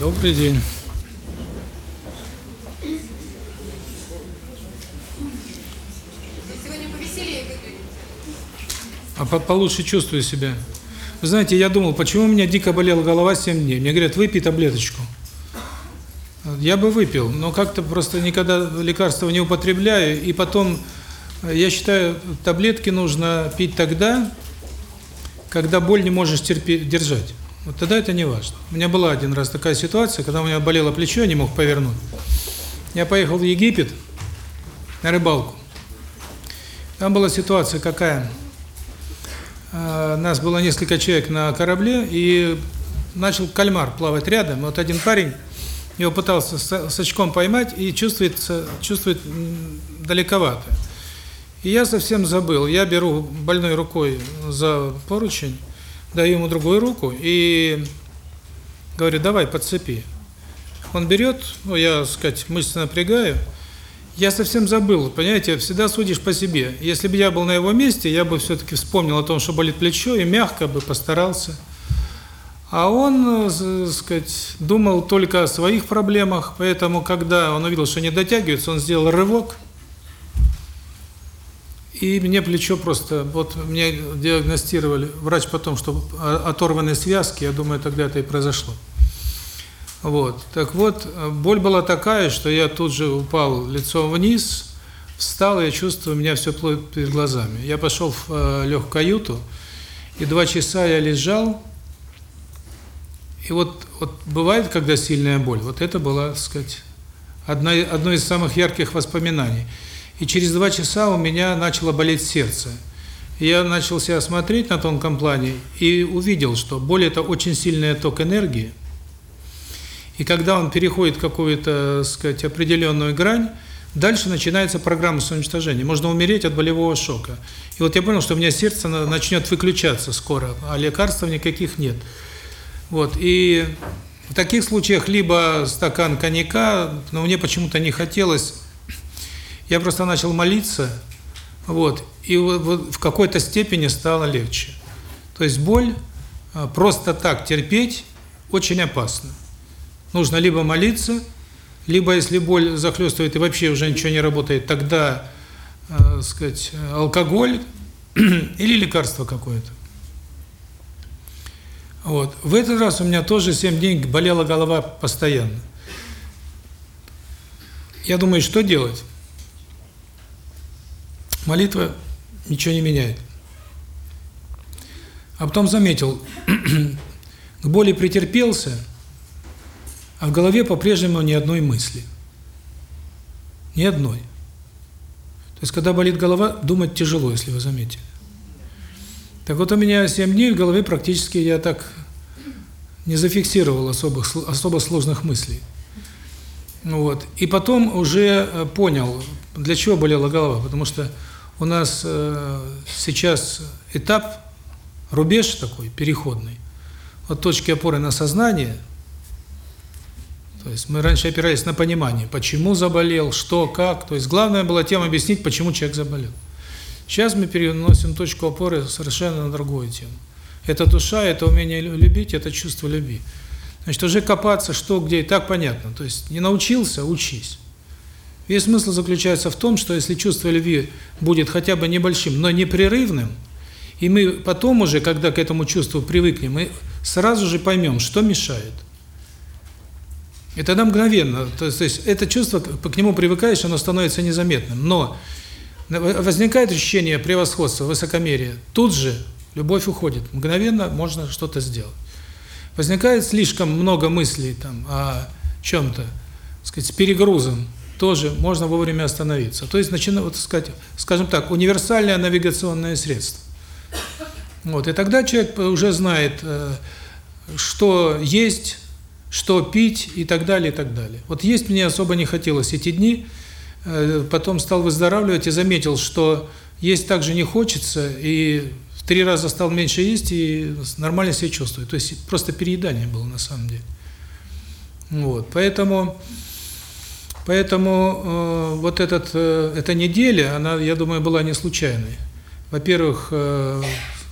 Добрый день. А по получше чувствую себя. Вы знаете, я думал, почему у меня дико болела голова 7 дней. Мне говорят, выпей таблеточку. Я бы выпил, но как-то просто никогда лекарства не употребляю. И потом, э, я считаю, таблетки нужно пить тогда, когда боль не можешь терпеть, держать. Вот тогда это не важно. У меня была один раз такая ситуация, когда у меня болело плечо, я не мог повернуть. Я поехал в Египет на рыбалку. Там была ситуация какая? А, Нас было несколько человек на корабле, и начал кальмар плавать рядом. Вот один парень его пытался с, очком поймать и чувствует м, далековато. И я совсем забыл. Я беру больной рукой за поручень, даю ему другую руку и говорю, давай, подцепи. Он берет, ну, я, так сказать, мышцы напрягаю, я совсем забыл, понимаете, всегда судишь по себе. Если бы я был на его месте, я бы все-таки вспомнил о том, что болит плечо, и мягко бы постарался. А он, сказать, думал только о своих проблемах, поэтому, когда он увидел, что не дотягивается, он сделал рывок, и мне плечо просто, вот мне диагностировали, врач потом, что оторванные связки, я думаю, тогда это и произошло. Вот. Так вот, боль была такая, что я тут же упал лицом вниз, встал, я чувствую, у меня все плывет перед глазами. Я пошел в э, лег каюту, и два часа я лежал, и вот, вот бывает, когда сильная боль, вот это была, так сказать, одна, одно из самых ярких воспоминаний. И через два часа у меня начало болеть сердце. Я начал себя смотреть на тонком плане и увидел, что боль – это очень сильный ток энергии. И когда он переходит какую-то, сказать, определенную грань, дальше начинается программа самоуничтожения. Можно умереть от болевого шока. И вот я понял, что у меня сердце на- начнет выключаться скоро, а лекарств никаких нет. Вот, и в таких случаях либо стакан коньяка, но мне почему-то не хотелось, я просто начал молиться, вот, и вот, в какой-то степени стало легче. То есть боль а, просто так терпеть очень опасно. Нужно либо молиться, либо если боль захлестывает и вообще уже ничего не работает, тогда, э, сказать, алкоголь или лекарство какое-то. Вот. В этот раз у меня тоже 7 дней болела голова постоянно. Я думаю, что делать? Молитва ничего не меняет. А потом заметил, к боли претерпелся, а в голове по-прежнему ни одной мысли. Ни одной. То есть, когда болит голова, думать тяжело, если вы заметили. Так вот, у меня 7 дней в голове практически я так не зафиксировал особых, особо сложных мыслей. Ну Вот. И потом уже э, понял, для чего болела голова. Потому что у нас э, сейчас этап, рубеж такой, переходный. От точки опоры на сознание – то есть мы раньше опирались на понимание, почему заболел, что, как. То есть главная была тема объяснить, почему человек заболел. Сейчас мы переносим точку опоры совершенно на другую тему. Это душа, это умение лю- любить, это чувство любви. Значит, уже копаться, что, где, и так понятно. То есть не научился – учись. Весь смысл заключается в том, что если чувство любви будет хотя бы небольшим, но непрерывным, и мы потом уже, когда к этому чувству привыкнем, мы сразу же поймем, что мешает. И тогда мгновенно, то есть, то есть это чувство, к нему привыкаешь, оно становится незаметным. Но возникает ощущение превосходства, высокомерия, тут же любовь уходит, мгновенно можно что-то сделать. Возникает слишком много мыслей там о чем-то, сказать, с перегрузом, тоже можно вовремя остановиться. То есть начинает, вот сказать, скажем так, универсальное навигационное средство. Вот, и тогда человек уже знает, э, что есть, что пить и так далее, и так далее. Вот есть мне особо не хотелось эти дни, э, потом стал выздоравливать и заметил, что есть также не хочется, и в три раза стал меньше есть и нормально себя чувствую. То есть просто переедание было на самом деле. Вот, поэтому... Поэтому э, вот этот, э, эта неделя, она, я думаю, была не случайной. Во-первых, э,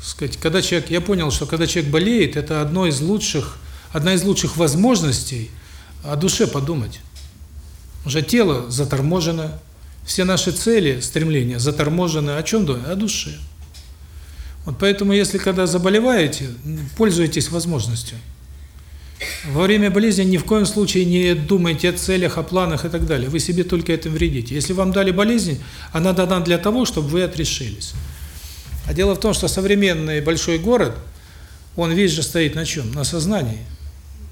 сказать, когда человек, я понял, что когда человек болеет, это одно из лучших одна из лучших возможностей о душе подумать. Уже тело заторможено, все наши цели, стремления заторможены. О чем думать? О душе. Вот поэтому, если когда заболеваете, пользуйтесь возможностью. Во время болезни ни в коем случае не думайте о целях, о планах и так далее. Вы себе только этим вредите. Если вам дали болезнь, она дана для того, чтобы вы отрешились. А дело в том, что современный большой город, он весь же стоит на чем? На сознании,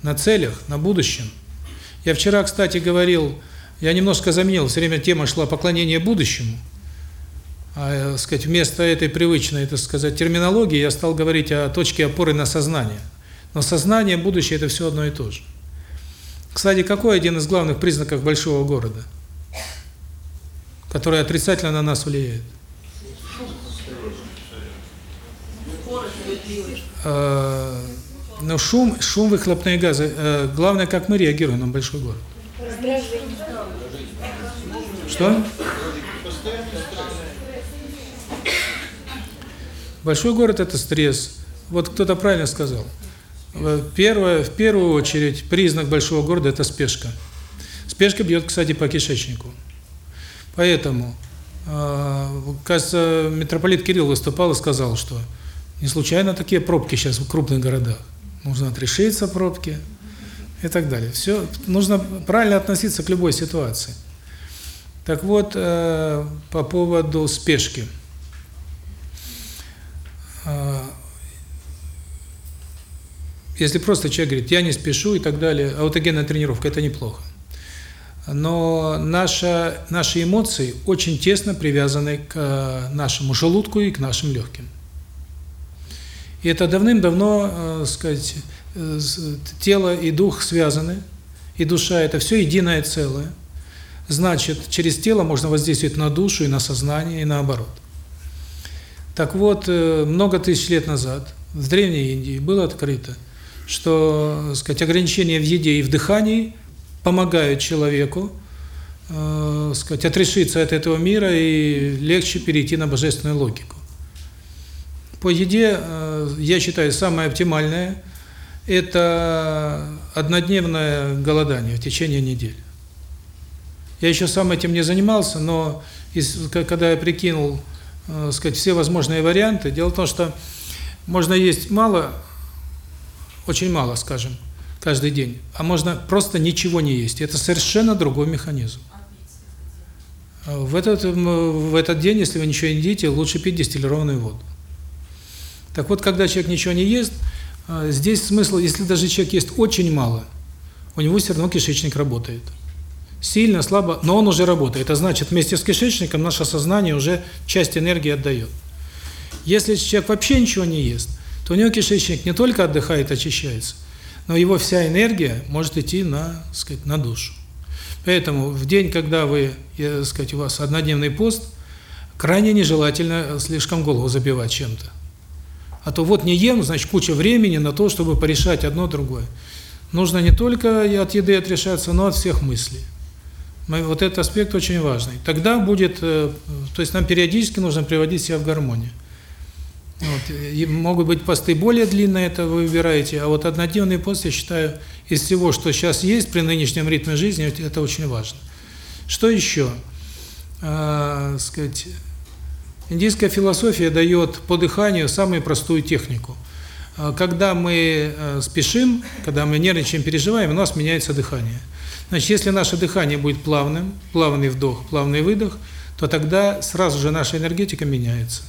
на целях, на будущем. Я вчера, кстати, говорил, я немножко заменил, все время тема шла поклонение будущему. А, сказать, вместо этой привычной, так сказать, терминологии я стал говорить о точке опоры на сознание. Но сознание, будущее – это все одно и то же. Кстати, какой один из главных признаков большого города, который отрицательно на нас влияет? Э, но шум, шум, выхлопные газы. Э, главное, как мы реагируем на большой город. Что? Большой город – это стресс. Вот кто-то правильно сказал. Первое, в первую очередь, признак большого города – это спешка. Спешка бьет, кстати, по кишечнику. Поэтому, э, кажется, митрополит Кирилл выступал и сказал, что не случайно такие пробки сейчас в крупных городах. Нужно отрешиться пробки и так далее. Все нужно правильно относиться к любой ситуации. Так вот, э, по поводу спешки. Э, если просто человек говорит, я не спешу и так далее, аутогенная тренировка – это неплохо. Но наша, наши эмоции очень тесно привязаны к нашему желудку и к нашим легким. И это давным-давно, э, сказать, э, тело и дух связаны, и душа – это все единое целое. Значит, через тело можно воздействовать на душу и на сознание, и наоборот. Так вот, э, много тысяч лет назад в Древней Индии было открыто, что, сказать, ограничения в еде и в дыхании помогают человеку, э, сказать, отрешиться от этого мира и легче перейти на божественную логику. По еде, э, я считаю, самое оптимальное – это однодневное голодание в течение недели. Я еще сам этим не занимался, но из, когда я прикинул, э, сказать, все возможные варианты, дело в том, что можно есть мало, очень мало, скажем, каждый день, а можно просто ничего не есть. Это совершенно другой механизм. В этот, в этот день, если вы ничего не едите, лучше пить дистиллированную воду. Так вот, когда человек ничего не ест, а, здесь смысл, если даже человек ест очень мало, у него все равно кишечник работает. Сильно, слабо, но он уже работает. Это значит, вместе с кишечником наше сознание уже часть энергии отдает. Если человек вообще ничего не ест, то у него кишечник не только отдыхает, очищается, но его вся энергия может идти на, сказать, на душу. Поэтому в день, когда вы, я, сказать, у вас однодневный пост, крайне нежелательно слишком голову забивать чем-то. А то вот не ем, значит, куча времени на то, чтобы порешать одно другое. Нужно не только от еды отрешаться, но от всех мыслей. Вот этот аспект очень важный. Тогда будет, э, то есть нам периодически нужно приводить себя в гармонию. Вот. И могут быть посты более длинные, это вы выбираете, а вот однодневный пост, я считаю, из всего, что сейчас есть при нынешнем ритме жизни, это очень важно. Что еще? А, сказать, Индийская философия дает по дыханию самую простую технику. А, когда мы э, спешим, когда мы нервничаем, переживаем, у нас меняется дыхание. Значит, если наше дыхание будет плавным, плавный вдох, плавный выдох, то тогда сразу же наша энергетика меняется.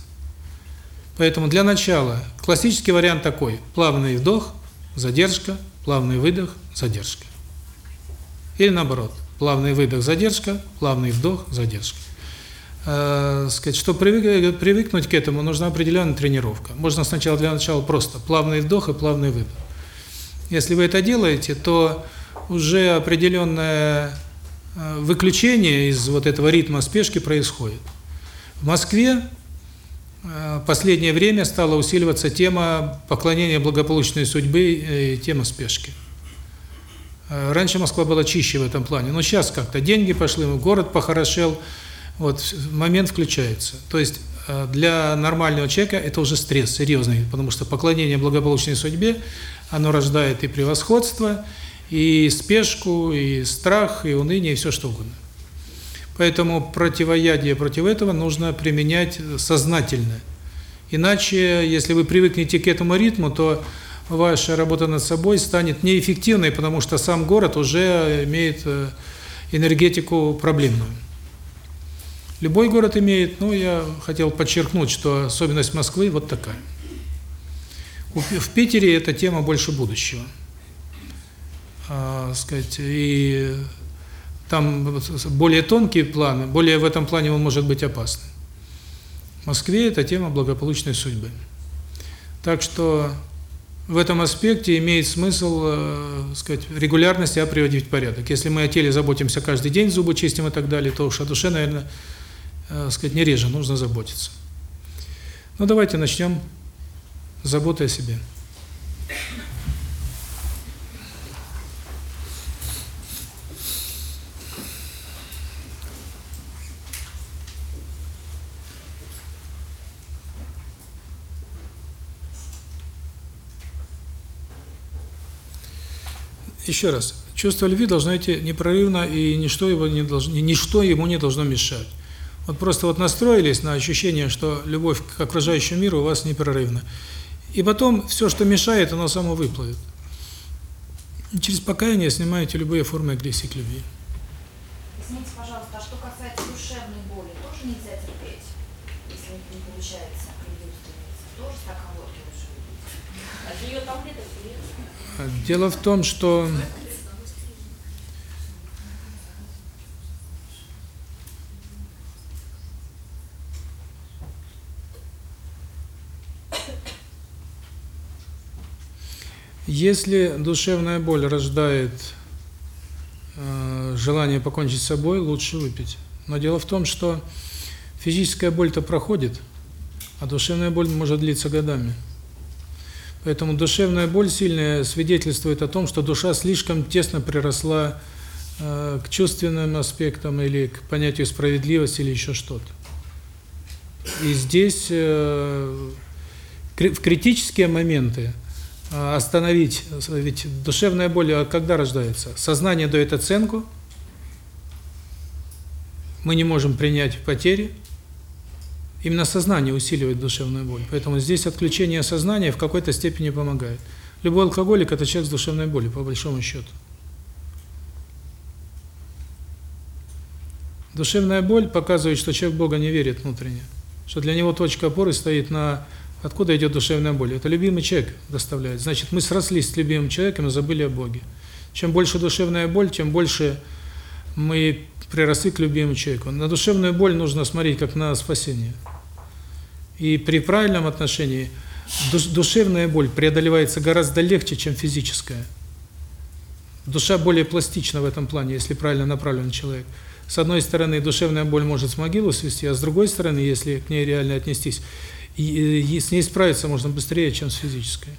Поэтому для начала классический вариант такой: плавный вдох, задержка, плавный выдох, задержка. Или наоборот: плавный выдох, задержка, плавный вдох, задержка э, сказать, чтобы привык, привыкнуть к этому, нужна определенная тренировка. Можно сначала для начала просто плавный вдох и плавный выдох. Если вы это делаете, то уже определенное э, выключение из вот этого ритма спешки происходит. В Москве э, последнее время стала усиливаться тема поклонения благополучной судьбы и тема спешки. Э, раньше Москва была чище в этом плане, но сейчас как-то деньги пошли, город похорошел, вот момент включается. То есть э, для нормального человека это уже стресс серьезный, потому что поклонение благополучной судьбе, оно рождает и превосходство, и спешку, и страх, и уныние, и все что угодно. Поэтому противоядие против этого нужно применять сознательно. Иначе, если вы привыкнете к этому ритму, то ваша работа над собой станет неэффективной, потому что сам город уже имеет э, энергетику проблемную. Любой город имеет, но я хотел подчеркнуть, что особенность Москвы вот такая. В Питере эта тема больше будущего. А, сказать, и там более тонкие планы, более в этом плане он может быть опасным. В Москве это тема благополучной судьбы. Так что в этом аспекте имеет смысл, э, сказать, регулярность себя приводить в порядок. Если мы о теле заботимся каждый день, зубы чистим и так далее, то уж о душе, наверное, э, сказать, не реже нужно заботиться. Ну, давайте начнем с заботы о себе. Еще раз, чувство любви должно идти непрерывно, и ничто его не должно, ничто ему не должно мешать. Вот просто вот настроились на ощущение, что любовь к окружающему миру у вас непрерывна. И потом все, что мешает, оно само выплывет. Через покаяние снимаете любые формы агрессии к любви. Извините, пожалуйста, а что касается душевной боли, тоже нельзя терпеть, если не получается к любви устремиться? Тоже стакан водки лучше выпить? От нее таблеток нет? Дело в том, что Если душевная боль рождает э, желание покончить с собой, лучше выпить. Но дело в том, что физическая боль-то проходит, а душевная боль может длиться годами. Поэтому душевная боль сильная свидетельствует о том, что душа слишком тесно приросла э, к чувственным аспектам или к понятию справедливости или еще что-то. И здесь э, в критические моменты а, остановить, ведь душевная боль а когда рождается? Сознание дает оценку, мы не можем принять потери, именно сознание усиливает душевную боль. Поэтому здесь отключение сознания в какой-то степени помогает. Любой алкоголик – это человек с душевной болью, по большому счету. Душевная боль показывает, что человек Бога не верит внутренне, что для него точка опоры стоит на Откуда идет душевная боль? Это любимый человек доставляет. Значит, мы срослись с любимым человеком и забыли о Боге. Чем больше душевная боль, тем больше мы приросли к любимому человеку. На душевную боль нужно смотреть как на спасение. И при правильном отношении душевная боль преодолевается гораздо легче, чем физическая. Душа более пластична в этом плане, если правильно направлен человек. С одной стороны, душевная боль может с могилу свести, а с другой стороны, если к ней реально отнестись, и, и с ней справиться можно быстрее, чем с физической.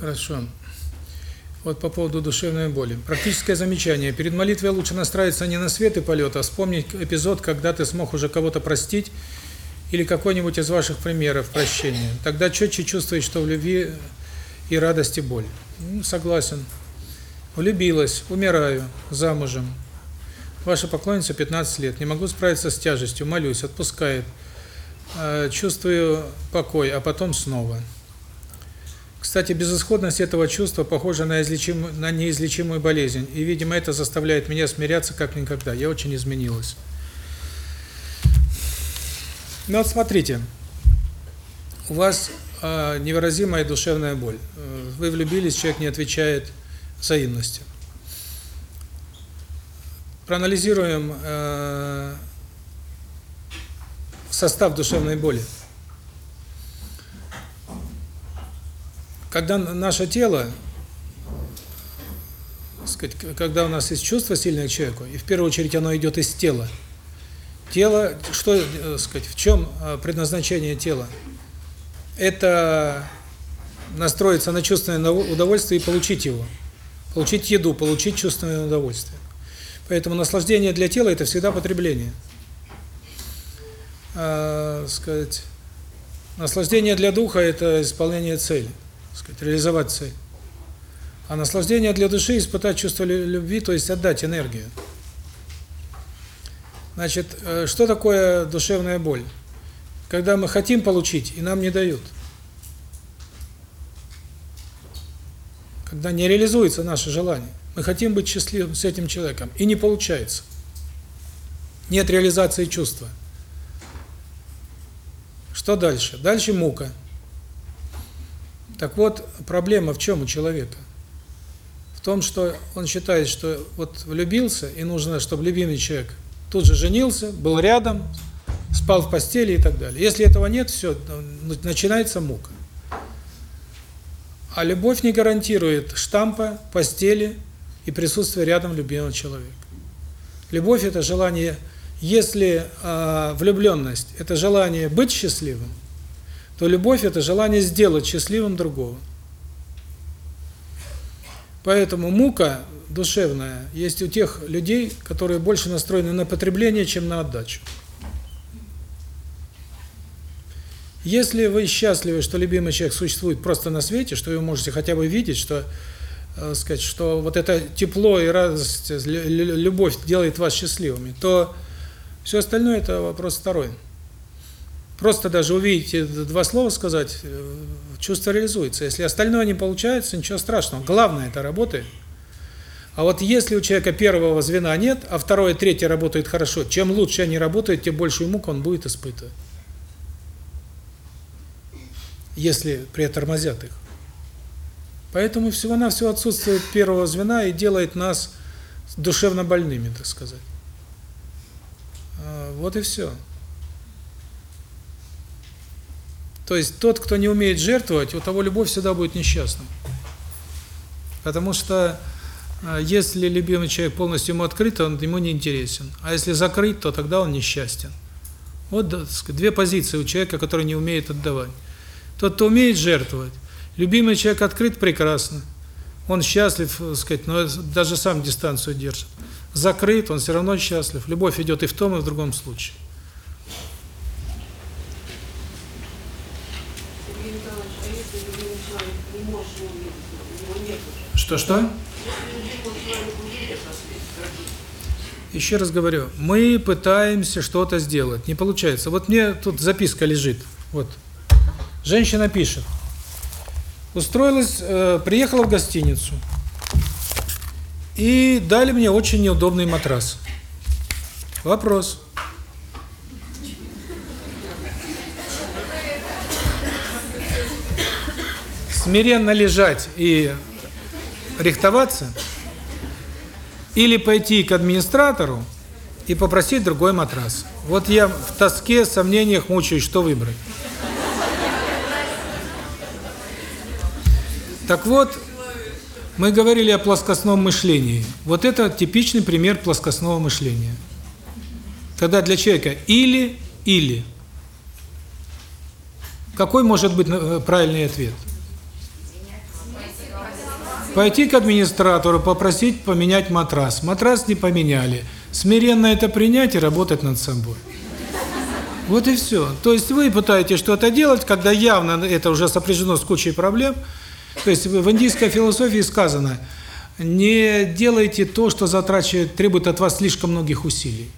Хорошо. Вот по поводу душевной боли. Практическое замечание. Перед молитвой лучше настраиваться не на свет и полет, а вспомнить эпизод, когда ты смог уже кого-то простить, или какой-нибудь из ваших примеров прощения. Тогда четче чувствуешь, что в любви и радости боль. Ну, согласен. Влюбилась, умираю, замужем. Ваша поклонница 15 лет. Не могу справиться с тяжестью, молюсь, отпускает. Э, чувствую покой, а потом снова. Кстати, безысходность этого чувства похожа на, излечимую, на неизлечимую болезнь, и, видимо, это заставляет меня смиряться как никогда. Я очень изменилась. Ну вот смотрите, у вас э, невыразимая душевная боль. Э, вы влюбились, человек не отвечает взаимностью. Проанализируем э, состав душевной боли. Когда наше тело, сказать, когда у нас есть чувство сильное к человеку, и в первую очередь оно идет из тела. Тело, что, э, сказать, в чем э, предназначение тела? Это настроиться на чувственное удовольствие и получить его. Получить еду, получить чувственное удовольствие. Поэтому наслаждение для тела – это всегда потребление. А, сказать, наслаждение для духа – это исполнение цели сказать, реализовать цель. А наслаждение для души – испытать чувство любви, то есть отдать энергию. Значит, э, что такое душевная боль? Когда мы хотим получить, и нам не дают. Когда не реализуется наше желание. Мы хотим быть счастливым с этим человеком, и не получается. Нет реализации чувства. Что дальше? Дальше мука. Так вот, проблема в чем у человека? В том, что он считает, что вот влюбился, и нужно, чтобы любимый человек тут же женился, был рядом, спал в постели и так далее. Если этого нет, все, начинается мука. А любовь не гарантирует штампа, постели и присутствия рядом любимого человека. Любовь – это желание, если э, влюбленность – это желание быть счастливым, то любовь – это желание сделать счастливым другого. Поэтому мука душевная есть у тех людей, которые больше настроены на потребление, чем на отдачу. Если вы счастливы, что любимый человек существует просто на свете, что вы можете хотя бы видеть, что, э, сказать, что вот это тепло и радость, любовь делает вас счастливыми, то все остальное – это вопрос второй. Просто даже увидите два слова сказать, э, чувство реализуется. Если остальное не получается, ничего страшного. Главное это работает. А вот если у человека первого звена нет, а второе, третье работает хорошо, чем лучше они работают, тем большую муку он будет испытывать. Если притормозят их. Поэтому всего-навсего отсутствие первого звена и делает нас душевно больными, так сказать. А, вот и все. То есть тот, кто не умеет жертвовать, у того любовь всегда будет несчастной. Потому что э, если любимый человек полностью ему открыт, он ему не интересен. А если закрыт, то тогда он несчастен. Вот две позиции у человека, который не умеет отдавать. Тот, кто умеет жертвовать, любимый человек открыт прекрасно. Он счастлив, так сказать, но даже сам дистанцию держит. Закрыт, он все равно счастлив. Любовь идет и в том, и в другом случае. Что-что? Еще раз говорю, мы пытаемся что-то сделать, не получается. Вот мне тут записка лежит, вот. Женщина пишет. Устроилась, э, приехала в гостиницу. И дали мне очень неудобный матрас. Вопрос. Смиренно лежать и рихтоваться или пойти к администратору и попросить другой матрас. Вот я в тоске, сомнениях мучаюсь, что выбрать. Так вот, мы говорили о плоскостном мышлении. Вот это типичный пример плоскостного мышления. Когда для человека или-или. Какой может быть э, правильный ответ? Пойти к администратору, попросить поменять матрас. Матрас не поменяли. Смиренно это принять и работать над собой. Вот и все. То есть вы пытаетесь что-то делать, когда явно это уже сопряжено с кучей проблем. То есть в индийской философии сказано, не делайте то, что затрачивает, требует от вас слишком многих усилий.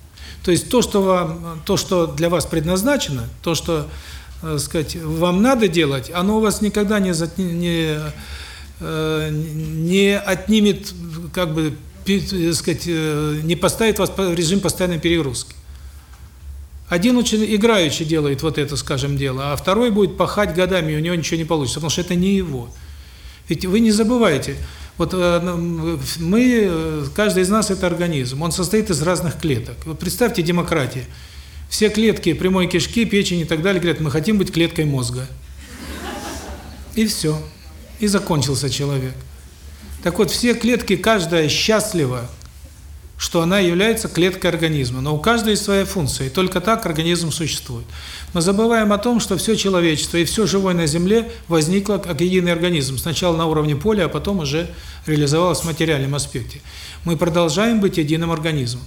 То есть то, что вам, то, что для вас предназначено, то, что, э, сказать, вам надо делать, оно у вас никогда не не не отнимет, как бы, сказать, э, не поставит вас в режим постоянной перегрузки. Один очень играючи делает вот это, скажем, дело, а второй будет пахать годами, и у него ничего не получится, потому что это не его. Ведь вы не забывайте, вот э, ну, мы, э, каждый из нас это организм, он состоит из разных клеток. Вот представьте демократия. Все клетки прямой кишки, печени и так далее говорят, мы хотим быть клеткой мозга. И все. И закончился человек. Так вот, все клетки, каждая счастлива, что она является клеткой организма. Но у каждой есть своя функция, и только так организм существует. Мы забываем о том, что все человечество и все живое на Земле возникло как единый организм. Сначала на уровне поля, а потом уже реализовалось в материальном аспекте. Мы продолжаем быть единым организмом.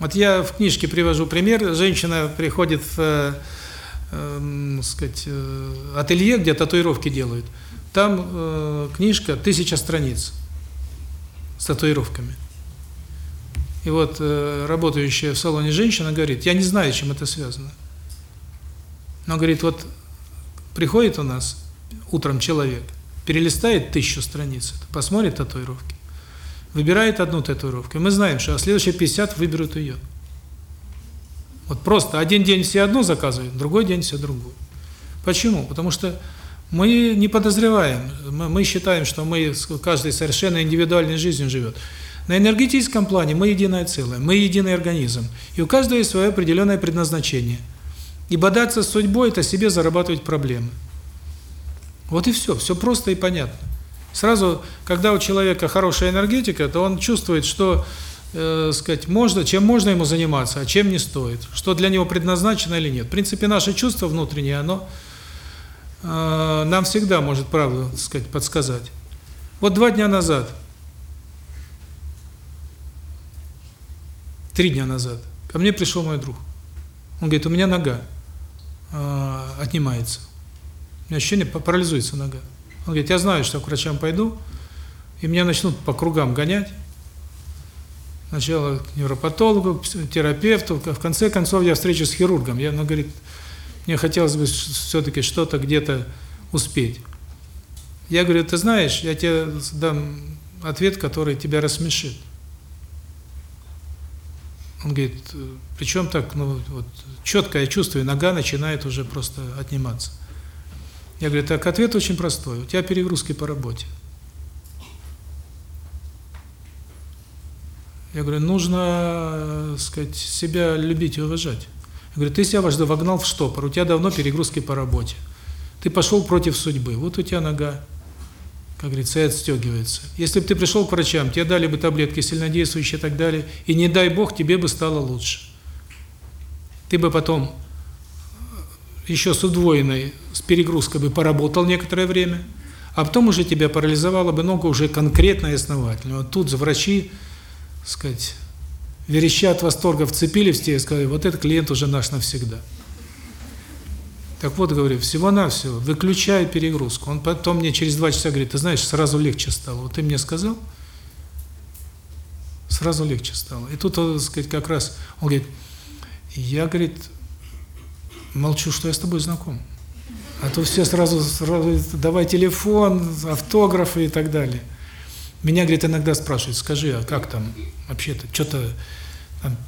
Вот я в книжке привожу пример. Женщина приходит в э, э, сказать, э, ателье, где татуировки делают. Там э, книжка, тысяча страниц с татуировками. И вот э, работающая в салоне женщина говорит, я не знаю, чем это связано. Но говорит, вот приходит у нас утром человек, перелистает тысячу страниц, посмотрит татуировки, выбирает одну татуировку. И мы знаем, что а следующие 50 выберут ее. Вот просто один день все одну заказывают, другой день все другую. Почему? Потому что мы не подозреваем, мы считаем, что мы каждый совершенно индивидуальной жизнью живет. На энергетическом плане мы единое целое, мы единый организм. И у каждого есть свое определенное предназначение. И бодаться с судьбой – это себе зарабатывать проблемы. Вот и все, все просто и понятно. Сразу, когда у человека хорошая энергетика, то он чувствует, что, э, сказать, можно, чем можно ему заниматься, а чем не стоит, что для него предназначено или нет. В принципе, наше чувство внутреннее, оно нам всегда может правду, так сказать, подсказать. Вот два дня назад три дня назад, ко мне пришел мой друг. Он говорит, у меня нога э, отнимается. У меня ощущение, парализуется нога. Он говорит, я знаю, что к врачам пойду, и меня начнут по кругам гонять. Сначала к невропатологу, терапевту, в конце концов я встречусь с хирургом. Я, ну, говорит, мне хотелось бы все-таки что-то где-то успеть. Я говорю, ты знаешь, я тебе дам ответ, который тебя рассмешит. Он говорит, причем так, ну, вот, четко я чувствую, нога начинает уже просто отниматься. Я говорю, так, ответ очень простой, у тебя перегрузки по работе. Я говорю, нужно, сказать, себя любить и уважать. Я говорю, ты себя вогнал в штопор, у тебя давно перегрузки по работе. Ты пошел против судьбы, вот у тебя нога как говорится, и отстегивается. Если бы ты пришел к врачам, тебе дали бы таблетки сильнодействующие и так далее, и не дай бог, тебе бы стало лучше. Ты бы потом еще с удвоенной, с перегрузкой бы поработал некоторое время, а потом уже тебя парализовала бы ногу уже конкретно и основательно. Вот тут врачи, сказать, вереща от восторга вцепили в тебя и сказали, вот этот клиент уже наш навсегда. Так вот, говорю, всего-навсего, выключай перегрузку. Он потом мне через два часа говорит, ты знаешь, сразу легче стало. Вот ты мне сказал, сразу легче стало. И тут, так сказать, как раз, он говорит, я, говорит, молчу, что я с тобой знаком. А то все сразу, сразу давай телефон, автографы и так далее. Меня, говорит, иногда спрашивают, скажи, а как там вообще-то, что-то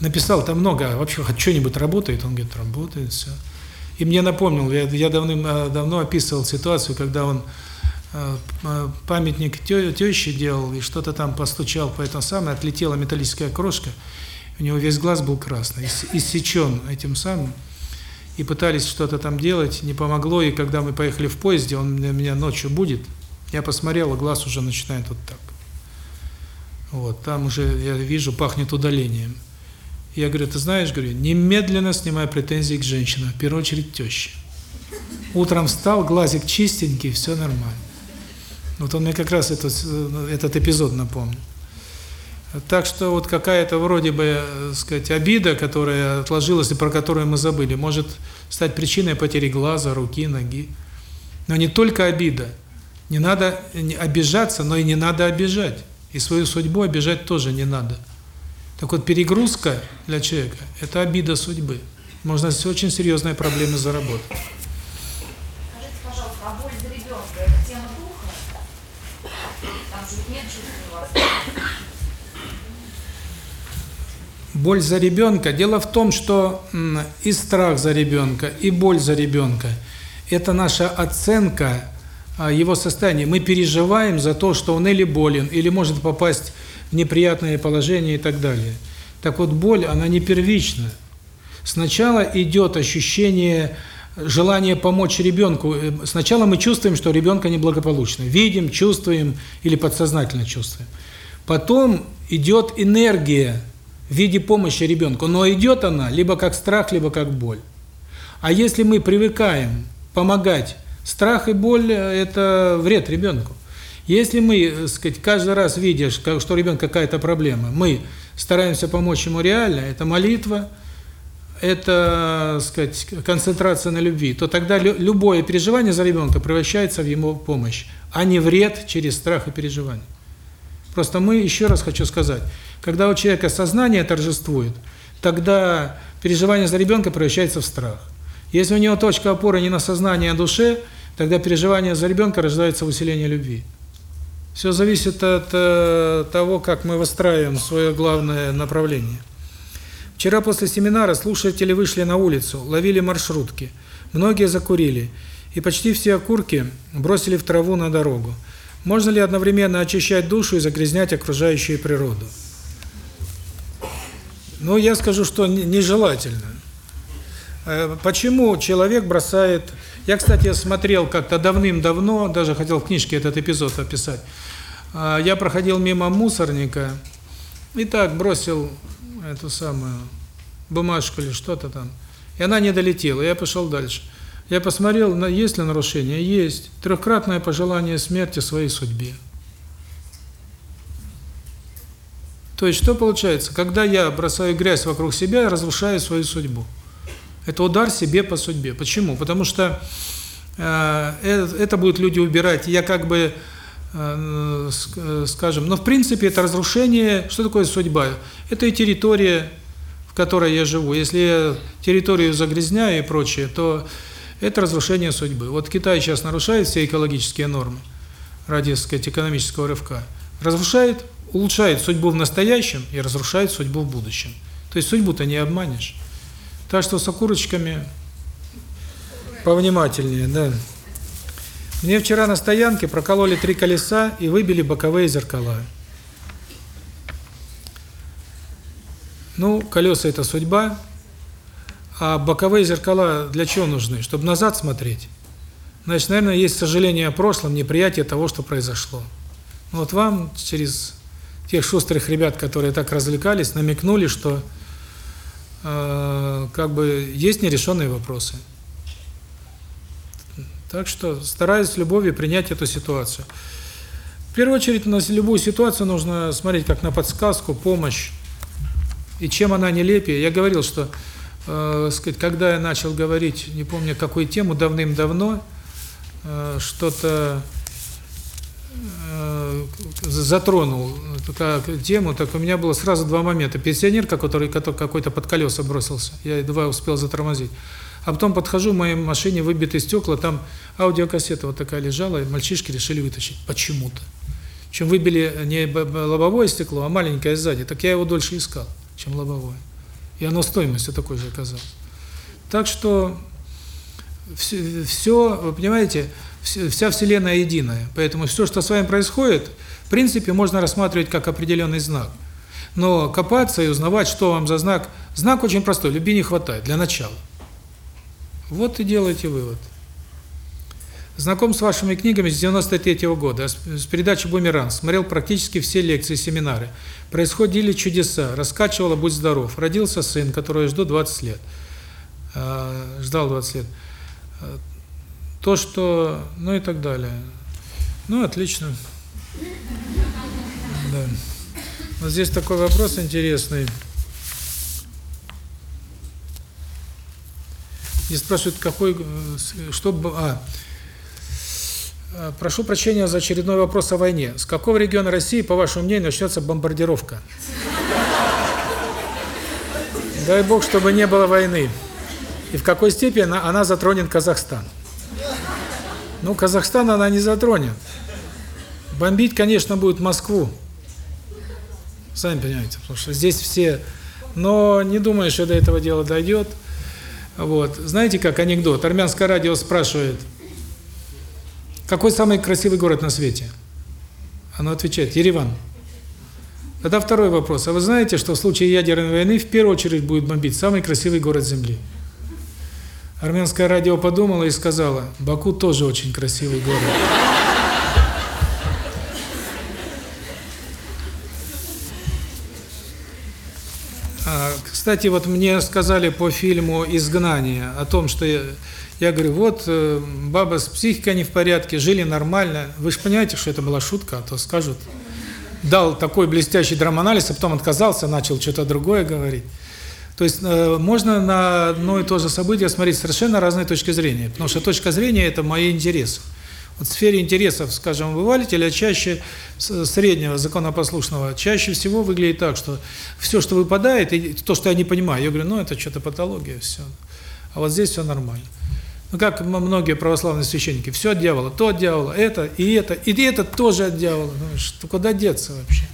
написал там много, а вообще хоть что-нибудь работает? Он говорит, работает, все. И мне напомнил, я, я давным-давно описывал ситуацию, когда он э, э, памятник тё, тёще делал, и что-то там постучал по этому самому, отлетела металлическая крошка, у него весь глаз был красный, иссечен этим самым, и пытались что-то там делать, не помогло, и когда мы поехали в поезде, он меня ночью будет, я посмотрел, и глаз уже начинает вот так. Вот, там уже, я вижу, пахнет удалением. Я говорю, ты знаешь, говорю, немедленно снимай претензии к женщинам, в первую очередь тещи. Утром встал, глазик чистенький, все нормально. Вот он мне как раз этот, этот эпизод напомнил. Так что вот какая-то вроде бы, так сказать, обида, которая отложилась и про которую мы забыли, может стать причиной потери глаза, руки, ноги. Но не только обида. Не надо обижаться, но и не надо обижать. И свою судьбу обижать тоже не надо. Так вот, перегрузка для человека – это обида судьбы. Можно очень серьезные проблемы заработать. Скажите, пожалуйста, а боль за ребенка – это тема духа? Там же нет чувства Боль за ребенка. Дело в том, что и страх за ребенка, и боль за ребенка – это наша оценка а, его состояния. Мы переживаем за то, что он или болен, или может попасть в неприятное положение и так далее. Так вот, боль, она не первична. Сначала идет ощущение желания помочь ребенку. Э, сначала мы чувствуем, что ребенка неблагополучно. Видим, чувствуем или подсознательно чувствуем. Потом идет энергия в виде помощи ребенку. Но идет она либо как страх, либо как боль. А если мы привыкаем помогать, страх и боль – это вред ребенку. Если мы, э, сказать, каждый раз видишь, что у ребенка какая-то проблема, мы стараемся помочь ему реально, это молитва, это, сказать, концентрация на любви, то тогда любое переживание за ребенка превращается в его помощь, а не вред через страх и переживание. Просто мы, еще раз хочу сказать, когда у человека сознание торжествует, тогда переживание за ребенка превращается в страх. Если у него точка опоры не на сознании, а душе, тогда переживание за ребенка рождается в усилении любви. Все зависит от э, того, как мы выстраиваем свое главное направление. Вчера после семинара слушатели вышли на улицу, ловили маршрутки. Многие закурили, и почти все окурки бросили в траву на дорогу. Можно ли одновременно очищать душу и загрязнять окружающую природу? Ну, я скажу, что нежелательно. Э, почему человек бросает... Я, кстати, смотрел как-то давным-давно, даже хотел в книжке этот эпизод описать. А, я проходил мимо мусорника и так бросил эту самую бумажку или что-то там. И она не долетела, я пошел дальше. Я посмотрел, есть ли нарушение. Есть. Трехкратное пожелание смерти своей судьбе. То есть, что получается? Когда я бросаю грязь вокруг себя, я разрушаю свою судьбу. Это удар себе по судьбе. Почему? Потому что э, это, это будут люди убирать. Я как бы Э, э, скажем, но в принципе это разрушение, что такое судьба? Это и территория, в которой я живу. Если я территорию загрязняю и прочее, то это разрушение судьбы. Вот Китай сейчас нарушает все экологические нормы ради, сказать, экономического рывка. Разрушает, улучшает судьбу в настоящем и разрушает судьбу в будущем. То есть судьбу-то не обманешь. Так что с окурочками повнимательнее, да. Мне вчера на стоянке прокололи три колеса и выбили боковые зеркала. Ну, колеса – это судьба, а боковые зеркала для чего нужны? Чтобы назад смотреть. Значит, наверное, есть сожаление о прошлом, неприятие того, что произошло. Вот вам через тех шустрых ребят, которые так развлекались, намекнули, что как бы есть нерешенные вопросы. Так что стараюсь с любовью принять эту ситуацию. В первую очередь, на любую ситуацию нужно смотреть как на подсказку, помощь. И чем она нелепее. Я говорил, что, э, сказать, когда я начал говорить, не помню какую тему, давным-давно, э, что-то э, затронул такую тему, так у меня было сразу два момента. Пенсионер, который, который какой-то под колеса бросился, я едва успел затормозить. А потом подхожу, в моей машине выбиты стекла, там аудиокассета вот такая лежала, и мальчишки решили вытащить почему-то. Чем выбили не лобовое стекло, а маленькое сзади, так я его дольше искал, чем лобовое. И оно стоимостью такой же оказалось. Так что все, все вы понимаете, вся Вселенная единая. Поэтому все, что с вами происходит, в принципе, можно рассматривать как определенный знак. Но копаться и узнавать, что вам за знак, знак очень простой, любви не хватает, для начала. Вот и делайте вывод. Знаком с вашими книгами с 93 -го года, с передачи «Бумеранг», смотрел практически все лекции, семинары. Происходили чудеса, раскачивало «Будь здоров». Родился сын, которого жду 20 лет. Ждал 20 лет. То, что... Ну и так далее. Ну, отлично. Да. Вот здесь такой вопрос интересный. И спрашивают, какой, э, что, а, э, прошу прощения за очередной вопрос о войне. С какого региона России, по вашему мнению, начнется бомбардировка? Дай Бог, чтобы не было войны. И в какой степени она, она затронет Казахстан? Ну, Казахстан она не затронет. Бомбить, конечно, будет Москву. Сами понимаете, потому что здесь все... Но не думаю, что до этого дела дойдет. Вот. Знаете, как анекдот? Армянское радио спрашивает, какой самый красивый город на свете? Оно отвечает, Ереван. Тогда второй вопрос. А вы знаете, что в случае ядерной войны в первую очередь будет бомбить самый красивый город Земли? Армянское радио подумало и сказала, Баку тоже очень красивый город. А, кстати, вот мне сказали по фильму «Изгнание» о том, что я, я говорю, вот э, баба с психикой не в порядке, жили нормально. Вы же понимаете, что это была шутка, а то скажут. Дал такой блестящий драманализ, а потом отказался, начал что-то другое говорить. То есть э, можно на одно и то же событие смотреть совершенно разные точки зрения, потому что точка зрения – это мои интересы. Вот в сфере интересов, скажем, обывателя чаще среднего законопослушного, чаще всего выглядит так, что все, что выпадает, и то, что я не понимаю, я говорю, ну это что-то патология, все. А вот здесь все нормально. Ну как многие православные священники, все от дьявола, то от дьявола, это и это, и это тоже от дьявола. Ну, что, куда деться вообще?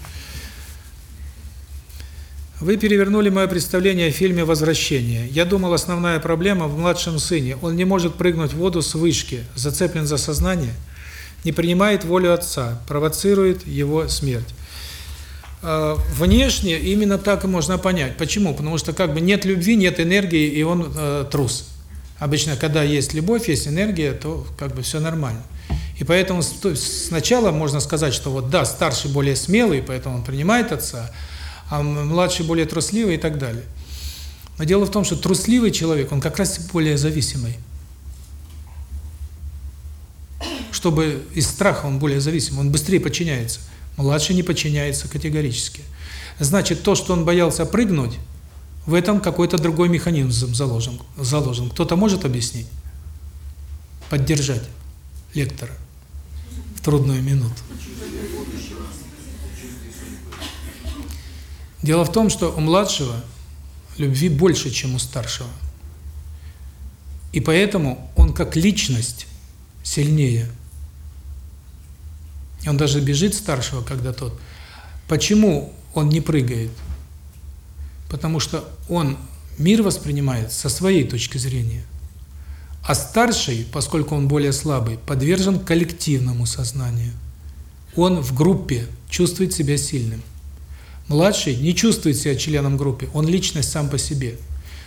Вы перевернули мое представление о фильме «Возвращение». Я думал, основная проблема в младшем сыне. Он не может прыгнуть в воду с вышки, зацеплен за сознание, не принимает волю отца, провоцирует его смерть. А, внешне именно так и можно понять. Почему? Потому что как бы нет любви, нет энергии, и он э, трус. Обычно, когда есть любовь, есть энергия, то как бы все нормально. И поэтому сначала можно сказать, что вот да, старший более смелый, поэтому он принимает отца, а младший более трусливый и так далее. Но дело в том, что трусливый человек, он как раз более зависимый. Чтобы из страха он более зависим, он быстрее подчиняется. Младший не подчиняется категорически. Значит, то, что он боялся прыгнуть, в этом какой-то другой механизм заложен. заложен. Кто-то может объяснить? Поддержать лектора в трудную минуту. Дело в том, что у младшего любви больше, чем у старшего. И поэтому он как личность сильнее. Он даже бежит старшего, когда тот. Почему он не прыгает? Потому что он мир воспринимает со своей точки зрения. А старший, поскольку он более слабый, подвержен коллективному сознанию. Он в группе чувствует себя сильным. Младший не чувствует себя членом группы, он личность сам по себе.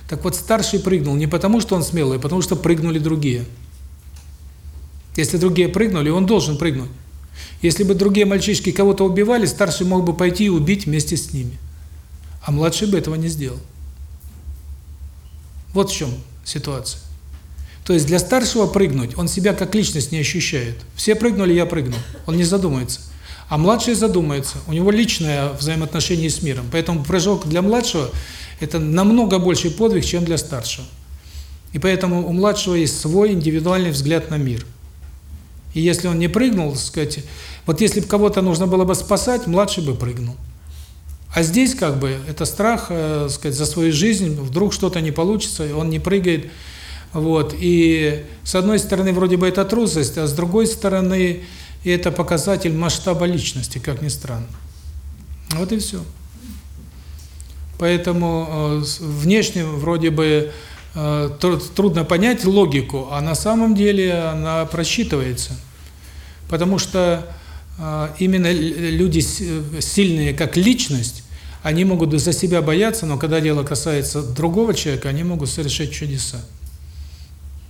Так вот, старший прыгнул не потому, что он смелый, а потому что прыгнули другие. Если другие прыгнули, он должен прыгнуть. Если бы другие мальчишки кого-то убивали, старший мог бы пойти и убить вместе с ними. А младший бы этого не сделал. Вот в чем ситуация. То есть для старшего прыгнуть, он себя как личность не ощущает. Все прыгнули, я прыгну. Он не задумается. А младший задумается, у него личное взаимоотношение с миром. Поэтому прыжок для младшего – это намного больший подвиг, чем для старшего. И поэтому у младшего есть свой индивидуальный взгляд на мир. И если он не прыгнул, так сказать, вот если бы кого-то нужно было бы спасать, младший бы прыгнул. А здесь как бы это страх, э, сказать, за свою жизнь, вдруг что-то не получится, и он не прыгает. Вот. И с одной стороны вроде бы это трусость, а с другой стороны и это показатель масштаба личности, как ни странно. Вот и все. Поэтому э, внешне вроде бы э, трудно понять логику, а на самом деле она просчитывается. Потому что э, именно люди сильные как личность, они могут за себя бояться, но когда дело касается другого человека, они могут совершать чудеса.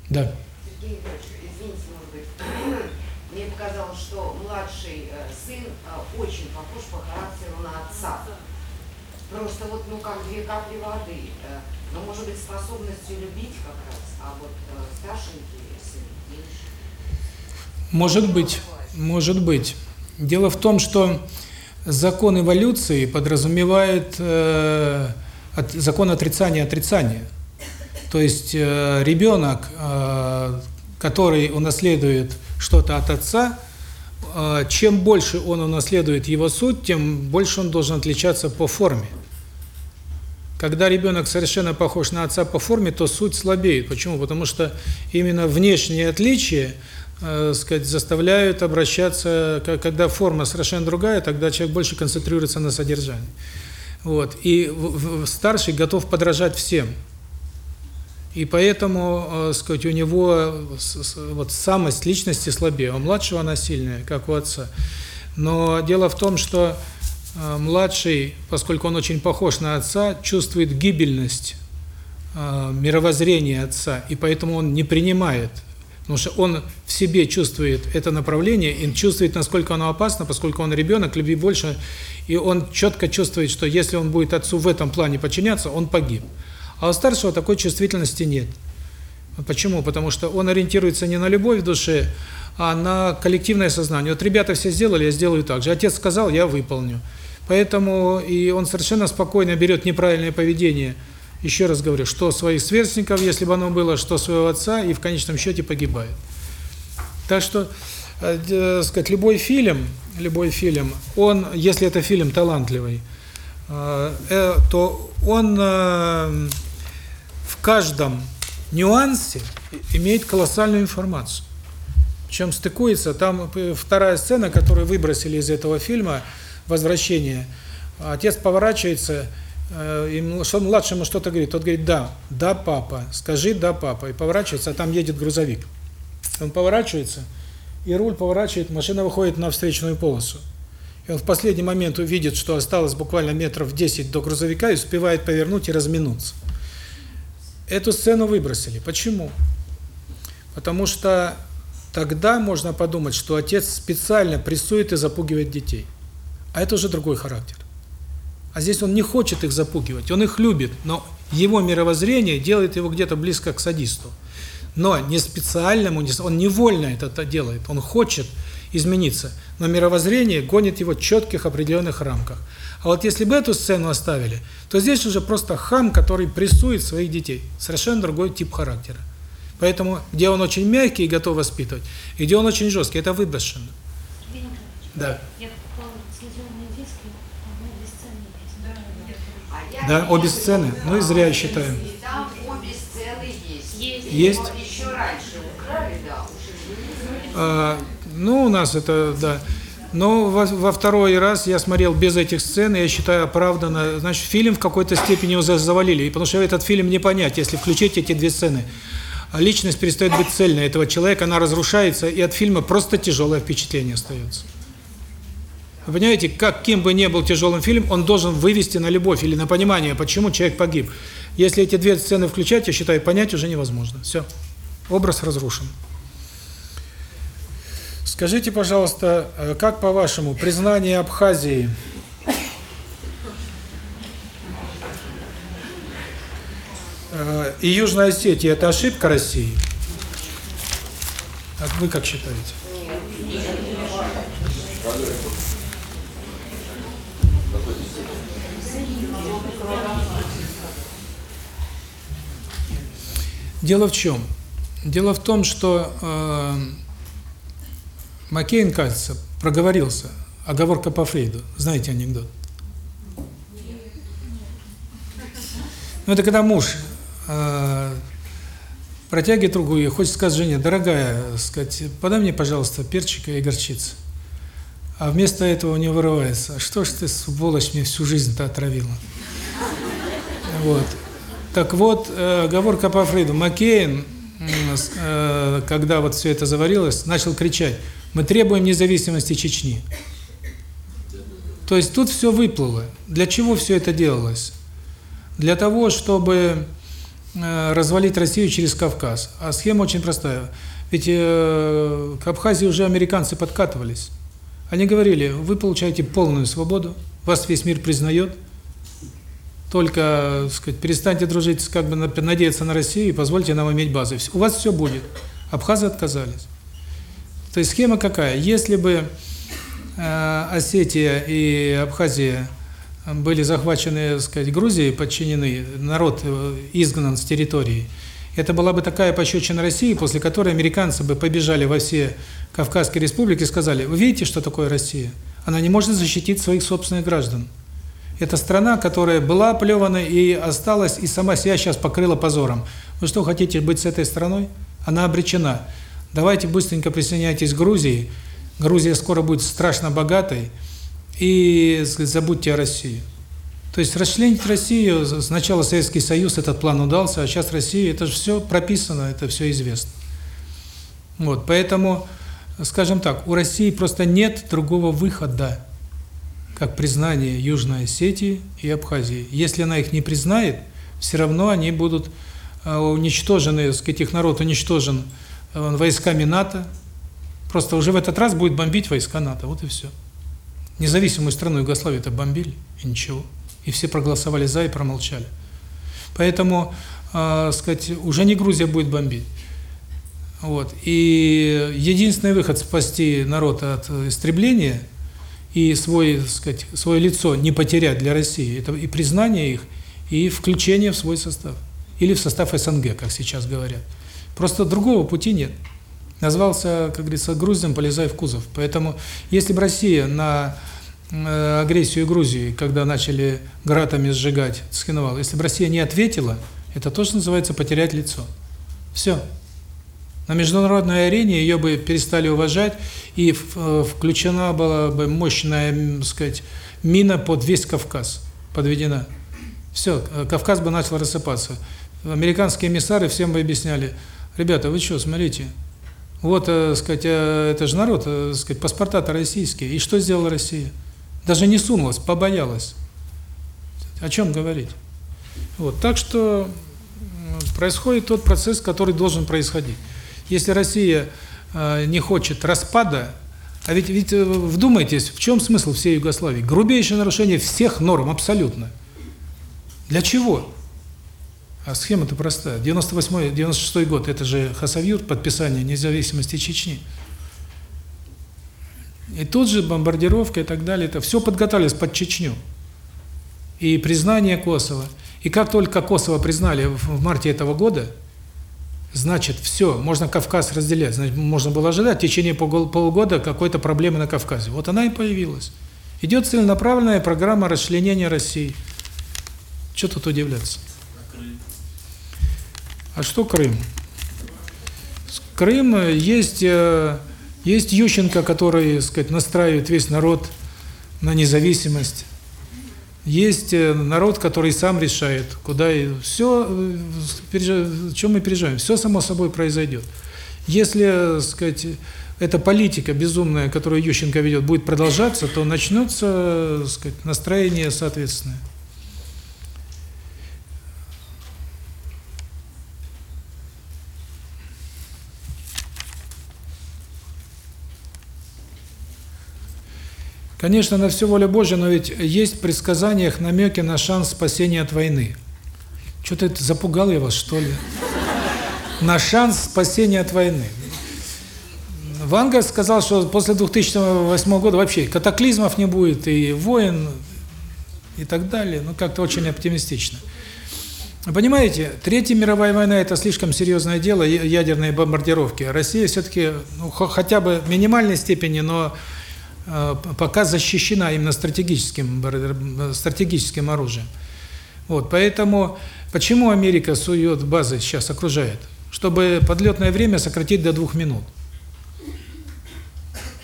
Да. Просто вот, ну, как две капли воды. Э, но, может быть, способностью любить как раз, а вот э, старшенькие сын Может быть. Может быть. Дело в том, что закон эволюции подразумевает э, от, закон отрицания отрицания. То есть э, ребенок, э, который унаследует что-то от отца, э, чем больше он унаследует его суть, тем больше он должен отличаться по форме. Когда ребенок совершенно похож на отца по форме, то суть слабеет. Почему? Потому что именно внешние отличия э, сказать, заставляют обращаться, когда форма совершенно другая, тогда человек больше концентрируется на содержании. Вот. И старший готов подражать всем. И поэтому, э, сказать, у него вот самость личности слабее. У младшего она сильная, как у отца. Но дело в том, что младший, поскольку он очень похож на отца, чувствует гибельность э, мировоззрения отца, и поэтому он не принимает Потому что он в себе чувствует это направление, и чувствует, насколько оно опасно, поскольку он ребенок, любви больше, и он четко чувствует, что если он будет отцу в этом плане подчиняться, он погиб. А у старшего такой чувствительности нет. Почему? Потому что он ориентируется не на любовь в душе, а на коллективное сознание. Вот ребята все сделали, я сделаю так же. Отец сказал, я выполню. Поэтому и он совершенно спокойно берет неправильное поведение – еще раз говорю, что своих сверстников, если бы оно было, что своего отца, и в конечном счете погибает. Так что, э, сказать, любой фильм, любой фильм, он, если это фильм талантливый, э, э, то он э, в каждом нюансе имеет колоссальную информацию. Причем стыкуется, там вторая сцена, которую выбросили из этого фильма, «Возвращение», отец поворачивается Э, ему, что младшему что-то говорит, тот говорит, да, да, папа, скажи, да, папа, и поворачивается, а там едет грузовик. Он поворачивается, и руль поворачивает, машина выходит на встречную полосу. И он в последний момент увидит, что осталось буквально метров 10 до грузовика, и успевает повернуть и разминуться. Эту сцену выбросили. Почему? Потому что тогда можно подумать, что отец специально прессует и запугивает детей. А это уже другой характер. А здесь он не хочет их запугивать, он их любит, но его мировоззрение делает его где-то близко к садисту. Но не специальному, он невольно это делает, он хочет измениться, но мировоззрение гонит его в четких определенных рамках. А вот если бы эту сцену оставили, то здесь уже просто хам, который прессует своих детей. Совершенно другой тип характера. Поэтому, где он очень мягкий и готов воспитывать, и где он очень жесткий, это выброшено. Да. Я Да, обе сцены. Ну и зря я считаю. Там обе сцены есть. Еще раньше украли, да. А, ну, у нас это, да. Но во, во второй раз я смотрел без этих сцен, и я считаю оправданно. Значит, фильм в какой-то степени уже завалили, потому что этот фильм не понять, если включить эти две сцены. А личность перестает быть цельной этого человека, она разрушается, и от фильма просто тяжелое впечатление остается. Вы понимаете, каким бы ни был тяжелым фильм, он должен вывести на любовь или на понимание, почему человек погиб. Если эти две сцены включать, я считаю, понять уже невозможно. Все. Образ разрушен. Скажите, пожалуйста, э, как по-вашему, признание Абхазии э, и Южной Осетии – это ошибка России? А вы как считаете? Дело в чем? Дело в том, что э, Маккейн, кажется, проговорился. Оговорка по Фрейду. Знаете анекдот? Ну, это когда муж э, протягивает руку и хочет сказать жене, дорогая, сказать, подай мне, пожалуйста, перчика и горчицы. А вместо этого у него вырывается, «А что ж ты, сволочь, мне всю жизнь-то отравила. Вот. Так вот, э, оговорка по Фрейду. Маккейн, э, когда вот все это заварилось, начал кричать, мы требуем независимости Чечни. То есть тут все выплыло. Для чего все это делалось? Для того, чтобы э, развалить Россию через Кавказ. А схема очень простая. Ведь к Абхазии уже американцы подкатывались. Они говорили, вы получаете полную свободу, вас весь мир признает, только, сказать, перестаньте дружить, как бы надеяться на Россию и позвольте нам иметь базы. У вас все будет. Абхазы отказались. То есть схема какая? Если бы э, Осетия и Абхазия были захвачены, так сказать, Грузией, подчинены, народ э, изгнан с территории, это была бы такая пощечина России, после которой американцы бы побежали во все Кавказские республики и сказали, вы видите, что такое Россия? Она не может защитить своих собственных граждан. Это страна, которая была оплевана и осталась, и сама себя сейчас покрыла позором. Вы что, хотите быть с этой страной? Она обречена. Давайте быстренько присоединяйтесь к Грузии. Грузия скоро будет страшно богатой. И забудьте о России. То есть расчленить Россию, сначала Советский Союз, этот план удался, а сейчас Россия, это же все прописано, это все известно. Вот, поэтому, скажем так, у России просто нет другого выхода, как признание Южной Осетии и Абхазии. Если она их не признает, все равно они будут э, уничтожены, сказать, их народ уничтожен войсками НАТО. Просто уже в этот раз будет бомбить войска НАТО, вот и все. Независимую страну Югославию-то бомбили, и ничего и все проголосовали за и промолчали. Поэтому, э, сказать, уже не Грузия будет бомбить. Вот. И единственный выход спасти народ от истребления и свой, сказать, свое лицо не потерять для России это и признание их, и включение в свой состав или в состав СНГ, как сейчас говорят. Просто другого пути нет. Назвался, как говорится, груздем, полезай в кузов. Поэтому если бы Россия на Э, агрессию Грузии, когда начали гратами сжигать Цхинвал, если бы Россия не ответила, это тоже называется потерять лицо. Все. На международной арене ее бы перестали уважать, и э, включена была бы мощная, так сказать, мина под весь Кавказ, подведена. Все, Кавказ бы начал рассыпаться. Американские эмиссары всем бы объясняли, ребята, вы что, смотрите, вот, так сказать, это же народ, так сказать, паспорта-то российские, и что сделала Россия? Даже не сунулась, побоялась. О чем говорить? Вот, так что происходит тот процесс, который должен происходить. Если Россия э, не хочет распада, а ведь, ведь э, вдумайтесь, в чем смысл всей Югославии? Грубейшее нарушение всех норм, абсолютно. Для чего? А схема-то простая. 98-96 год, это же Хасавюрт, подписание независимости Чечни. И тут же бомбардировка и так далее, это все подготовилось под Чечню. И признание Косово. И как только Косово признали в марте этого года, значит, все, можно Кавказ разделять. Значит, можно было ожидать в течение полугода какой-то проблемы на Кавказе. Вот она и появилась. Идет целенаправленная программа расчленения России. Что тут удивляться? А что Крым? Крым есть э, есть Ющенко, который, так сказать, настраивает весь народ на независимость. Есть э, народ, который сам решает, куда и все, э, чем мы переживаем, все само собой произойдет. Если, сказать, эта политика безумная, которую Ющенко ведет, будет продолжаться, то начнется, сказать, настроение соответственное. Конечно, на все воля Божья, но ведь есть в предсказаниях намеки на шанс спасения от войны. Что-то это запугал я вас, что ли? На шанс спасения от войны. Ванга сказал, что после 2008 года вообще катаклизмов не будет, и войн, и так далее. Ну, как-то очень оптимистично. Понимаете, Третья мировая война – это слишком серьезное дело, ядерные бомбардировки. Россия все-таки, ну, хотя бы в минимальной степени, но пока защищена именно стратегическим стратегическим оружием. Вот, поэтому почему Америка сует базы сейчас окружает? Чтобы подлетное время сократить до двух минут.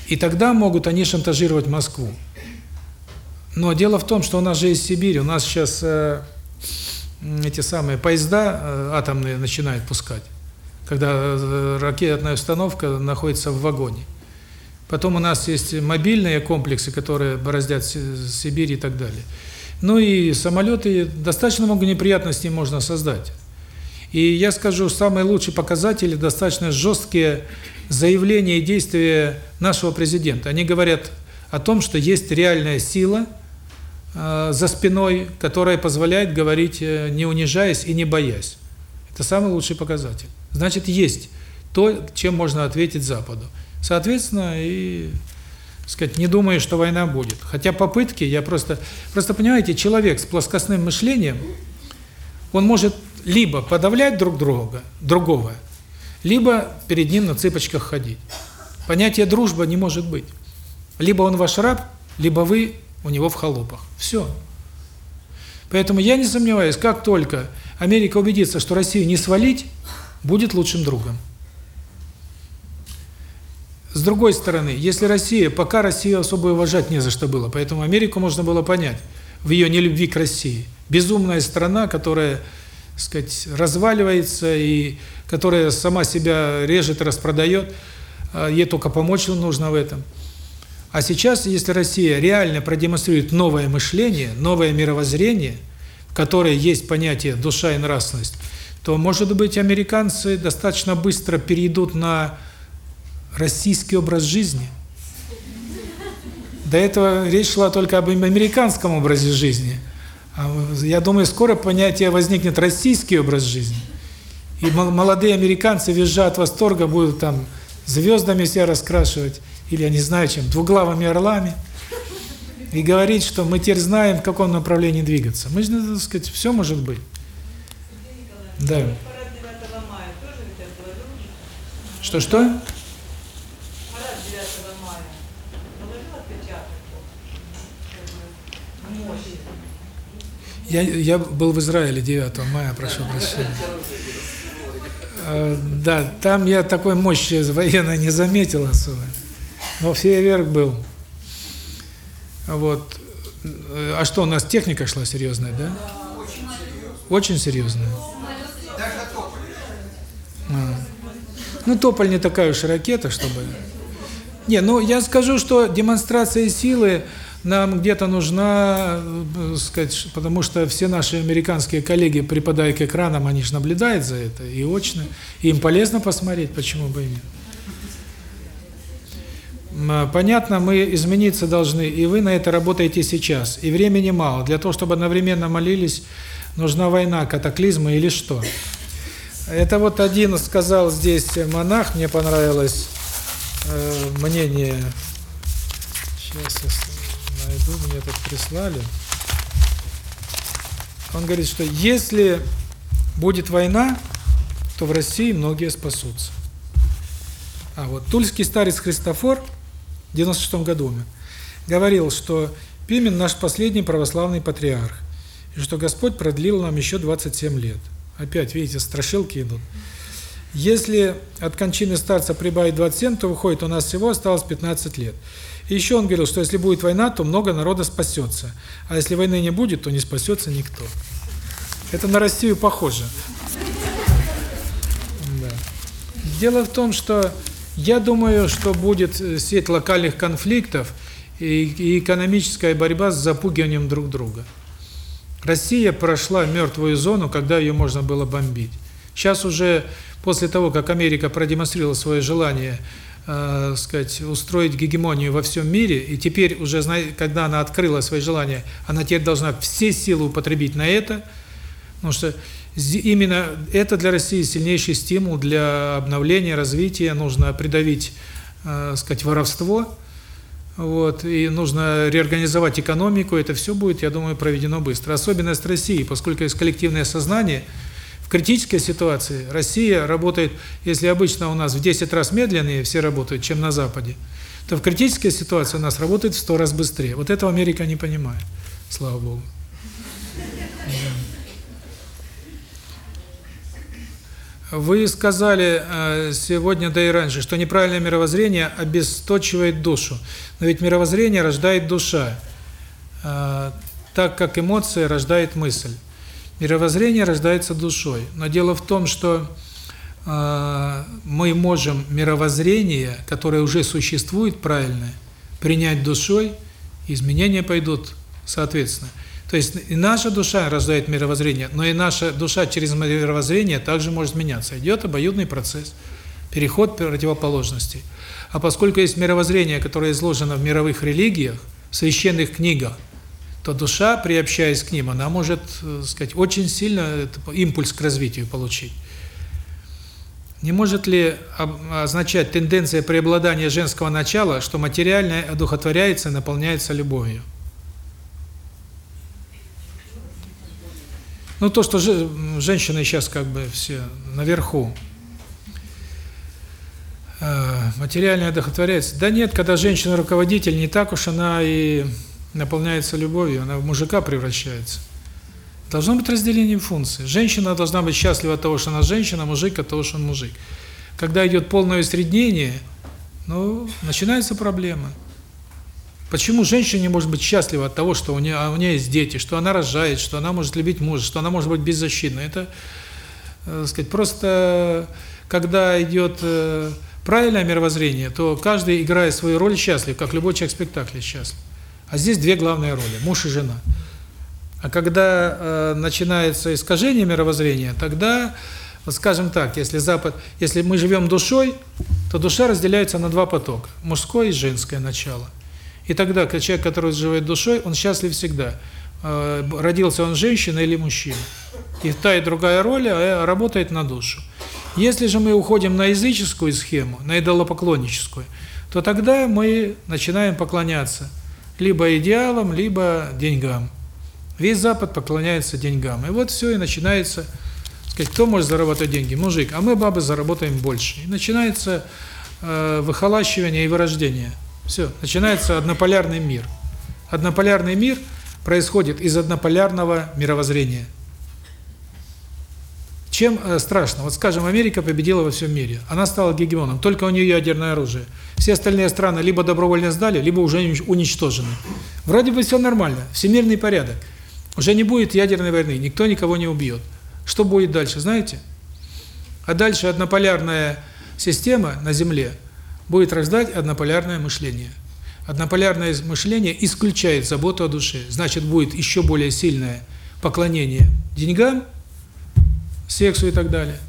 И тогда могут они шантажировать Москву. Но дело в том, что у нас же есть Сибирь, у нас сейчас э, эти самые поезда э, атомные начинают пускать, когда э, ракетная установка находится в вагоне. Потом у нас есть мобильные комплексы, которые бороздят Сибирь и так далее. Ну и самолеты, достаточно много неприятностей можно создать. И я скажу, самый лучший показатель – достаточно жесткие заявления и действия нашего президента. Они говорят о том, что есть реальная сила э, за спиной, которая позволяет говорить, э, не унижаясь и не боясь. Это самый лучший показатель. Значит, есть то, чем можно ответить Западу. Соответственно, и сказать, не думаю, что война будет. Хотя попытки, я просто... Просто понимаете, человек с плоскостным мышлением, он может либо подавлять друг друга, другого, либо перед ним на цыпочках ходить. Понятие дружба не может быть. Либо он ваш раб, либо вы у него в холопах. Все. Поэтому я не сомневаюсь, как только Америка убедится, что Россию не свалить, будет лучшим другом. С другой стороны, если Россия, пока Россию особо уважать не за что было, поэтому Америку можно было понять в ее нелюбви к России. Безумная страна, которая, сказать, разваливается и которая сама себя режет, распродает, а ей только помочь нужно в этом. А сейчас, если Россия реально продемонстрирует новое мышление, новое мировоззрение, в которое есть понятие душа и нравственность, то, может быть, американцы достаточно быстро перейдут на российский образ жизни. До этого речь шла только об американском образе жизни. А я думаю, скоро понятие возникнет российский образ жизни. И молодые американцы, визжа от восторга, будут там звездами себя раскрашивать, или я не знаю чем, двуглавыми орлами, и говорить, что мы теперь знаем, в каком направлении двигаться. Мы же, так сказать, все может быть. Да. Что-что? Я, я был в Израиле 9 мая, прошу прощения. А, да, там я такой мощи военной не заметил особо. Но фейерверк был. Вот. А что, у нас техника шла серьезная, да? Очень серьезная. А. Ну, Тополь не такая уж ракета, чтобы... Не, ну, я скажу, что демонстрация силы нам где-то нужна, э, сказать, потому что все наши американские коллеги, припадая к экранам, они же наблюдают за это, и очно. И им полезно посмотреть, почему бы и нет. А, понятно, мы измениться должны, и вы на это работаете сейчас. И времени мало. Для того, чтобы одновременно молились, нужна война, катаклизмы или что? Это вот один сказал здесь монах, мне понравилось э, мнение. Сейчас я найду, мне тут прислали. Он говорит, что если будет война, то в России многие спасутся. А вот тульский старец Христофор в 96 году умер, говорил, что Пимен наш последний православный патриарх, и что Господь продлил нам еще 27 лет. Опять, видите, страшилки идут. Если от кончины старца прибавить 27, то выходит, у нас всего осталось 15 лет. И еще он говорил, что если будет война, то много народа спасется. А если войны не будет, то не спасется никто. Это на Россию похоже. Да. Дело в том, что я думаю, что будет сеть локальных конфликтов и экономическая борьба с запугиванием друг друга. Россия прошла мертвую зону, когда ее можно было бомбить. Сейчас уже после того, как Америка продемонстрировала свое желание, э, сказать, устроить гегемонию во всем мире, и теперь уже, когда она открыла свои желания, она теперь должна все силы употребить на это, потому что именно это для России сильнейший стимул для обновления, развития, нужно придавить, э, сказать, воровство, вот, и нужно реорганизовать экономику, это все будет, я думаю, проведено быстро. Особенность России, поскольку есть коллективное сознание, в критической ситуации Россия работает, если обычно у нас в 10 раз медленнее все работают, чем на Западе, то в критической ситуации у нас работает в 100 раз быстрее. Вот этого Америка не понимает, слава Богу. Вы сказали э, сегодня, да и раньше, что неправильное мировоззрение обесточивает душу. Но ведь мировоззрение рождает душа, э, так как эмоция рождает мысль. Мировоззрение рождается душой. Но дело в том, что э, мы можем мировоззрение, которое уже существует правильное, принять душой, изменения пойдут соответственно. То есть и наша душа рождает мировоззрение, но и наша душа через мировоззрение также может меняться. Идет обоюдный процесс, переход противоположностей. А поскольку есть мировоззрение, которое изложено в мировых религиях, в священных книгах, то душа, приобщаясь к ним, она может, так сказать, очень сильно импульс к развитию получить. Не может ли означать тенденция преобладания женского начала, что материальное одухотворяется наполняется любовью? Ну, то, что женщины сейчас как бы все наверху. Э, материальное одухотворяется. Да нет, когда женщина руководитель, не так уж она и наполняется любовью, она в мужика превращается. Должно быть разделение функций. Женщина должна быть счастлива от того, что она женщина, мужик от того, что он мужик. Когда идет полное усреднение, ну, начинаются проблемы. Почему женщина не может быть счастлива от того, что у нее, а у нее есть дети, что она рожает, что она может любить мужа, что она может быть беззащитной? Это, э, так сказать, просто когда идет э, правильное мировоззрение, то каждый, играя свою роль, счастлив, как любой человек в спектакле счастлив. А здесь две главные роли – муж и жена. А когда э, начинается искажение мировоззрения, тогда, вот скажем так, если Запад, если мы живем душой, то душа разделяется на два потока – мужское и женское начало. И тогда человек, который живет душой, он счастлив всегда. Э, родился он женщина или мужчина. И та и другая роль э, работает на душу. Если же мы уходим на языческую схему, на идолопоклонническую, то тогда мы начинаем поклоняться либо идеалам, либо деньгам. Весь Запад поклоняется деньгам. И вот все, и начинается, сказать, кто может зарабатывать деньги? Мужик. А мы, бабы, заработаем больше. И начинается э, выхолащивание и вырождение. Все, начинается однополярный мир. Однополярный мир происходит из однополярного мировоззрения. Чем э, страшно? Вот, скажем, Америка победила во всем мире. Она стала гегемоном, только у нее ядерное оружие. Все остальные страны либо добровольно сдали, либо уже уничтожены. Вроде бы все нормально, всемирный порядок. Уже не будет ядерной войны, никто никого не убьет. Что будет дальше, знаете? А дальше однополярная система на Земле будет рождать однополярное мышление. Однополярное мышление исключает заботу о душе. Значит, будет еще более сильное поклонение деньгам, сексу и так далее,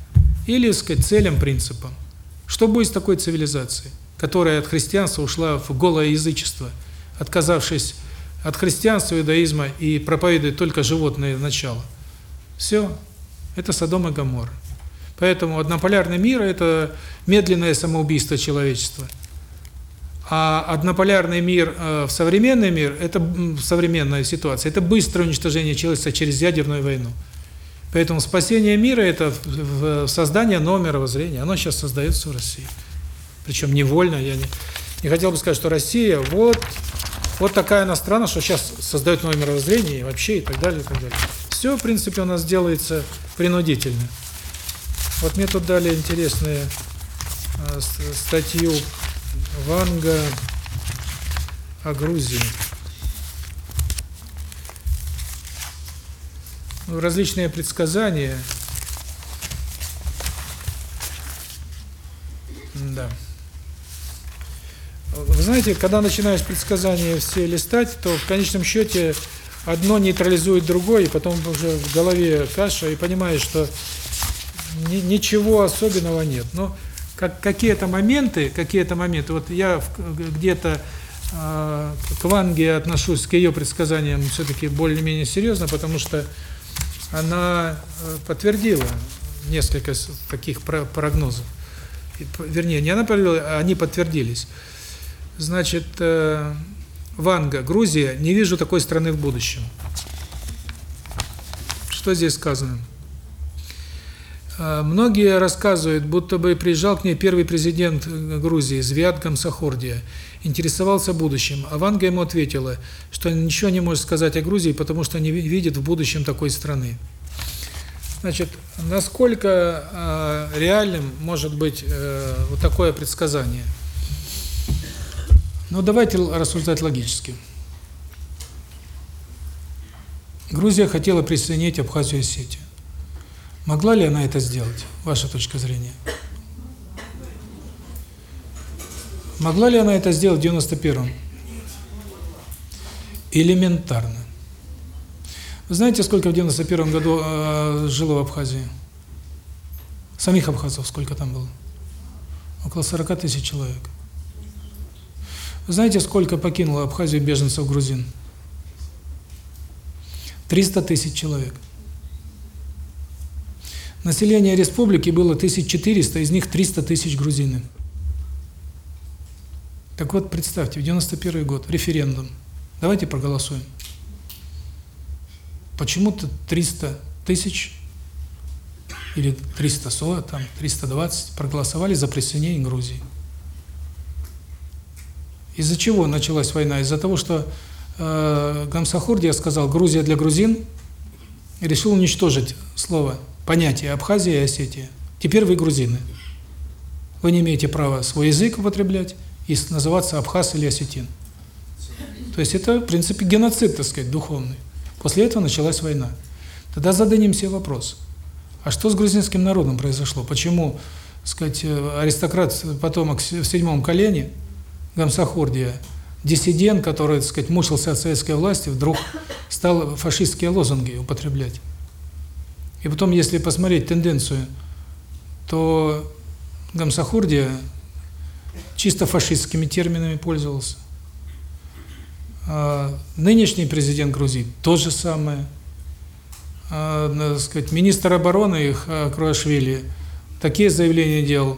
или, сказать, целям, принципам. Что будет с такой цивилизацией, которая от христианства ушла в голое язычество, отказавшись от христианства, иудаизма и проповедует только животное начало? Все. Это Содом и Гоморра. Поэтому однополярный мир – это медленное самоубийство человечества. А однополярный мир э, в современный мир – это современная ситуация, это быстрое уничтожение человечества через ядерную войну. Поэтому спасение мира – это создание нового мировоззрения. Оно сейчас создается в России. Причем невольно. Я не, не хотел бы сказать, что Россия вот, вот такая она страна, что сейчас создает новое мировоззрение и вообще и так далее, и так далее. Все, в принципе, у нас делается принудительно. Вот мне тут дали интересную э, статью Ванга о Грузии. Различные предсказания. Да. Вы знаете, когда начинаешь предсказания все листать, то в конечном счете одно нейтрализует другое, и потом уже в голове каша, и понимаешь, что ни, ничего особенного нет. Но как какие-то моменты, какие-то моменты, вот я где-то э, к Ванге отношусь, к ее предсказаниям все-таки более-менее серьезно, потому что она э, подтвердила несколько таких прогнозов. Вернее, не она подтвердила, а они подтвердились. Значит, э, Ванга, Грузия, не вижу такой страны в будущем. Что здесь сказано? Э, многие рассказывают, будто бы приезжал к ней первый президент Грузии, Звят Гамсахордия, интересовался будущим. А Ванга ему ответила, что ничего не может сказать о Грузии, потому что не видит в будущем такой страны. Значит, насколько э, реальным может быть э, вот такое предсказание? Ну, давайте рассуждать логически. Грузия хотела присоединить Абхазию и Осетию. Могла ли она это сделать? Ваша точка зрения. Могла ли она это сделать в 91-м? Элементарно. Вы знаете, сколько в 91 году э, жило в Абхазии? Самих абхазов сколько там было? Около 40 тысяч человек. Вы знаете, сколько покинуло Абхазию беженцев грузин? 300 тысяч человек. Население республики было 1400, из них 300 тысяч грузины. Так вот, представьте, в 91 год, референдум. Давайте проголосуем. Почему-то 300 тысяч или 340, там 320 проголосовали за присоединение Грузии. Из-за чего началась война? Из-за того, что э, Гамсахурдия сказал «Грузия для грузин» и решил уничтожить слово, понятие Абхазия и Осетия. Теперь вы грузины. Вы не имеете права свой язык употреблять и называться абхаз или осетин. То есть это, в принципе, геноцид, так сказать, духовный. После этого началась война. Тогда зададим себе вопрос. А что с грузинским народом произошло? Почему, сказать, аристократ, потомок в седьмом колене, Гамсахурдия, диссидент, который, так сказать, мучился от советской власти, вдруг стал фашистские лозунги употреблять. И потом, если посмотреть тенденцию, то Гамсахурдия чисто фашистскими терминами пользовался. А нынешний президент Грузии то же самое. А, сказать, министр обороны их, а, Круашвили, такие заявления делал,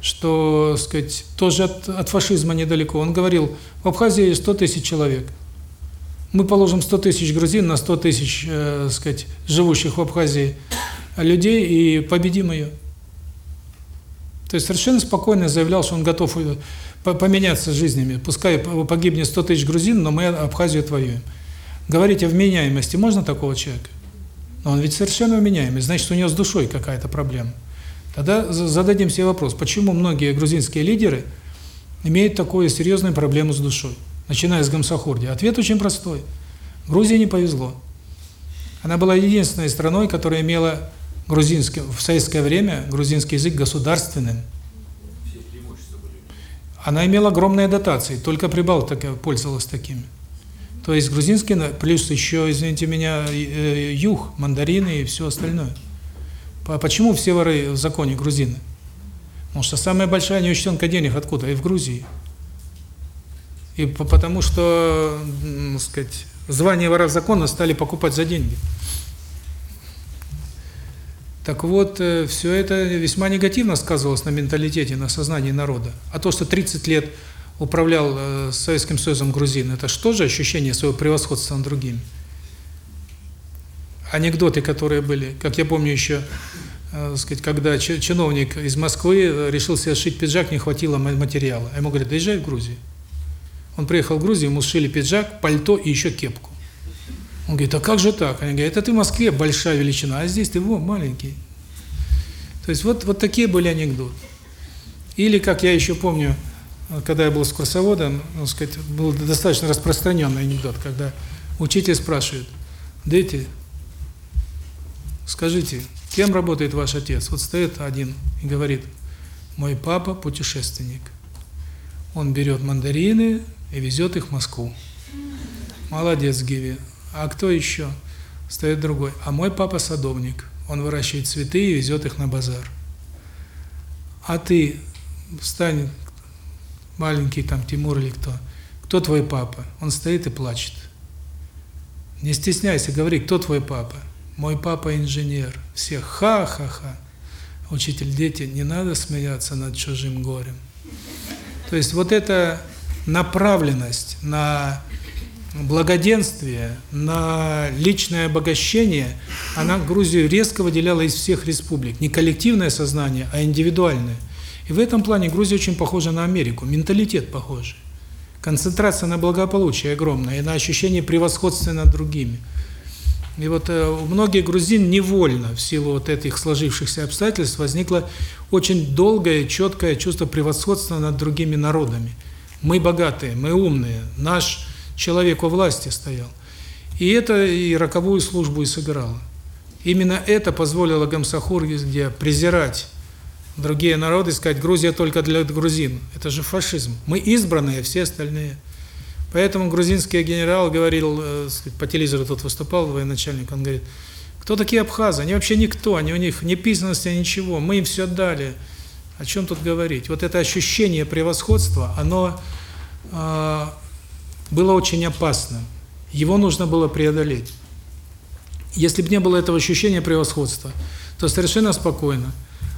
что, сказать, тоже от, от фашизма недалеко. Он говорил, в Абхазии 100 тысяч человек. Мы положим 100 тысяч грузин на 100 тысяч, э, сказать, живущих в Абхазии людей и победим ее. То есть совершенно спокойно заявлял, что он готов э, поменяться жизнями. Пускай погибнет 100 тысяч грузин, но мы Абхазию отвоюем. Говорить о вменяемости можно такого человека? Но он ведь совершенно вменяемый, значит, у него с душой какая-то проблема. Тогда зададим себе вопрос, почему многие грузинские лидеры имеют такую серьезную проблему с душой, начиная с Гамсахурди? Ответ очень простой. Грузии не повезло. Она была единственной страной, которая имела грузинский в советское время грузинский язык государственным. Она имела огромные дотации, только Прибалтика пользовалась такими. То есть грузинский, плюс еще, извините меня, э, юг, мандарины и все остальное. Почему все воры в законе грузины? Потому что самая большая неучтенка денег откуда? И в Грузии. И потому что, так сказать, звание вора закона стали покупать за деньги. Так вот, э, все это весьма негативно сказывалось на менталитете, на сознании народа. А то, что 30 лет управлял э, Советским Союзом грузин, это что же ощущение своего превосходства над другими? Анекдоты, которые были, как я помню еще, э, сказать, когда чиновник из Москвы решил себе сшить пиджак, не хватило материала. А ему говорят, доезжай в Грузию. Он приехал в Грузию, ему сшили пиджак, пальто и еще кепку. Он говорит, а как же так? Они говорят, это ты в Москве большая величина, а здесь ты во, маленький. То есть вот, вот такие были анекдоты. Или, как я еще помню, когда я был с курсоводом, ну, сказать, был достаточно распространенный анекдот, когда учитель спрашивает, дети, скажите, кем работает ваш отец? Вот стоит один и говорит, мой папа путешественник. Он берет мандарины и везет их в Москву. Молодец, Гиви. А кто еще? Стоит другой. А мой папа садовник. Он выращивает цветы и везет их на базар. А ты встань, маленький там Тимур или кто. Кто твой папа? Он стоит и плачет. Не стесняйся, говори, кто твой папа? Мой папа инженер. Все ха-ха-ха. Учитель, дети, не надо смеяться над чужим горем. То есть вот эта направленность на благоденствие, на личное обогащение, она Грузию резко выделяла из всех республик. Не коллективное сознание, а индивидуальное. И в этом плане Грузия очень похожа на Америку, менталитет похожий. Концентрация на благополучии огромная и на ощущение превосходства над другими. И вот э, у многих грузин невольно, в силу вот этих сложившихся обстоятельств, возникло очень долгое, четкое чувство превосходства над другими народами. Мы богатые, мы умные, наш человек во власти стоял. И это и роковую службу и сыграло. Именно это позволило Гамсахурге презирать другие народы, сказать, Грузия только для грузин. Это же фашизм. Мы избранные, все остальные. Поэтому грузинский генерал говорил, э, по телевизору тут выступал, военачальник, он говорит, кто такие абхазы? Они вообще никто, они у них не писанности, ничего, мы им все дали. О чем тут говорить? Вот это ощущение превосходства, оно э, было очень опасно. Его нужно было преодолеть. Если бы не было этого ощущения превосходства, то совершенно спокойно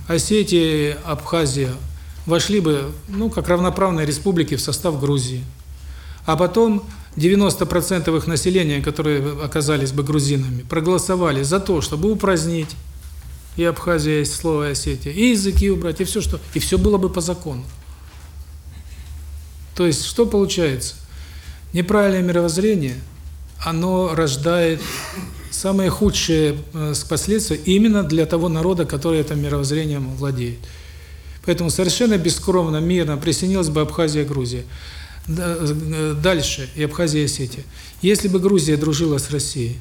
Осетия, Абхазия вошли бы, ну, как равноправные республики в состав Грузии. А потом 90% их населения, которые оказались бы грузинами, проголосовали за то, чтобы упразднить и Абхазия, есть слово и Осетия, и языки убрать, и все что, и все было бы по закону. То есть, что получается? Неправильное мировоззрение, оно рождает самые худшие э, последствия именно для того народа, который этим мировоззрением владеет. Поэтому совершенно бескровно, мирно присоединилась бы Абхазия и Грузия. Э, дальше, и Абхазия и Осетия. Если бы Грузия дружила с Россией,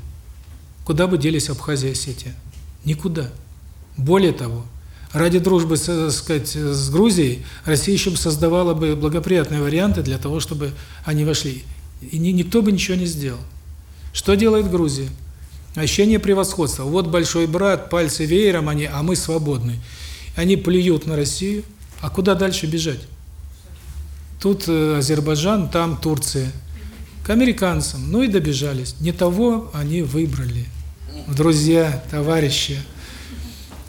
куда бы делись Абхазия и Осетия? Никуда. Более того, ради дружбы, так сказать, с Грузией, Россия еще бы создавала бы благоприятные варианты для того, чтобы они вошли. И никто бы ничего не сделал. Что делает Грузия? Ощущение превосходства. Вот большой брат, пальцы веером они, а мы свободны. Они плюют на Россию. А куда дальше бежать? Тут э, Азербайджан, там Турция. К американцам. Ну и добежались. Не того они выбрали. Друзья, товарищи.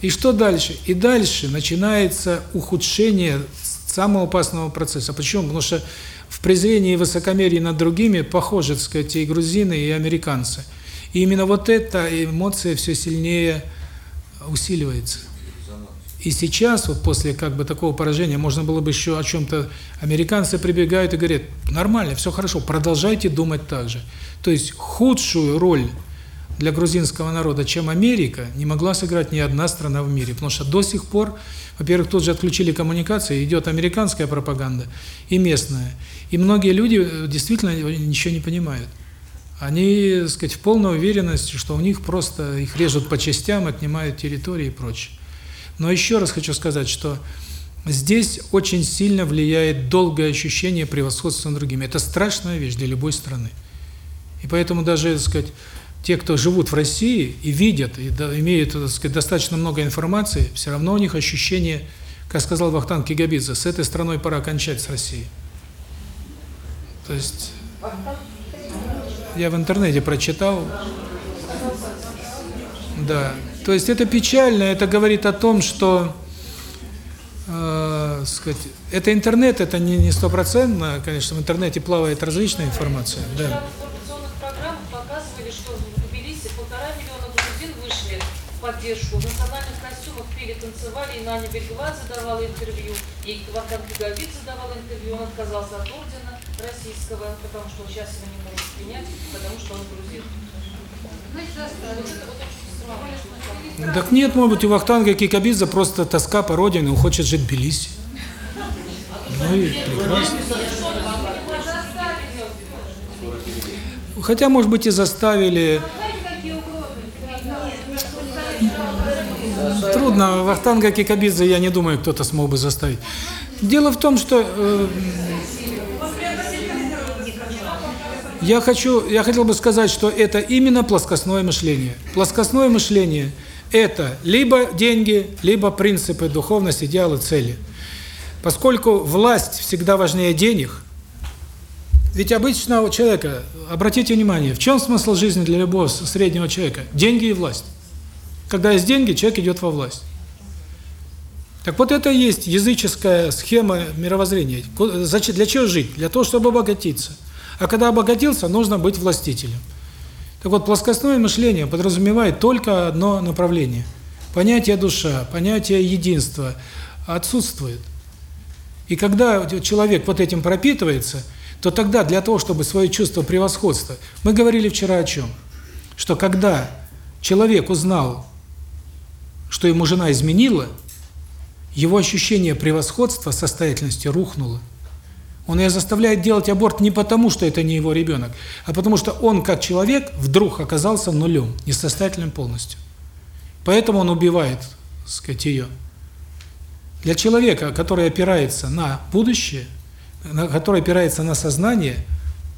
И что дальше? И дальше начинается ухудшение самого опасного процесса. Почему? Потому что в презрении и высокомерии над другими похожи, так сказать, и грузины, и американцы. И именно вот эта эмоция все сильнее усиливается. И сейчас, вот после как бы такого поражения, можно было бы еще о чем-то... Американцы прибегают и говорят, нормально, все хорошо, продолжайте думать так же. То есть худшую роль для грузинского народа, чем Америка, не могла сыграть ни одна страна в мире. Потому что до сих пор, во-первых, тут же отключили коммуникации, идет американская пропаганда и местная. И многие люди э, действительно ничего не понимают. Они, так сказать, в полной уверенности, что у них просто их режут по частям, отнимают территории и прочее. Но еще раз хочу сказать, что здесь очень сильно влияет долгое ощущение превосходства над другими. Это страшная вещь для любой страны. И поэтому даже, так сказать, те, кто живут в России и видят, и имеют, так сказать, достаточно много информации, все равно у них ощущение, как сказал Вахтанг Кигабидзе, с этой страной пора кончать с Россией. То есть я в интернете прочитал. Да. То есть это печально, это говорит о том, что, э, сказать, это интернет, это не стопроцентно, конечно, в интернете плавает различная информация, да. информационных программах показывали, что в Тбилиси полтора миллиона грузин вышли в поддержку, в национальных костюмах пели, танцевали, и Наня Бельгвадзе давала интервью, и Вахтанг Кигавидзе давал интервью, он отказался от ордена российского, потому что он сейчас его не может принять, потому что он грузин. Вот это вот очень странно. Так нет, может быть, у Вахтанга Кикабидзе просто тоска по родине, он хочет жить в Тбилиси. Ну и прекрасно. Хотя, может быть, и заставили. Трудно. Вахтанга Кикабидзе, я не думаю, кто-то смог бы заставить. Дело в том, что э, я хочу, я хотел бы сказать, что это именно плоскостное мышление. Плоскостное мышление – это либо деньги, либо принципы, духовность, идеалы, цели. Поскольку власть всегда важнее денег, ведь обычного человека, обратите внимание, в чем смысл жизни для любого среднего человека? Деньги и власть. Когда есть деньги, человек идет во власть. Так вот это и есть языческая схема мировоззрения. Зачем, для чего жить? Для того, чтобы обогатиться. А когда обогатился, нужно быть властителем. Так вот, плоскостное мышление подразумевает только одно направление. Понятие душа, понятие единства отсутствует. И когда человек вот этим пропитывается, то тогда для того, чтобы свое чувство превосходства... Мы говорили вчера о чем? Что когда человек узнал, что ему жена изменила, его ощущение превосходства, состоятельности рухнуло. Он ее заставляет делать аборт не потому, что это не его ребенок, а потому что он, как человек, вдруг оказался нулем, несостоятельным полностью. Поэтому он убивает, так сказать, ее. Для человека, который опирается на будущее, который опирается на сознание,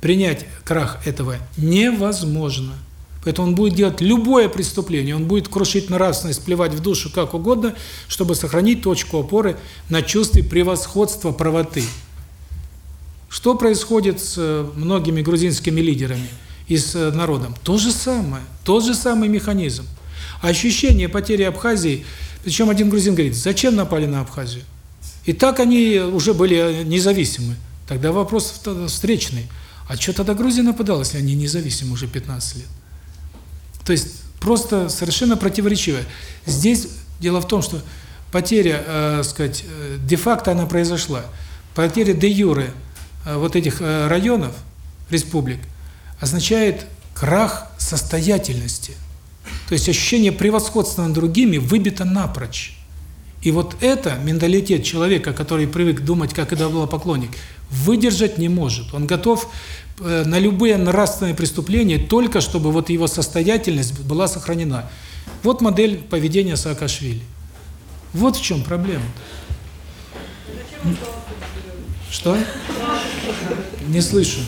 принять крах этого невозможно. Поэтому он будет делать любое преступление, он будет крушить нравственность, плевать в душу как угодно, чтобы сохранить точку опоры на чувстве превосходства правоты. Что происходит с э, многими грузинскими лидерами и с э, народом? То же самое, тот же самый механизм. Ощущение потери Абхазии, причем один грузин говорит, зачем напали на Абхазию? И так они уже были независимы. Тогда вопрос встречный. А что тогда Грузия нападала, если они независимы уже 15 лет? То есть просто совершенно противоречивое. Здесь дело в том, что потеря, э, сказать, э, де-факто она произошла. Потеря де юре э, вот этих э, районов, республик, означает крах состоятельности. То есть ощущение превосходства над другими выбито напрочь. И вот это менталитет человека, который привык думать, как это было поклонник, выдержать не может. Он готов на любые нравственные преступления, только чтобы вот его состоятельность была сохранена. Вот модель поведения Саакашвили. Вот в чем проблема. Что? Не слышу.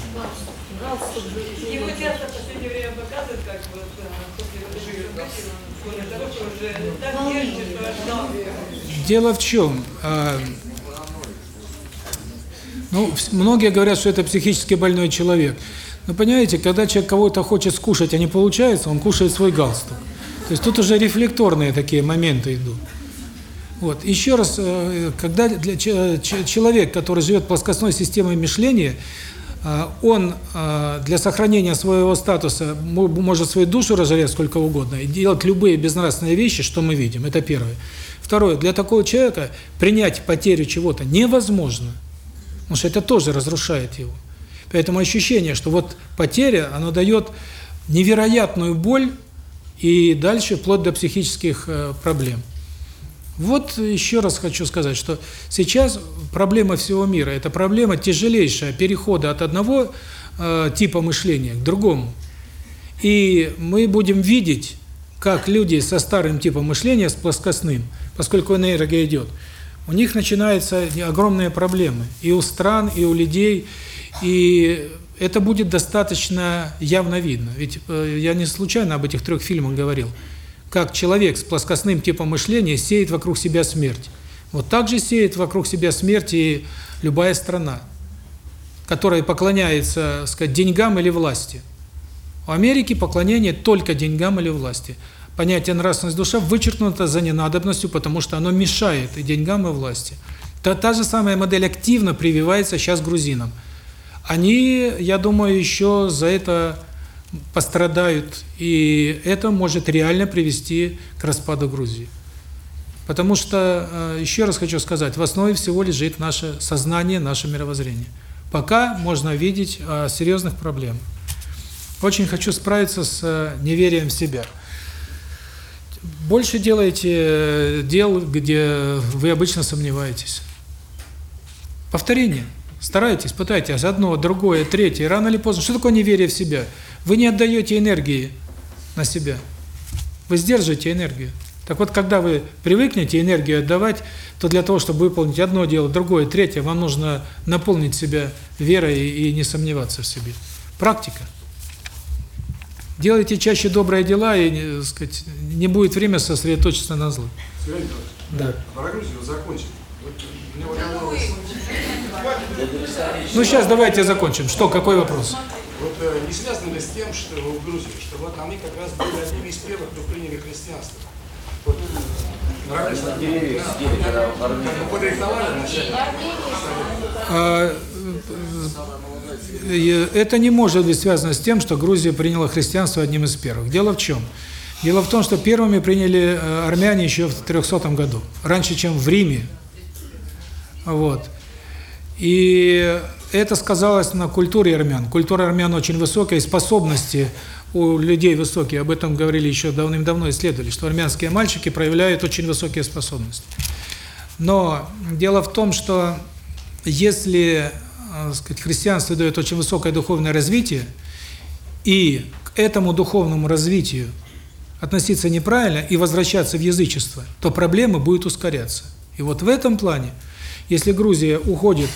Дело в чем? Ну, многие говорят, что это психически больной человек. Но понимаете, когда человек кого-то хочет скушать, а не получается, он кушает свой галстук. То есть тут уже рефлекторные такие моменты идут. Вот. Еще раз, э, когда для человек, который живет плоскостной системой мышления, э, он э, для сохранения своего статуса может свою душу разорять сколько угодно и делать любые безнравственные вещи, что мы видим. Это первое. Второе, для такого человека принять потерю чего-то невозможно, потому что это тоже разрушает его. Поэтому ощущение, что вот потеря, оно дает невероятную боль и дальше вплоть до психических э, проблем. Вот еще раз хочу сказать, что сейчас проблема всего мира – это проблема тяжелейшая перехода от одного э, типа мышления к другому. И мы будем видеть, как люди со старым типом мышления, с плоскостным – поскольку энергия идет, у них начинаются огромные проблемы и у стран, и у людей, и это будет достаточно явно видно. Ведь э, я не случайно об этих трех фильмах говорил. Как человек с плоскостным типом мышления сеет вокруг себя смерть. Вот так же сеет вокруг себя смерть и любая страна, которая поклоняется, сказать, деньгам или власти. У Америки поклонение только деньгам или власти – понятие нравственность душа вычеркнуто за ненадобностью, потому что оно мешает и деньгам, и власти. Та, та же самая модель активно прививается сейчас грузинам. Они, я думаю, еще за это пострадают, и это может реально привести к распаду Грузии. Потому что, э, еще раз хочу сказать, в основе всего лежит наше сознание, наше мировоззрение. Пока можно видеть э, серьезных проблем. Очень хочу справиться с э, неверием в себя больше делайте э, дел, где вы обычно сомневаетесь. Повторение. Старайтесь, пытайтесь одно, другое, третье. Рано или поздно. Что такое неверие в себя? Вы не отдаете энергии на себя. Вы сдерживаете энергию. Так вот, когда вы привыкнете энергию отдавать, то для того, чтобы выполнить одно дело, другое, третье, вам нужно наполнить себя верой и не сомневаться в себе. Практика. Делайте чаще добрые дела, и, так э, сказать, не будет время сосредоточиться на злом. Да. Про Грузию закончим. Вот, мне вот ну, сейчас давайте закончим. Что, какой вопрос? Вот э, не связано ли с тем, что в Грузии, что вот они как раз были одними из первых, кто приняли христианство? Вот, нравится? Как бы подрихтовали вначале? А, это не может быть связано с тем, что Грузия приняла христианство одним из первых. Дело в чем? Дело в том, что первыми приняли э, армяне еще в 300 году, раньше, чем в Риме. Вот. И это сказалось на культуре армян. Культура армян очень высокая, и способности у людей высокие. Об этом говорили еще давным-давно, исследовали, что армянские мальчики проявляют очень высокие способности. Но дело в том, что если э, сказать, христианство дает очень высокое духовное развитие, и к этому духовному развитию относиться неправильно и возвращаться в язычество, то проблема будет ускоряться. И вот в этом плане, если Грузия уходит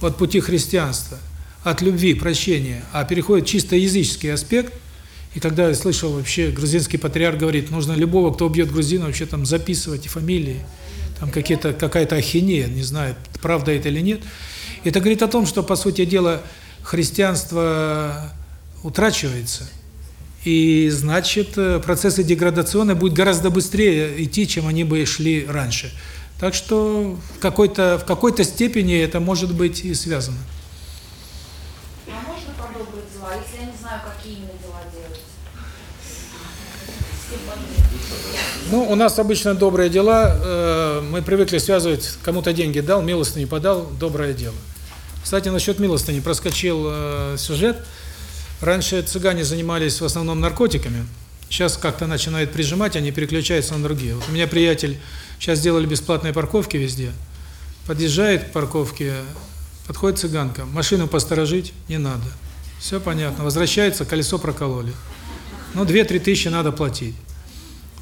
от пути христианства, от любви, прощения, а переходит чисто языческий аспект, и когда я слышал вообще, грузинский патриарх говорит, нужно любого, кто убьет грузина, вообще там записывать и фамилии, там какие-то какая-то ахинея, не знаю, правда это или нет. Это говорит о том, что, по сути дела, христианство утрачивается, И значит, э, процессы деградационные будут гораздо быстрее идти, чем они бы шли раньше. Так что в какой-то в какой-то степени это может быть и связано. А можно про добрые дела, если я не знаю, какие именно дела делать? Всем подряд. Ну, у нас обычно добрые дела, э, мы привыкли связывать, кому-то деньги дал, милостыню подал, доброе дело. Кстати, насчет милостыни проскочил э, сюжет. Раньше цыгане занимались в основном наркотиками, сейчас как-то начинают прижимать, они переключаются на другие. Вот у меня приятель, сейчас сделали бесплатные парковки везде, подъезжает к парковке, подходит цыганка, машину посторожить не надо. Все понятно, возвращается, колесо прокололи. Ну, 2-3 тысячи надо платить.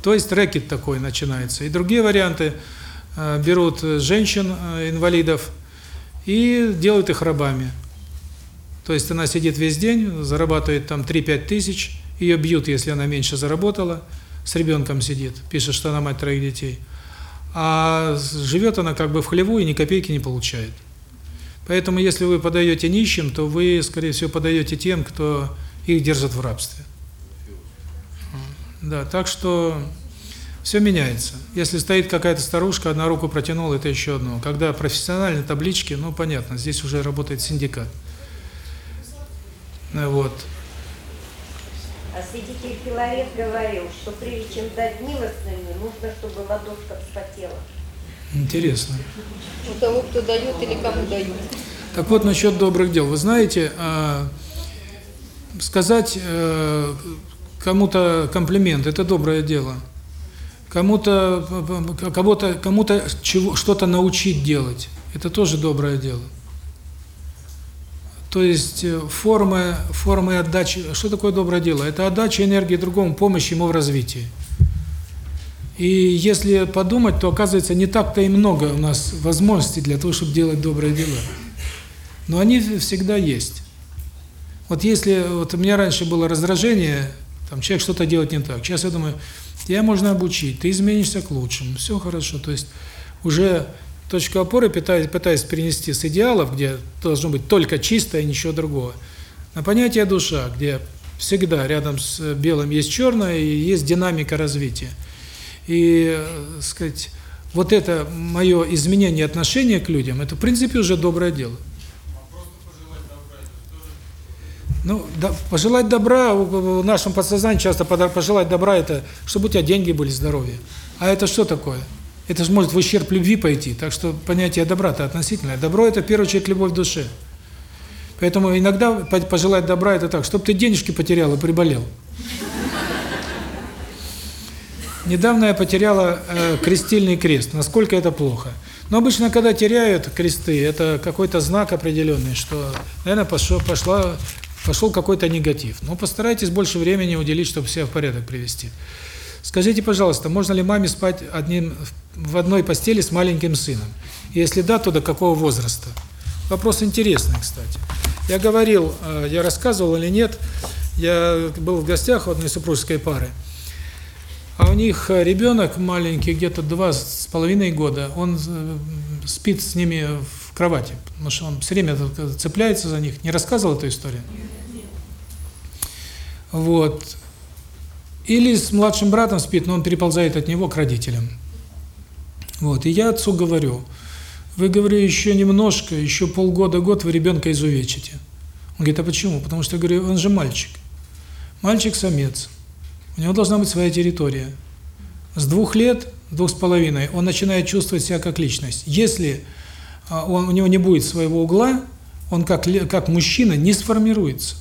То есть рэкет такой начинается. И другие варианты э, берут женщин, э, инвалидов, и делают их рабами. То есть она сидит весь день, зарабатывает там 3-5 тысяч, ее бьют, если она меньше заработала, с ребенком сидит, пишет, что она мать троих детей. А живет она как бы в хлеву и ни копейки не получает. Поэтому если вы подаете нищим, то вы, скорее всего, подаете тем, кто их держит в рабстве. Да, так что все меняется. Если стоит какая-то старушка, одна руку протянула, это еще одно. Когда профессиональные таблички, ну понятно, здесь уже работает синдикат. Ну, Вот. А святитель Филарет говорил, что прежде чем дать милостыню, нужно, чтобы ладошка вспотела. Интересно. У того, кто дает или кому дают. Так вот, насчет добрых дел. Вы знаете, а, сказать э, кому-то комплимент – это доброе дело. Кому-то кого-то кому-то чего что-то научить делать – это тоже доброе дело. То есть э, формы формы отдачи. Что такое доброе дело? Это отдача энергии другому, помощь ему в развитии. И если подумать, то оказывается не так-то и много у нас возможностей для того, чтобы делать добрые дела. Но они всегда есть. Вот если вот у меня раньше было раздражение, там человек что-то делает не так. Сейчас я думаю, тебя можно обучить, ты изменишься к лучшему, все хорошо. То есть уже точку опоры пытаюсь, пытаюсь перенести с идеалов, где должно быть только чистое ничего другого, на понятие душа, где всегда рядом с белым есть черное и есть динамика развития. И, э, сказать, вот это мое изменение отношения к людям, это в принципе уже доброе дело. Ну, да, пожелать добра, в нашем подсознании часто пожелать добра – это чтобы у тебя деньги были, здоровье. А это что такое? Это же может в ущерб любви пойти. Так что понятие добра-то относительное. Добро – это, в первую очередь, любовь в душе. Поэтому иногда пожелать добра – это так, чтобы ты денежки потерял и приболел. Недавно я потеряла э, крестильный крест. Насколько это плохо? Но обычно, когда теряют кресты, это какой-то знак определенный, что, наверное, пошло, пошла пошел какой-то негатив. Но постарайтесь больше времени уделить, чтобы себя в порядок привести. Скажите, пожалуйста, можно ли маме спать одним в одной постели с маленьким сыном? Если да, то до какого возраста? Вопрос интересный, кстати. Я говорил, э, я рассказывал или нет, я был в гостях у одной супружеской пары, а у них ребенок маленький, где-то два с половиной года, он э, спит с ними в кровати, потому что он все время цепляется за них. Не рассказывал эту историю? Вот. Или с младшим братом спит, но он переползает от него к родителям. Вот. И я отцу говорю, вы, говорю, еще немножко, еще полгода-год вы ребенка изувечите. Он говорит, а почему? Потому что, я говорю, он же мальчик. Мальчик-самец. У него должна быть своя территория. С двух лет, двух с половиной, он начинает чувствовать себя как личность. Если а, он, у него не будет своего угла, он как, как мужчина не сформируется.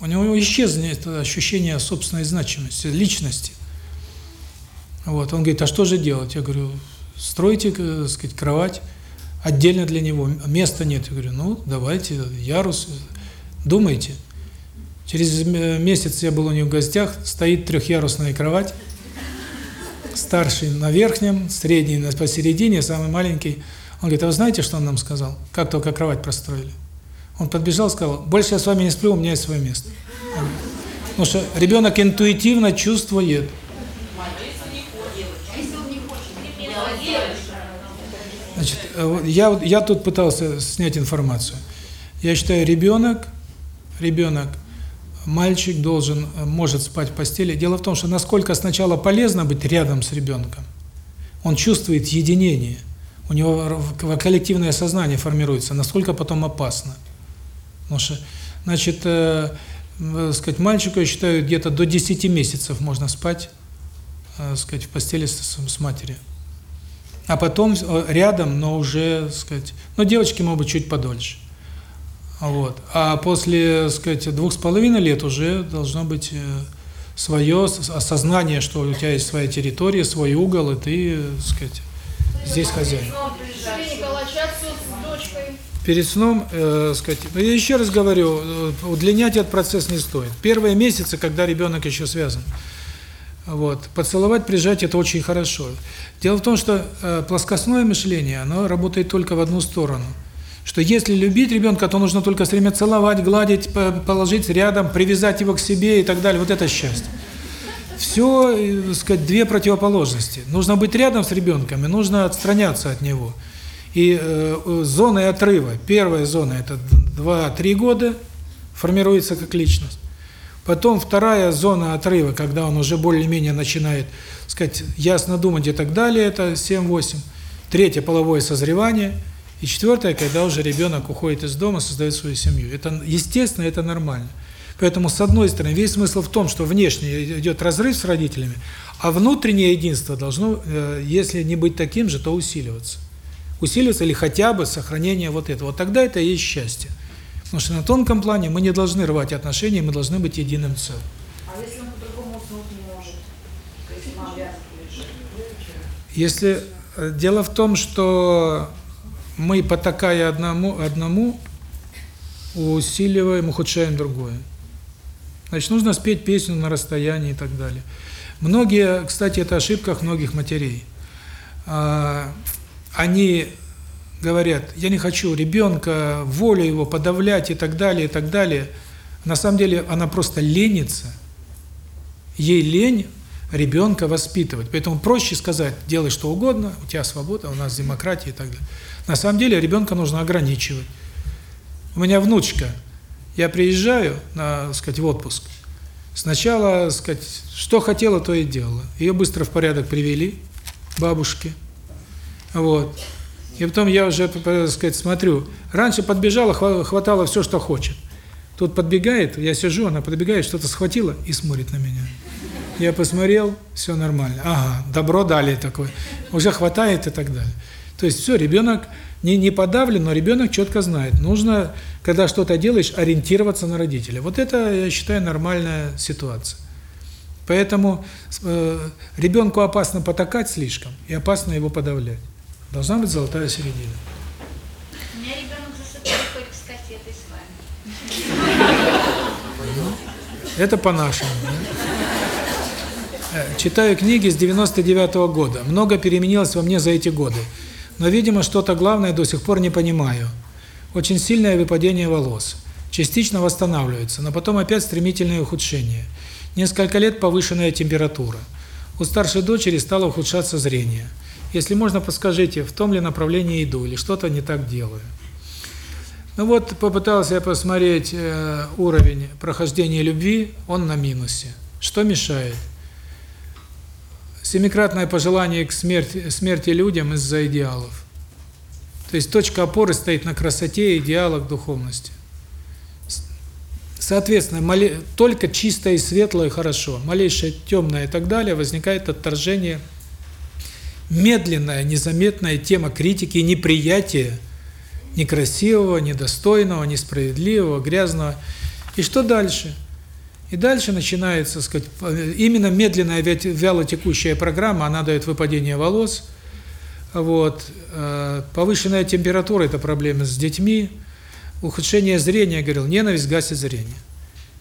У него исчезнет ощущение собственной значимости, личности. Вот, он говорит, а что же делать? Я говорю, стройте, так сказать, кровать отдельно для него, места нет. Я говорю, ну, давайте, ярус, думайте. Через месяц я был у него в гостях, стоит трехъярусная кровать, старший на верхнем, средний посередине, самый маленький. Он говорит, а вы знаете, что он нам сказал? Как только кровать простроили? Он подбежал, сказал, больше я с вами не сплю, у меня есть свое место. Потому что ребенок интуитивно чувствует. Значит, я, я тут пытался снять информацию. Я считаю, ребенок, ребенок мальчик должен, э, может спать в постели. Дело в том, что насколько сначала полезно быть рядом с ребенком, он чувствует единение, у него коллективное сознание формируется, насколько потом опасно. Потому что, значит, э, э, сказать, мальчику, я считаю, где-то до 10 месяцев можно спать, э, сказать, в постели с, с матерью. А потом э, рядом, но уже, сказать, ну, девочки могут быть чуть подольше. Вот. А после, сказать, двух с половиной лет уже должно быть э, свое осознание, что у тебя есть своя территория, свой угол, и ты, сказать, здесь хозяин. Николаевич. Перед сном, э, сказать, я еще раз говорю, э, удлинять этот процесс не стоит. Первые месяцы, когда ребенок еще связан, вот, поцеловать, прижать – это очень хорошо. Дело в том, что э, плоскостное мышление, оно работает только в одну сторону – что если любить ребенка, то нужно только время целовать, гладить, положить рядом, привязать его к себе и так далее. Вот это счастье. Все, э, сказать, две противоположности. Нужно быть рядом с ребенком и нужно отстраняться от него. И э, э зоны отрыва. Первая зона – это 2-3 года, формируется как личность. Потом вторая зона отрыва, когда он уже более-менее начинает, сказать, ясно думать и так далее, это 7-8. Третье – половое созревание – и четвертое, когда уже ребенок уходит из дома, создает свою семью. Это естественно, это нормально. Поэтому, с одной стороны, весь смысл в том, что внешне идет разрыв с родителями, а внутреннее единство должно, э, если не быть таким же, то усиливаться. Усиливаться или хотя бы сохранение вот этого. Вот тогда это и есть счастье. Потому что на тонком плане мы не должны рвать отношения, мы должны быть единым целым. А если он по-другому уснуть не может? Если э, дело в том, что мы, потакая одному, одному усиливаем, ухудшаем другое. Значит, нужно спеть песню на расстоянии и так далее. Многие, кстати, это ошибка многих матерей. Они говорят, я не хочу ребенка, волю его подавлять и так далее, и так далее. На самом деле она просто ленится. Ей лень ребенка воспитывать. Поэтому проще сказать, делай что угодно, у тебя свобода, у нас демократия и так далее. На самом деле ребенка нужно ограничивать. У меня внучка, я приезжаю, на, сказать, в отпуск. Сначала, сказать, что хотела, то и делала. Ее быстро в порядок привели, бабушки. Вот. И потом я уже, так сказать, смотрю. Раньше подбежала, хватала все, что хочет. Тут подбегает, я сижу, она подбегает, что-то схватила и смотрит на меня. Я посмотрел, все нормально. Ага, добро дали такое. Уже хватает и так далее. То есть все, ребенок не, не подавлен, но ребенок четко знает. Нужно, когда что-то делаешь, ориентироваться на родителя. Вот это, я считаю, нормальная ситуация. Поэтому э, ребенку опасно потакать слишком и опасно его подавлять. Должна быть золотая середина. У меня ребенок засыпает только с кассетой с вами. Это по-нашему. Да? Э, читаю книги с 99 -го года. Много переменилось во мне за эти годы. Но, видимо, что-то главное до сих пор не понимаю. Очень сильное выпадение волос. Частично восстанавливается, но потом опять стремительное ухудшение. Несколько лет повышенная температура. У старшей дочери стало ухудшаться зрение. Если можно, подскажите, в том ли направлении иду или что-то не так делаю. Ну вот, попытался я посмотреть э, уровень прохождения любви, он на минусе. Что мешает? семикратное пожелание к смерти, смерти людям из-за идеалов. То есть точка опоры стоит на красоте, идеалах, духовности. Соответственно, моли... только чистое и светлое хорошо, малейшее темное и так далее возникает отторжение, медленная, незаметная тема критики и неприятия некрасивого, недостойного, несправедливого, грязного. И что дальше? И дальше начинается, сказать, именно медленная вялотекущая программа, она дает выпадение волос, вот, э, повышенная температура – это проблемы с детьми, ухудшение зрения, я говорил, ненависть гасит зрение.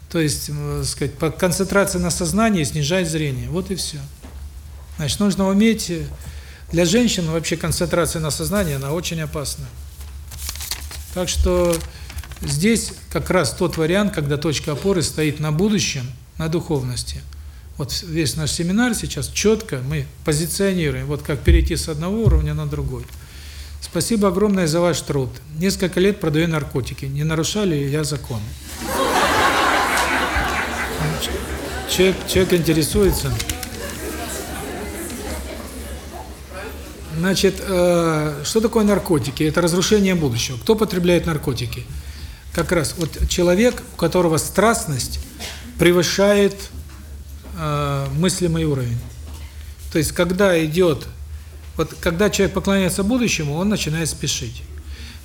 То есть, сказать, концентрация на сознании снижает зрение, вот и все. Значит, нужно уметь, э, для женщин вообще концентрация на сознании, она очень опасна. Так что Здесь как раз тот вариант, когда точка опоры стоит на будущем, на духовности. Вот весь наш семинар сейчас четко мы позиционируем, вот как перейти с одного уровня на другой. Спасибо огромное за ваш труд. Несколько лет продаю наркотики. Не нарушали ли я закон? Человек, человек интересуется. Значит, э, что такое наркотики? Это разрушение будущего. Кто потребляет наркотики? Как раз вот человек, у которого страстность превышает э, мыслимый уровень. То есть, когда идет, вот когда человек поклоняется будущему, он начинает спешить.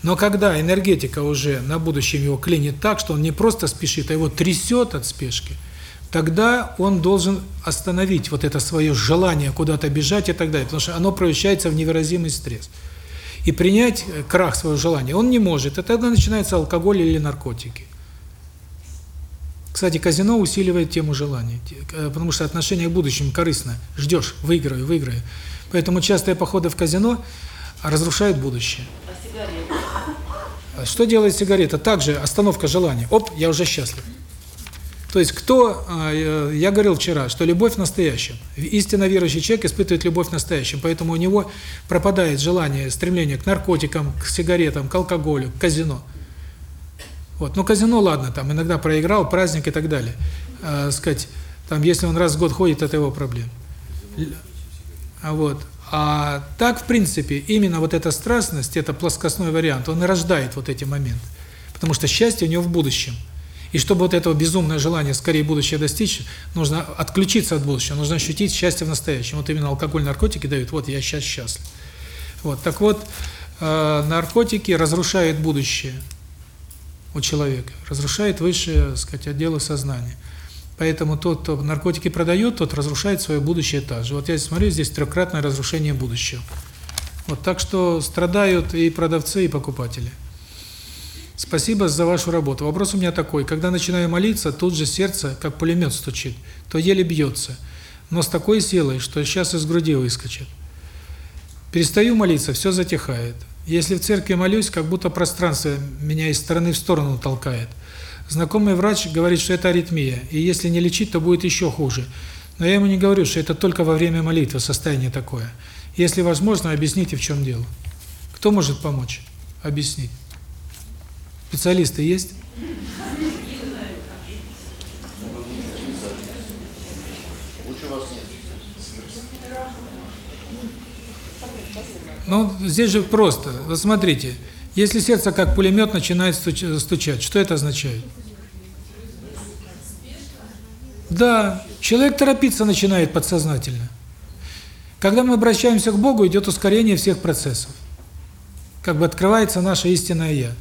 Но когда энергетика уже на будущем его клинит так, что он не просто спешит, а его трясет от спешки, тогда он должен остановить вот это свое желание куда-то бежать и так далее, потому что оно превращается в невыразимый стресс. И принять э, крах своего желания он не может, и тогда начинается алкоголь или наркотики. Кстати, казино усиливает тему желания, э, потому что отношение к будущему корыстно. Ждешь, выиграю, выиграю. Поэтому частые походы в казино разрушают будущее. Что делает сигарета? Также остановка желания. Оп, я уже счастлив. То есть кто, э, я говорил вчера, что любовь в настоящем. Истинно верующий человек испытывает любовь в поэтому у него пропадает желание, стремление к наркотикам, к сигаретам, к алкоголю, к казино. Вот, ну казино, ладно, там иногда проиграл, праздник и так далее. Э, сказать, там, если он раз в год ходит, это его проблема. А вот, а так, в принципе, именно вот эта страстность, это плоскостной вариант, он и рождает вот эти моменты. Потому что счастье у него в будущем. И чтобы вот этого безумное желание скорее будущее достичь, нужно отключиться от будущего, нужно ощутить счастье в настоящем. Вот именно алкоголь, наркотики дают, вот я сейчас счастлив. Вот, так вот, э, наркотики разрушают будущее у человека, разрушает высшие, так сказать, отделы сознания. Поэтому тот, кто наркотики продает, тот разрушает свое будущее также. Вот я смотрю, здесь трехкратное разрушение будущего. Вот так что страдают и продавцы, и покупатели. Спасибо за вашу работу. Вопрос у меня такой. Когда начинаю молиться, тут же сердце, как пулемет стучит, то еле бьется, но с такой силой, что сейчас из груди выскочит. Перестаю молиться, все затихает. Если в церкви молюсь, как будто пространство меня из стороны в сторону толкает. Знакомый врач говорит, что это аритмия, и если не лечить, то будет еще хуже. Но я ему не говорю, что это только во время молитвы состояние такое. Если возможно, объясните, в чем дело. Кто может помочь? Объяснить. Специалисты есть? Ну, здесь же просто. Вот смотрите, если сердце как пулемет начинает стучать, что это означает? Да, человек торопиться начинает подсознательно. Когда мы обращаемся к Богу, идет ускорение всех процессов. Как бы открывается наше истинное «Я».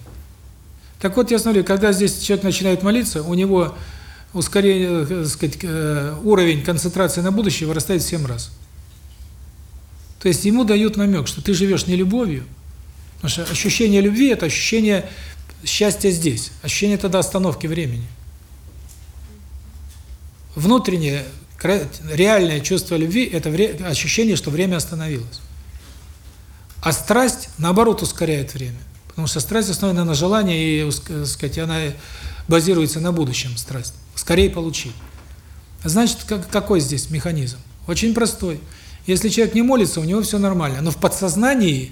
Так вот, я смотрю, когда здесь человек начинает молиться, у него ускорение, так сказать, э, уровень концентрации на будущее вырастает в 7 раз. То есть ему дают намек, что ты живешь не любовью, потому что ощущение любви – это ощущение счастья здесь, ощущение тогда остановки времени. Внутреннее, реальное чувство любви – это ощущение, что время остановилось. А страсть, наоборот, ускоряет время. Потому что страсть основана на желании, и, так сказать, она базируется на будущем, страсть. Скорее получить. Значит, какой здесь механизм? Очень простой. Если человек не молится, у него все нормально. Но в подсознании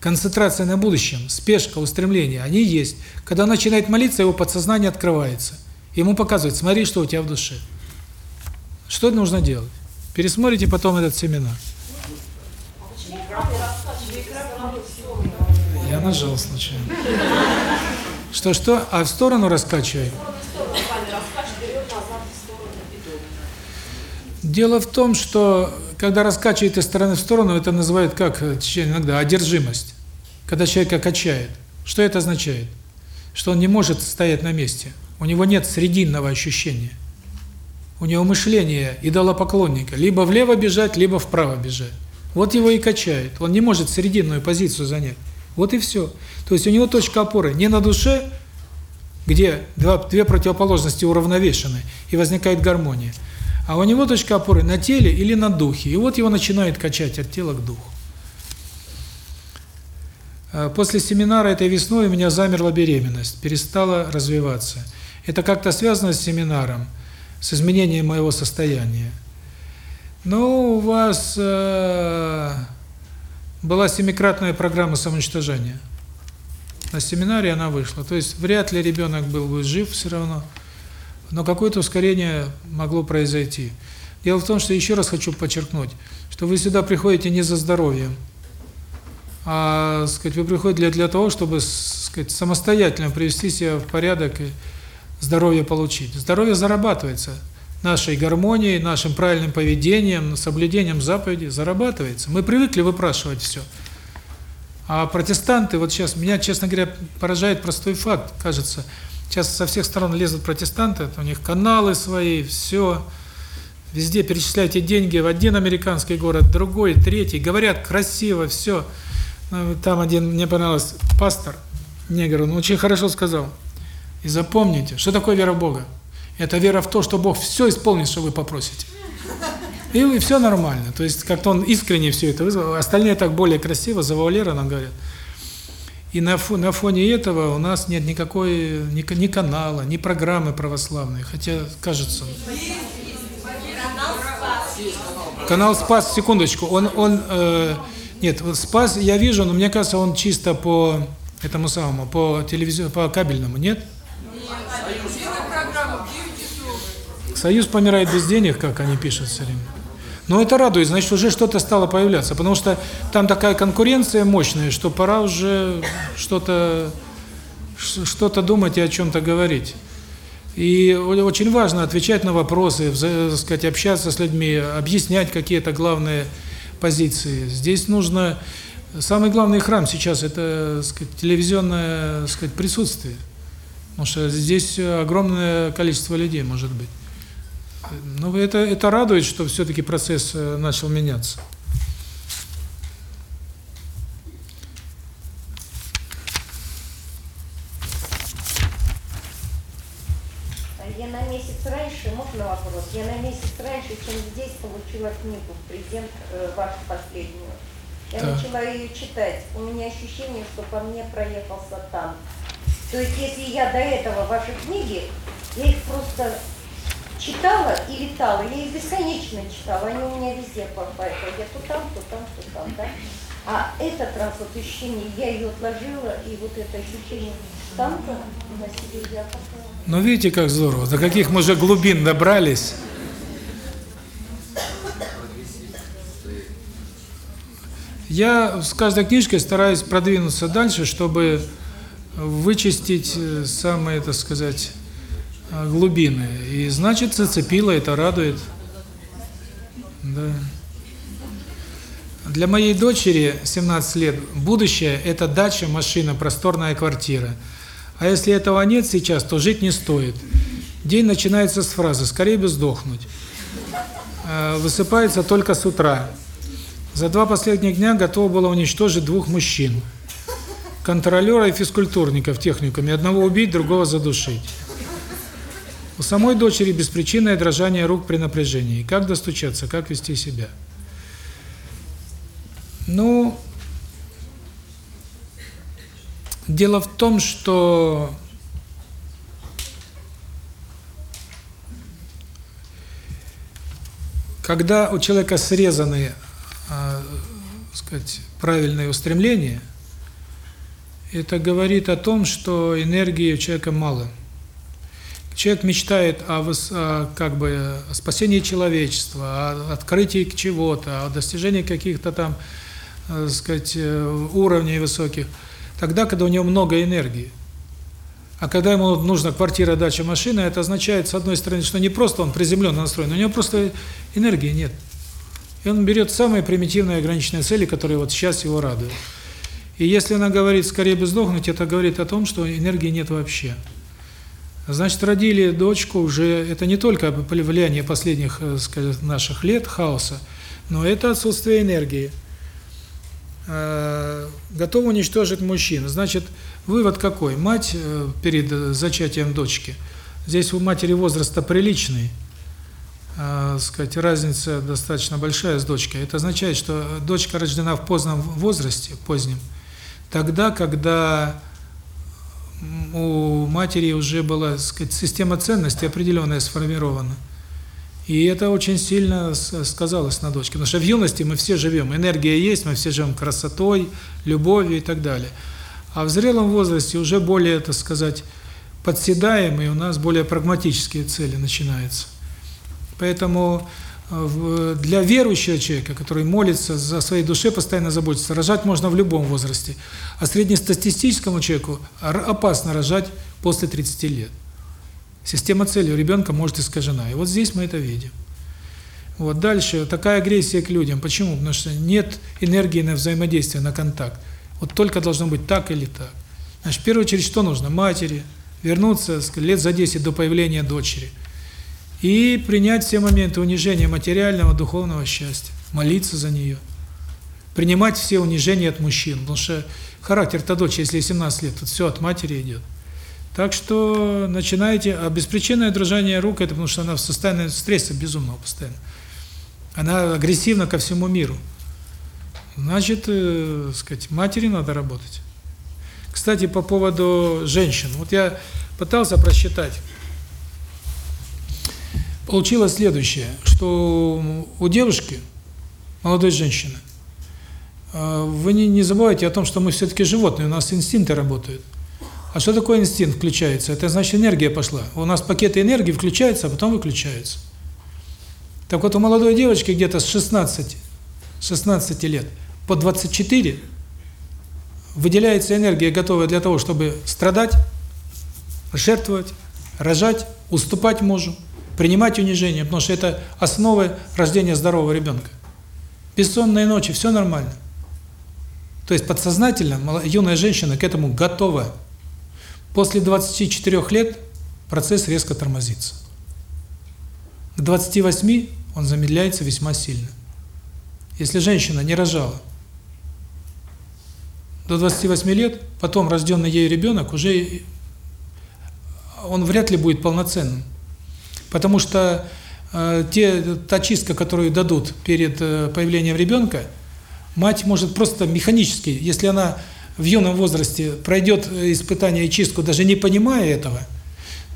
концентрация на будущем, спешка, устремление, они есть. Когда он начинает молиться, его подсознание открывается. Ему показывает, смотри, что у тебя в душе. Что нужно делать? Пересмотрите потом этот семинар. Я нажал случайно. Что-что? А в сторону раскачивай? Дело в том, что когда раскачивает из стороны в сторону, это называют как иногда одержимость. Когда человека качает. Что это означает? Что он не может стоять на месте. У него нет срединного ощущения. У него мышление идолопоклонника. Либо влево бежать, либо вправо бежать. Вот его и качает. Он не может срединную позицию занять. Вот и все. То есть у него точка опоры не на душе, где два, две противоположности уравновешены, и возникает гармония, а у него точка опоры на теле или на духе. И вот его начинает качать от тела к духу. А после семинара этой весной у меня замерла беременность, перестала развиваться. Это как-то связано с семинаром, с изменением моего состояния. Но у вас... Э была семикратная программа самоуничтожения. На семинаре она вышла. То есть вряд ли ребенок был бы жив все равно. но какое-то ускорение могло произойти. Дело в том, что еще раз хочу подчеркнуть, что вы сюда приходите не за здоровьем, а, сказать, вы приходите для для того, чтобы, сказать, самостоятельно привести себя в порядок и здоровье получить. Здоровье зарабатывается нашей гармонией, нашим правильным поведением, соблюдением заповедей зарабатывается. Мы привыкли выпрашивать все. А протестанты, вот сейчас, меня, честно говоря, поражает простой факт, кажется, сейчас со всех сторон лезут протестанты, у них каналы свои, все, везде перечисляйте деньги в один американский город, другой, третий, говорят красиво, все. Ну, Там один, мне понравилось, пастор, негр, он очень хорошо сказал, и запомните, что такое вера в Бога? Это вера в то, что Бог все исполнит, что вы попросите. И, и все нормально. То есть как-то он искренне все это вызвал. Остальные так более красиво, завуалированно говорят. И на, фо, на фоне этого у нас нет никакой ни, ни канала, ни программы православной. Хотя, кажется... Канал Спас, секундочку, он, он э, нет, Спас я вижу, но мне кажется, он чисто по этому самому, по телевизионному, по кабельному, нет? Союз помирает без денег, как они пишут все время. Но это радует, значит, уже что-то стало появляться, потому что там такая конкуренция мощная, что пора уже что-то что-то думать и о чем-то говорить. И очень важно отвечать на вопросы, сказать, общаться с людьми, объяснять какие-то главные позиции. Здесь нужно самый главный храм сейчас это, сказать, телевизионное, сказать, присутствие. Потому что здесь огромное количество людей может быть. Ну, это, это радует, что все-таки процесс э, начал меняться. Я на месяц раньше, можно вопрос? Я на месяц раньше, чем здесь, получила книгу «Презент» э, вашу последнюю. Я Так. начала ее читать. У меня ощущение, что по мне проехался танк. То есть, если я до этого ваши книги, я их просто читала и летала, я их бесконечно читала, они у меня везде попадают. Я то там, то там, то там, да? А этот раз вот ощущение, я ее отложила, и вот это ощущение танка на себе я пока... Но видите, как здорово, до каких мы уже глубин добрались. Я с каждой книжкой стараюсь продвинуться дальше, чтобы вычистить э, самые, так сказать, глубины. И значит, зацепило, это радует. Да. Для моей дочери 17 лет будущее – это дача, машина, просторная квартира. А если этого нет сейчас, то жить не стоит. День начинается с фразы «скорее бы сдохнуть». Э, Высыпается только с утра. За два последних дня готова была уничтожить двух мужчин. Контролера и физкультурника в техникуме. Одного убить, другого задушить. У самой дочери беспричинное дрожание рук при напряжении. Как достучаться, как вести себя? Ну, дело в том, что когда у человека срезаны, э, сказать, правильные устремления, это говорит о том, что энергии у человека мало. Человек мечтает о, о, как бы спасении человечества, о открытии чего-то, о достижении каких-то там, э, сказать, э, уровней высоких, тогда, когда у него много энергии. А когда ему нужна квартира, дача, машина, это означает, с одной стороны, что не просто он приземленно настроен, у него просто энергии нет. И он берет самые примитивные ограниченные цели, которые вот сейчас его радуют. И если она говорит «скорее бы сдохнуть», это говорит о том, что энергии нет вообще. Значит, родили дочку уже, это не только влияние последних, э, скажем, наших лет хаоса, но это отсутствие энергии. Э, Готова уничтожить мужчин. Значит, вывод какой? Мать э, перед зачатием дочки, здесь у матери возраста приличный, сказать, разница достаточно большая с дочкой. Это означает, что дочка рождена в позднем возрасте, позднем, тогда, когда у матери уже была, сказать, система ценностей определенная сформирована. И это очень сильно сказалось на дочке. Потому что в юности мы все живем, энергия есть, мы все живем красотой, любовью и так далее. А в зрелом возрасте уже более, так сказать, подседаем, и у нас более прагматические цели начинаются. Поэтому для верующего человека, который молится за своей душе, постоянно заботится, рожать можно в любом возрасте. А среднестатистическому человеку опасно рожать после 30 лет. Система цели у ребенка может искажена. И вот здесь мы это видим. Вот дальше такая агрессия к людям. Почему? Потому что нет энергии на взаимодействие, на контакт. Вот только должно быть так или так. Значит, в первую очередь, что нужно? Матери вернуться сказать, лет за 10 до появления дочери и принять все моменты унижения материального, духовного счастья, молиться за нее, принимать все унижения от мужчин, потому что характер-то дочери, если ей 17 лет, тут все от матери идет. Так что начинайте, а беспричинное дрожание рук, это потому что она в состоянии стресса безумного постоянно. Она агрессивна ко всему миру. Значит, э, сказать, матери надо работать. Кстати, по поводу женщин. Вот я пытался просчитать. Получилось следующее, что у девушки, молодой женщины, э, вы не, забывайте о том, что мы все-таки животные, у нас инстинкты работают. А что такое инстинкт включается? Это значит энергия пошла. У нас пакеты энергии включаются, а потом выключаются. Так вот, у молодой девочки где-то с 16, 16 лет по 24 выделяется энергия, готовая для того, чтобы страдать, жертвовать, рожать, уступать мужу, принимать унижение, потому что это основа рождения здорового ребенка. Бессонные ночи, все нормально. То есть подсознательно юная женщина к этому готова. После 24 лет процесс резко тормозится. К 28 он замедляется весьма сильно. Если женщина не рожала до 28 лет, потом рожденный ею ребенок уже он вряд ли будет полноценным. Потому что э, те та чистка, которую дадут перед э, появлением ребенка, мать может просто механически, если она в юном возрасте пройдет испытание и чистку, даже не понимая этого,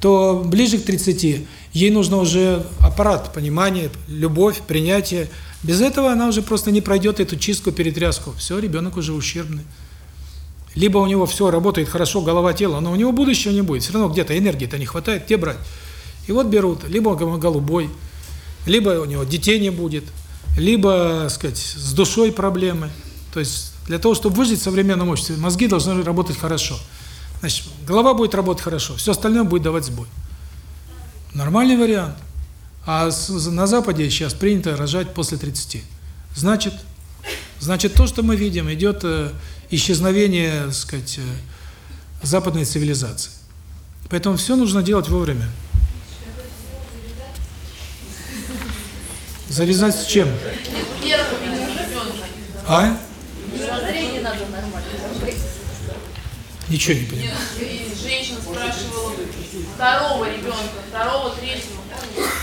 то ближе к 30 ей нужно уже аппарат понимания, любовь, принятие. Без этого она уже просто не пройдет эту чистку, перетряску. Все, ребенок уже ущербный. Либо у него все работает хорошо, голова, тело, но у него будущего не будет. Все равно где-то энергии-то не хватает, где брать? И вот берут, либо он голубой, либо у него детей не будет, либо, сказать, с душой проблемы. То есть для того, чтобы выжить в современном обществе, мозги должны работать хорошо. Значит, голова будет работать хорошо, все остальное будет давать сбой. Нормальный вариант. А на Западе сейчас принято рожать после 30. Значит, значит то, что мы видим, идет э, исчезновение, так сказать, э, западной цивилизации. Поэтому все нужно делать вовремя. Завязать с чем? А? Ничего не понимаю. Женщина спрашивала второго ребенка, второго, третьего.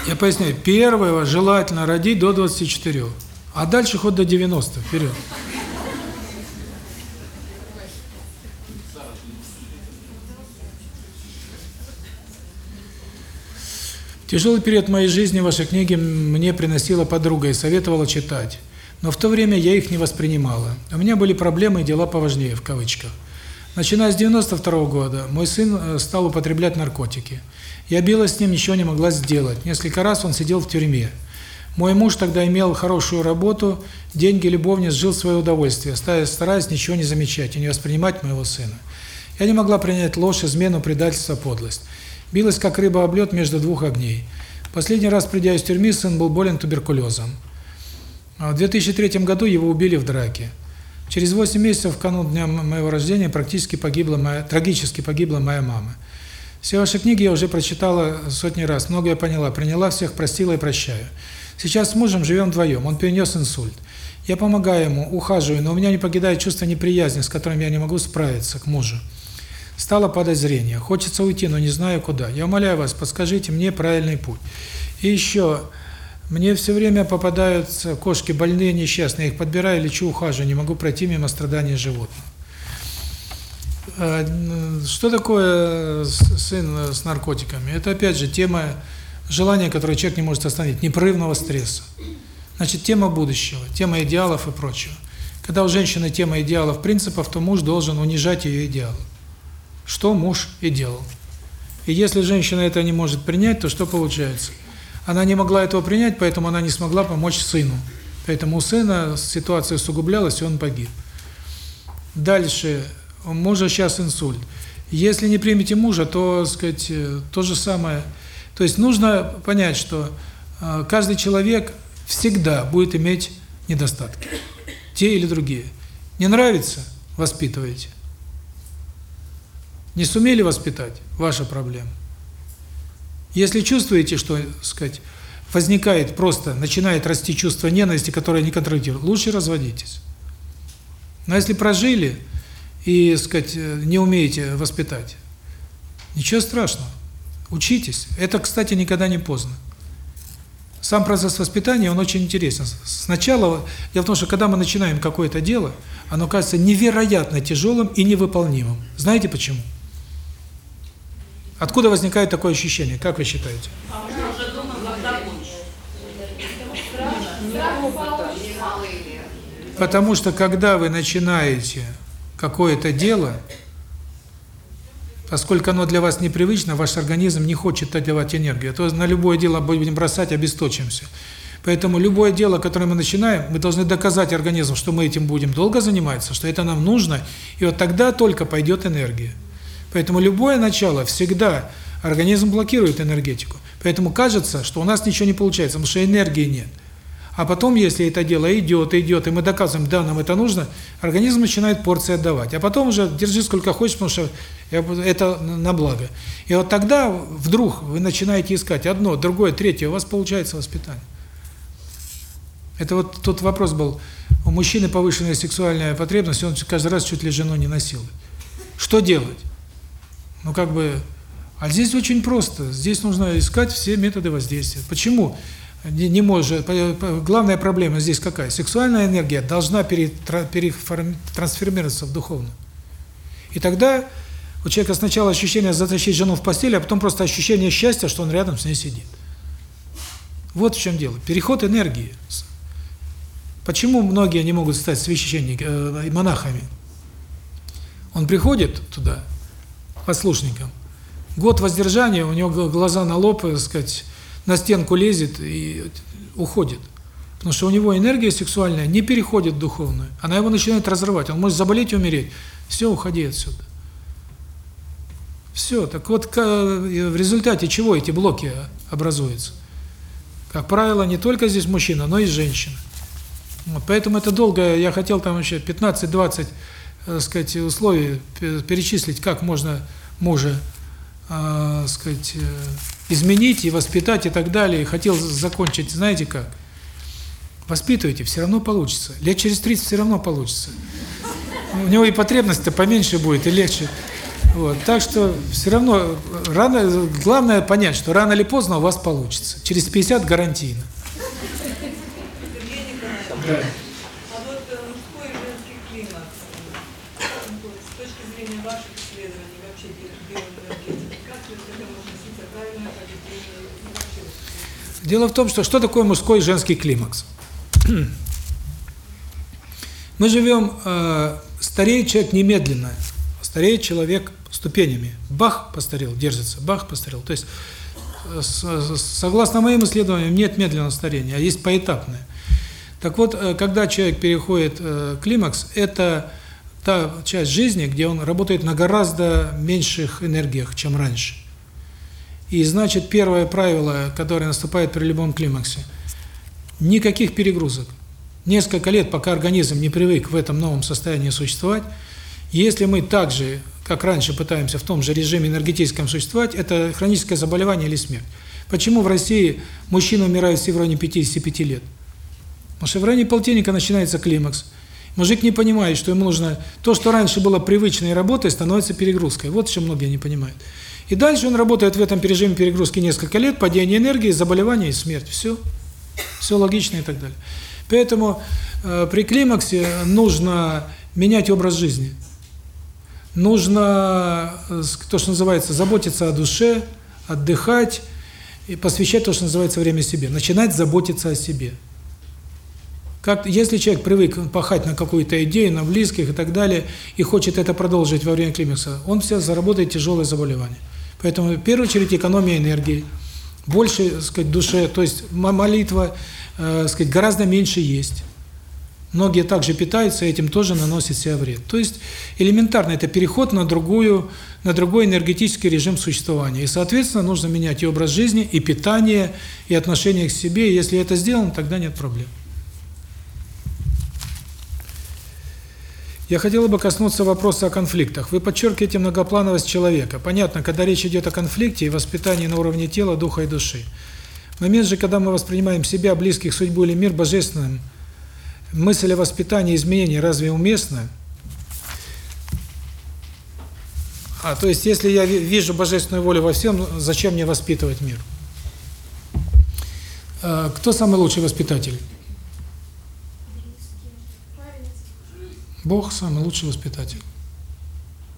Я поясняю, первого желательно родить до 24, а дальше хоть до 90, вперед. Тяжелый период моей жизни ваши книги мне приносила подруга и советовала читать. Но в то время я их не воспринимала. У меня были проблемы и дела поважнее, в кавычках. Начиная с 92 года, мой сын э, стал употреблять наркотики. Я билась с ним, ничего не могла сделать. Несколько раз он сидел в тюрьме. Мой муж тогда имел хорошую работу, деньги, любовниц, жил в свое удовольствие, стараясь ничего не замечать и не воспринимать моего сына. Я не могла принять ложь, измену, предательство, подлость. Билась, как рыба об лед между двух огней. Последний раз, придя из тюрьмы, сын был болен туберкулезом. А В 2003 году его убили в драке. Через 8 месяцев, в канун дня моего рождения, практически погибла моя, трагически погибла моя мама. Все ваши книги я уже прочитала сотни раз, многое поняла, приняла всех, простила и прощаю. Сейчас с мужем живем вдвоем, он перенес инсульт. Я помогаю ему, ухаживаю, но у меня не покидает чувство неприязни, с которым я не могу справиться к мужу. Стало падать зрение. Хочется уйти, но не знаю куда. Я умоляю вас, подскажите мне правильный путь. И еще, мне все время попадаются кошки больные, несчастные. Их подбираю, лечу, ухаживаю. Не могу пройти мимо страданий животных. Э, Что такое сын с наркотиками? Это опять же тема желания, которое человек не может остановить, непрерывного стресса. Значит, тема будущего, тема идеалов и прочего. Когда у женщины тема идеалов, принципов, то муж должен унижать ее идеалы. Что муж и делал. И если женщина это не может принять, то что получается? Она не могла этого принять, поэтому она не смогла помочь сыну. Поэтому у сына ситуация усугублялась, и он погиб. Дальше. У мужа сейчас инсульт. Если не примете мужа, то, сказать, то же самое. То есть нужно понять, что э, каждый человек всегда будет иметь недостатки. Те или другие. Не нравится – воспитываете. Не сумели воспитать – ваша проблема. Если чувствуете, что, сказать, возникает просто, начинает расти чувство ненависти, которое не контролирует, лучше разводитесь. Но если прожили и, сказать, не умеете воспитать, ничего страшного. Учитесь. Это, кстати, никогда не поздно. Сам процесс воспитания, он очень интересен. Сначала, дело в том, что когда мы начинаем какое-то дело, оно кажется невероятно тяжелым и невыполнимым. Знаете почему? Откуда возникает такое ощущение? Как вы считаете? А. Потому что когда вы начинаете какое-то дело, поскольку оно для вас непривычно, ваш организм не хочет отдавать энергию, то на любое дело будем бросать, обесточимся. Поэтому любое дело, которое мы начинаем, мы должны доказать организму, что мы этим будем долго заниматься, что это нам нужно, и вот тогда только пойдет энергия. Поэтому любое начало всегда организм блокирует энергетику. Поэтому кажется, что у нас ничего не получается, потому что энергии нет. А потом, если это дело идет, идет, и мы доказываем, да, нам это нужно, организм начинает порции отдавать. А потом уже держи сколько хочешь, потому что это на благо. И вот тогда вдруг вы начинаете искать одно, другое, третье, у вас получается воспитание. Это вот тот вопрос был, у мужчины повышенная сексуальная потребность, он каждый раз чуть ли жену не насилует. Что делать? Ну как бы, а здесь очень просто, здесь нужно искать все методы воздействия. Почему? Не, не может, главная проблема здесь какая? Сексуальная энергия должна перетрансформироваться в духовную. И тогда у человека сначала ощущение затащить жену в постель, а потом просто ощущение счастья, что он рядом с ней сидит. Вот в чем дело. Переход энергии. Почему многие не могут стать священниками, э, монахами? Он приходит туда, послушником, год воздержания, у него глаза на лоб, так сказать, на стенку лезет и уходит. Потому что у него энергия сексуальная не переходит в духовную. Она его начинает разрывать. Он может заболеть и умереть. Все, уходи отсюда. Все. Так вот, в результате чего эти блоки образуются? Как правило, не только здесь мужчина, но и женщина. Вот, поэтому это долго, я хотел там еще 15-20, э, сказать, условий перечислить, как можно мужа, э, сказать, э, изменить и воспитать и так далее. Хотел закончить, знаете как? Воспитывайте, все равно получится. Лет через 30 все равно получится. У него и потребность-то поменьше будет, и легче. Вот, так что все равно рано, главное понять, что рано или поздно у вас получится. Через 50 гарантийно. Да. А вот э, мужской и женский климат, э, с точки зрения ваших исследований, вообще биоэнергетики, как к этому относиться правильно, позитивно и вообще? Дело в том, что что такое мужской и женский климакс? Мы живем, э, стареет человек немедленно, стареет человек ступенями. Бах постарел, держится, бах постарел. То есть, э, согласно моим исследованиям, нет медленного старения, а есть поэтапное. Так вот, э, когда человек переходит э, климакс, это та часть жизни, где он работает на гораздо меньших энергиях, чем раньше. И значит, первое правило, которое наступает при любом климаксе – никаких перегрузок. Несколько лет, пока организм не привык в этом новом состоянии существовать, если мы также, как раньше, пытаемся в том же режиме энергетическом существовать, это хроническое заболевание или смерть. Почему в России мужчина умирает в районе 55 лет? Потому что в районе полтинника начинается климакс. Мужик не понимает, что ему нужно... То, что раньше было привычной работой, становится перегрузкой. Вот что многие не понимают. И дальше он работает в этом режиме перегрузки несколько лет, падение энергии, заболевание и смерть. Все. Все логично и так далее. Поэтому э, при климаксе нужно менять образ жизни. Нужно, э, то, что называется, заботиться о душе, отдыхать и посвящать то, что называется, время себе. Начинать заботиться о себе. Как, если человек привык пахать на какую-то идею, на близких и так далее, и хочет это продолжить во время климакса, он все заработает тяжелое заболевание. Поэтому в первую очередь экономия энергии, больше, сказать, душе, то есть молитва, э, сказать, гораздо меньше есть. Многие также питаются, этим тоже наносят себе вред. То есть элементарно это переход на другую, на другой энергетический режим существования. И, соответственно, нужно менять и образ жизни, и питание, и отношение к себе. И если это сделано, тогда нет проблем. Я хотела бы коснуться вопроса о конфликтах. Вы подчеркиваете многоплановость человека. Понятно, когда речь идет о конфликте и воспитании на уровне тела, духа и души. Момент же, когда мы воспринимаем себя, близких, судьбу или мир божественным, мысль о воспитании изменений разве уместна? А, то есть, если я вижу божественную волю во всем, зачем мне воспитывать мир? А, кто самый лучший воспитатель? Бог самый лучший воспитатель.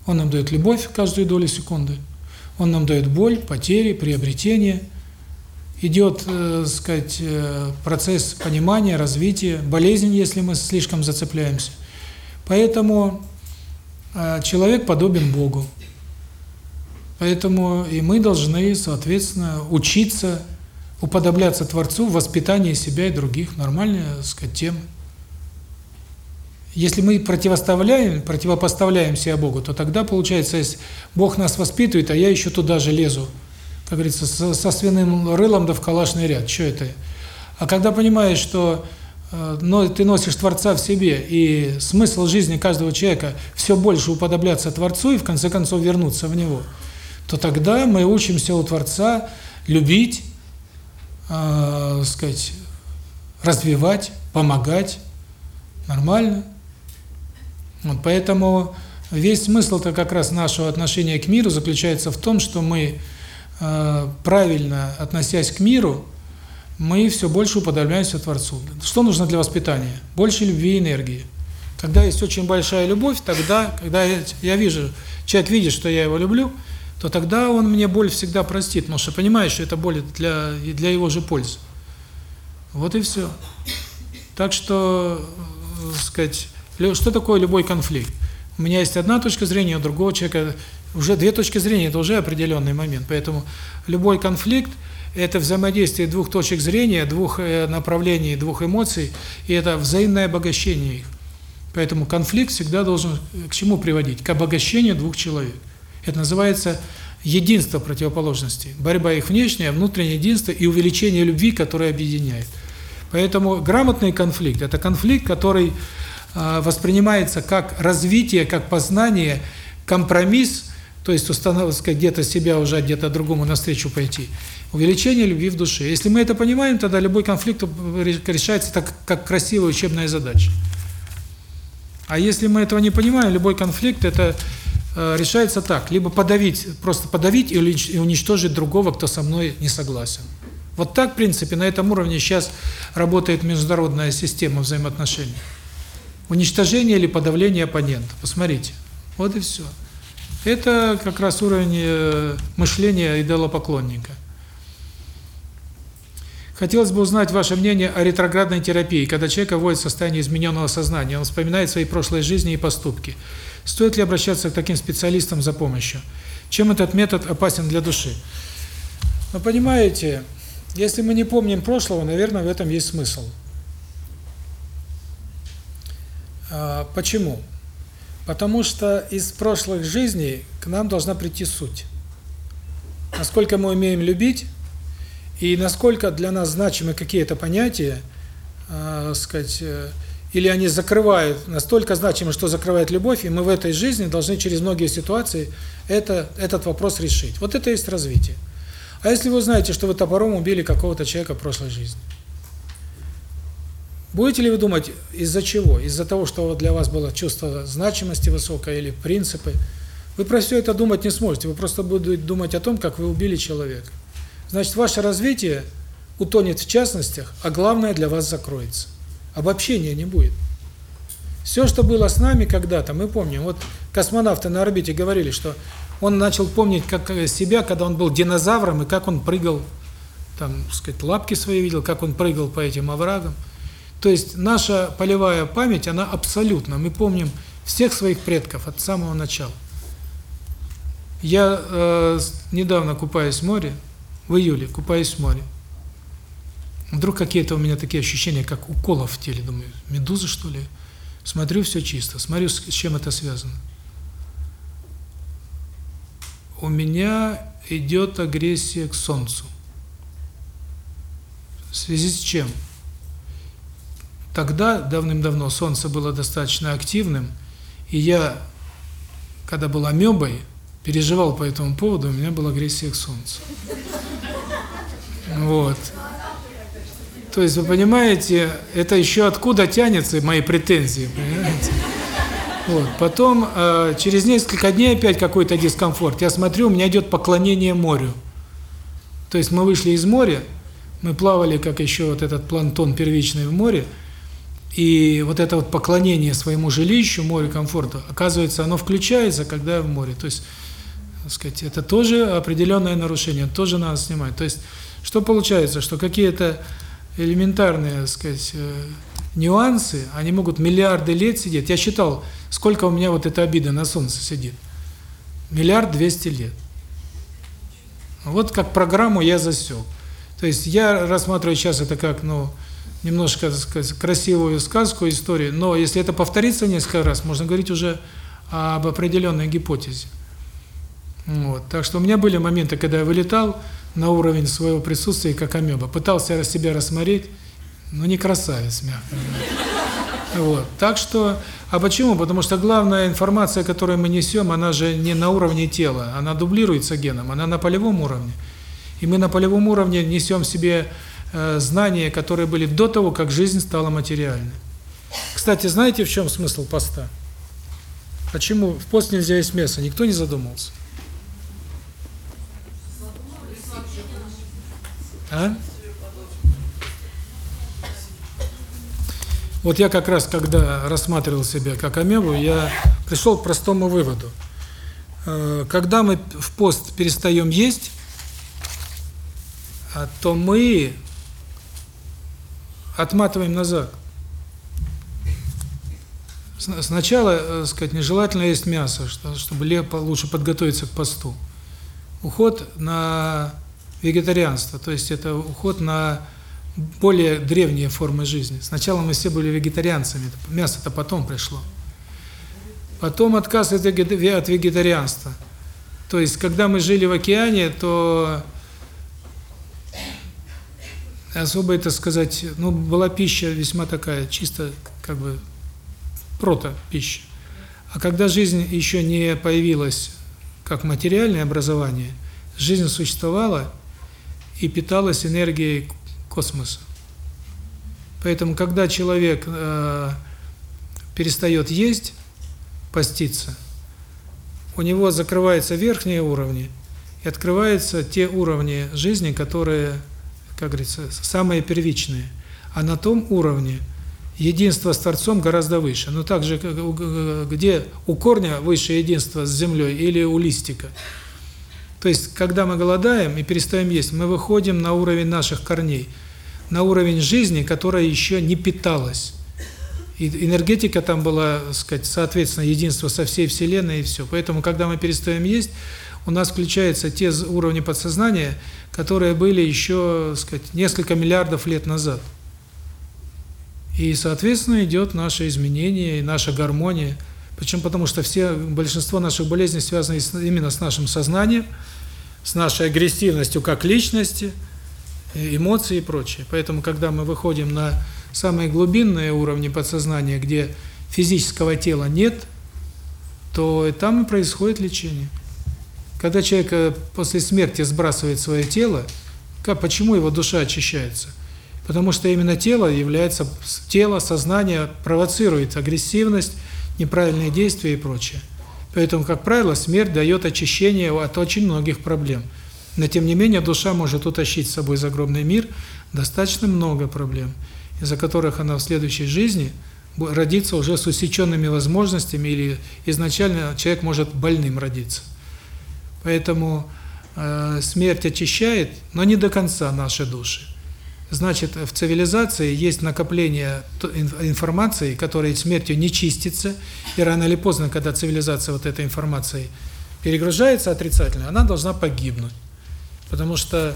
Он нам дает любовь каждую долю секунды. Он нам дает боль, потери, приобретение. Идет, э, сказать, э, процесс понимания, развития, болезнь, если мы слишком зацепляемся. Поэтому э, человек подобен Богу. Поэтому и мы должны, соответственно, учиться уподобляться Творцу в воспитании себя и других. Нормальная, так сказать, тема. Если мы противоставляем, противопоставляем себя Богу, то тогда получается, если Бог нас воспитывает, а я еще туда же лезу, как говорится, со, со свиным рылом да в калашный ряд. Что это? А когда понимаешь, что э, но ты носишь Творца в себе, и смысл жизни каждого человека все больше уподобляться Творцу и в конце концов вернуться в Него, то тогда мы учимся у Творца любить, э, сказать, развивать, помогать. Нормально. Вот поэтому весь смысл-то как раз нашего отношения к миру заключается в том, что мы, э, правильно относясь к миру, мы все больше уподобляемся Творцу. Что нужно для воспитания? Больше любви и энергии. Когда есть очень большая любовь, тогда, когда я, вижу, человек видит, что я его люблю, то тогда он мне боль всегда простит, потому что понимает, что это боль для, для его же пользы. Вот и все. Так что, э, сказать, что такое любой конфликт? У меня есть одна точка зрения, у другого человека уже две точки зрения, это уже определенный момент. Поэтому любой конфликт – это взаимодействие двух точек зрения, двух э, направлений, двух эмоций, и это взаимное обогащение их. Поэтому конфликт всегда должен к чему приводить? К обогащению двух человек. Это называется единство противоположностей. Борьба их внешняя, внутреннее единство и увеличение любви, которое объединяет. Поэтому грамотный конфликт – это конфликт, который воспринимается как развитие, как познание, компромисс, то есть установка где-то себя уже где-то другому навстречу пойти. Увеличение любви в душе. Если мы это понимаем, тогда любой конфликт решается так, как красивая учебная задача. А если мы этого не понимаем, любой конфликт это э, решается так: либо подавить, просто подавить и уничтожить другого, кто со мной не согласен. Вот так, в принципе, на этом уровне сейчас работает международная система взаимоотношений. Уничтожение или подавление оппонента. Посмотрите. Вот и все. Это как раз уровень э, мышления идолопоклонника. Хотелось бы узнать ваше мнение о ретроградной терапии, когда человек вводит в состояние измененного сознания, он вспоминает свои прошлые жизни и поступки. Стоит ли обращаться к таким специалистам за помощью? Чем этот метод опасен для души? Но понимаете, если мы не помним прошлого, наверное, в этом есть смысл. А, почему? Потому что из прошлых жизней к нам должна прийти суть. Насколько мы умеем любить, и насколько для нас значимы какие-то понятия, э, сказать, э, или они закрывают, настолько значимы, что закрывает любовь, и мы в этой жизни должны через многие ситуации это, этот вопрос решить. Вот это и есть развитие. А если вы знаете, что вы топором убили какого-то человека в прошлой жизни? Будете ли вы думать, из-за чего? Из-за того, что для вас было чувство значимости высокое или принципы? Вы про все это думать не сможете, вы просто будете думать о том, как вы убили человека. Значит, ваше развитие утонет в частностях, а главное для вас закроется. Обобщения не будет. Все, что было с нами когда-то, мы помним. Вот космонавты на орбите говорили, что он начал помнить как себя, когда он был динозавром, и как он прыгал, там, сказать, лапки свои видел, как он прыгал по этим оврагам. То есть наша полевая память, она абсолютно. Мы помним всех своих предков от самого начала. Я э, недавно купаюсь в море, в июле купаюсь в море. Вдруг какие-то у меня такие ощущения, как уколов в теле. Думаю, медуза что ли? Смотрю, все чисто. Смотрю, с чем это связано. У меня идет агрессия к Солнцу. В связи с чем? Тогда, давным-давно, Солнце было достаточно активным, и я, когда был амебой, переживал по этому поводу, у меня была агрессия к Солнцу. Вот. То есть, вы понимаете, это еще откуда тянется мои претензии, понимаете? Вот. Потом, э, через несколько дней опять какой-то дискомфорт. Я смотрю, у меня идет поклонение морю. То есть мы вышли из моря, мы плавали, как еще вот этот планктон первичный в море, и вот это вот поклонение своему жилищу, морю, комфорту, оказывается, оно включается, когда в море. То есть, так сказать, это тоже определенное нарушение, тоже надо снимать. То есть, что получается, что какие-то элементарные, так сказать, э, нюансы, они могут миллиарды лет сидеть. Я считал, сколько у меня вот эта обида на солнце сидит. Миллиард двести лет. Вот как программу я засек. То есть я рассматриваю сейчас это как, ну, немножко, так сказать, красивую сказку, историю, но если это повторится несколько раз, можно говорить уже об определенной гипотезе. Вот. Так что у меня были моменты, когда я вылетал на уровень своего присутствия, как амеба. Пытался себя рассмотреть, но не красавец, мягко. Вот. Так что, а почему? Потому что главная информация, которую мы несем, она же не на уровне тела, она дублируется геном, она на полевом уровне. И мы на полевом уровне несем в себе знания, которые были до того, как жизнь стала материальной. Кстати, знаете, в чем смысл поста? Почему в пост нельзя есть мясо? Никто не задумался. А? Вот я как раз, когда рассматривал себя как амебу, я пришел к простому выводу. Э, когда мы в пост перестаем есть, а, то мы отматываем назад. Сначала, э, сказать, нежелательно есть мясо, чтобы лучше подготовиться к посту. Уход на вегетарианство, то есть это уход на более древние формы жизни. Сначала мы все были вегетарианцами, мясо-то потом пришло. Потом отказ от вегетарианства. То есть, когда мы жили в океане, то особо это сказать, ну, была пища весьма такая, чисто, как бы, прото-пища. А когда жизнь еще не появилась как материальное образование, жизнь существовала и питалась энергией космоса. Поэтому, когда человек э, перестает есть, поститься, у него закрываются верхние уровни и открываются те уровни жизни, которые как говорится, самые первичные. А на том уровне единство с Творцом гораздо выше. Но также, где у корня выше единство с землей или у листика. То есть, когда мы голодаем и перестаем есть, мы выходим на уровень наших корней, на уровень жизни, которая еще не питалась. И энергетика там была, сказать, соответственно, единство со всей Вселенной и все. Поэтому, когда мы перестаем есть, у нас включаются те уровни подсознания, которые были еще, сказать, несколько миллиардов лет назад. И, соответственно, идет наше изменение и наша гармония. Почему? Потому что все, большинство наших болезней связаны именно с нашим сознанием, с нашей агрессивностью как личности, эмоции и прочее. Поэтому, когда мы выходим на самые глубинные уровни подсознания, где физического тела нет, то там и происходит лечение. Когда человек э, после смерти сбрасывает свое тело, как, почему его душа очищается? Потому что именно тело является, тело, сознание провоцирует агрессивность, неправильные действия и прочее. Поэтому, как правило, смерть дает очищение от очень многих проблем. Но, тем не менее, душа может утащить с собой загробный мир достаточно много проблем, из-за которых она в следующей жизни родится уже с усеченными возможностями или изначально человек может больным родиться. Поэтому э, смерть очищает, но не до конца наши души. Значит, в цивилизации есть накопление информации, которая смертью не чистится, и рано или поздно, когда цивилизация вот этой информацией перегружается отрицательно, она должна погибнуть. Потому что,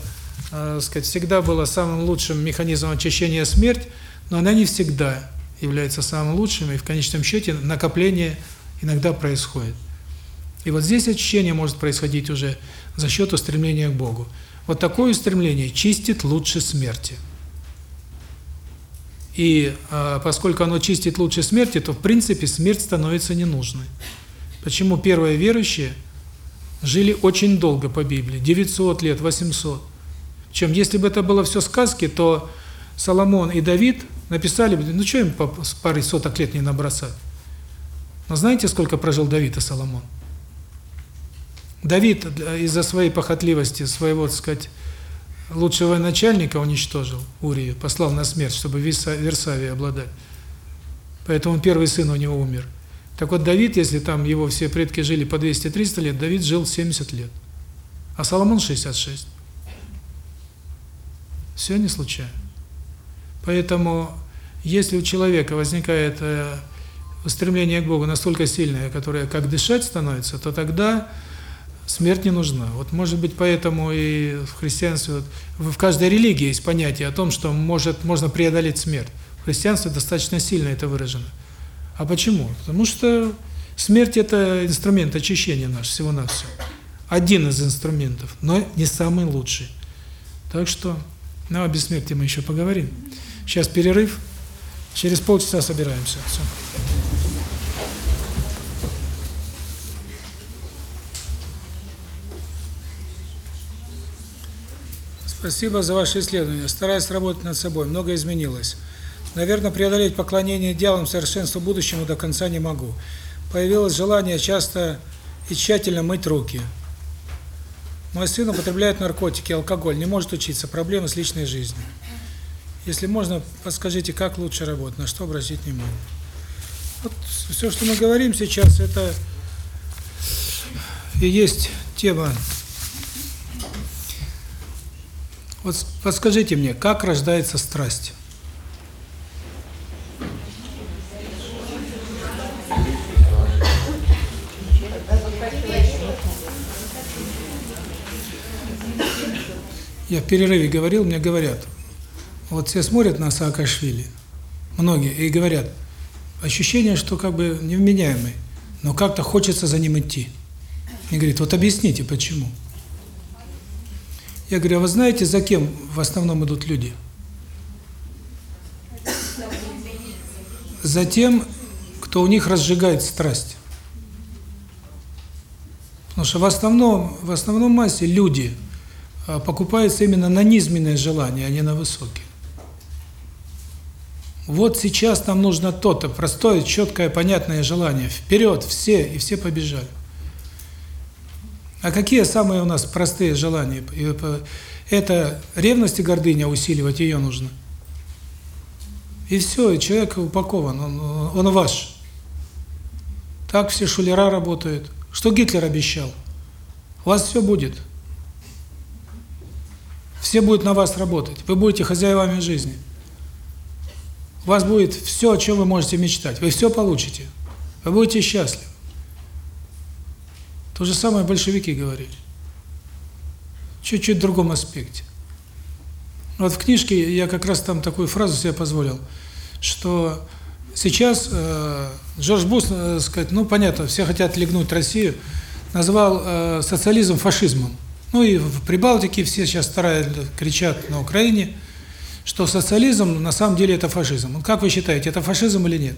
э, сказать, всегда было самым лучшим механизмом очищения смерть, но она не всегда является самым лучшим, и в конечном счете накопление иногда происходит. И вот здесь очищение может происходить уже за счет устремления к Богу. Вот такое устремление чистит лучше смерти. И э, поскольку оно чистит лучше смерти, то в принципе смерть становится ненужной. Почему первые верующие жили очень долго по Библии, 900 лет, 800. Чем если бы это было все сказки, то Соломон и Давид написали бы, ну что им по паре соток лет не набросать? Но знаете, сколько прожил Давид и Соломон? Давид из-за своей похотливости, своего, так сказать, лучшего начальника уничтожил, Урию, послал на смерть, чтобы Версавией обладать. Поэтому первый сын у него умер. Так вот, Давид, если там его все предки жили по 200-300 лет, Давид жил 70 лет. А Соломон 66. Все не случайно. Поэтому, если у человека возникает э, устремление к Богу настолько сильное, которое как дышать становится, то тогда смерть не нужна. Вот может быть поэтому и в христианстве, вот, в каждой религии есть понятие о том, что может можно преодолеть смерть. В христианстве достаточно сильно это выражено. А почему? Потому что смерть – это инструмент очищения наш, всего-навсего. Один из инструментов, но не самый лучший. Так что, ну, о бессмертии мы еще поговорим. Сейчас перерыв, через полчаса собираемся. Все. Спасибо за ваше исследование. Стараюсь работать над собой, много изменилось. Наверное, преодолеть поклонение идеалам совершенства будущему до конца не могу. Появилось желание часто и тщательно мыть руки. Мой сын употребляет наркотики, алкоголь, не может учиться, проблемы с личной жизнью. Если можно, подскажите, как лучше работать, на что обратить внимание. Вот все, что мы говорим сейчас, это и есть тема Вот подскажите мне, как рождается страсть? Я в перерыве говорил, мне говорят, вот все смотрят на Саакашвили, многие, и говорят, ощущение, что как бы невменяемый, но как-то хочется за ним идти. И говорит, вот объясните, почему? Я говорю, а вы знаете, за кем в основном идут люди? За тем, кто у них разжигает страсть. Потому что в основном, в основном массе люди а, покупаются именно на низменные желания, а не на высокие. Вот сейчас нам нужно то-то, простое, четкое, понятное желание. Вперед, все, и все побежали. А какие самые у нас простые желания? Это ревность и гордыня усиливать ее нужно. И все, человек упакован, он, он ваш. Так все шулера работают. Что Гитлер обещал? У вас все будет. Все будут на вас работать. Вы будете хозяевами жизни. У вас будет все, о чем вы можете мечтать. Вы все получите. Вы будете счастливы. То же самое большевики говорили. Чуть-чуть в другом аспекте. Вот в книжке я как раз там такую фразу себе позволил, что сейчас э, Джордж Буш, э, сказать, ну понятно, все хотят легнуть Россию, назвал э, социализм фашизмом. Ну и в Прибалтике все сейчас стараются, кричат на Украине, что социализм на самом деле это фашизм. Как вы считаете, это фашизм или нет?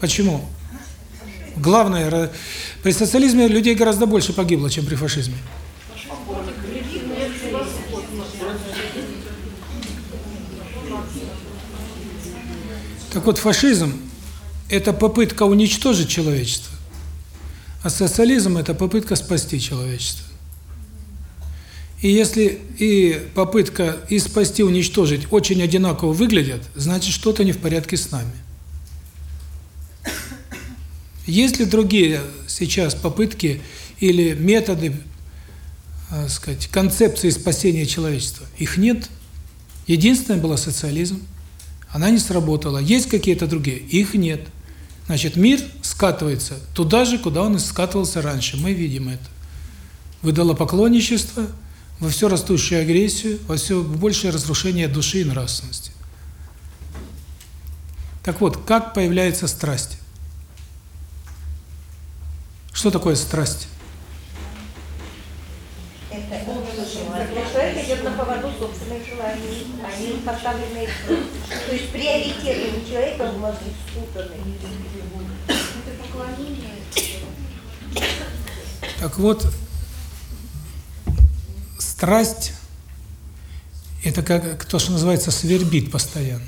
Почему? Главное, при социализме людей гораздо больше погибло, чем при фашизме. Так вот, фашизм – это попытка уничтожить человечество, а социализм – это попытка спасти человечество. И если и попытка и спасти, уничтожить очень одинаково выглядят, значит, что-то не в порядке с нами. Есть ли другие сейчас попытки или методы, так сказать, концепции спасения человечества? Их нет. Единственное было социализм. Она не сработала. Есть какие-то другие? Их нет. Значит, мир скатывается туда же, куда он и скатывался раньше. Мы видим это. Выдало поклонничество, во все растущую агрессию, во все большее разрушение души и нравственности. Так вот, как появляется страсть? Что такое страсть? Это когда человек идет на поводу собственных желаний, они поставлены, то есть приоритеты у человека в мозгу спутаны. Это поклонение. Так вот, страсть – это как то, что называется свербит постоянно.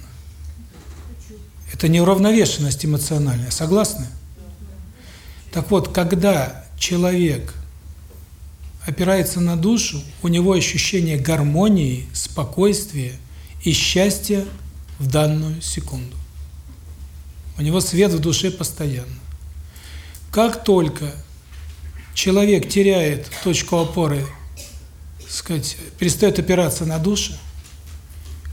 Это неуравновешенность эмоциональная, согласны? Так вот, когда человек опирается на душу, у него ощущение гармонии, спокойствия и счастья в данную секунду. У него свет в душе постоянно. Как только человек теряет точку опоры, сказать, перестает опираться на душу,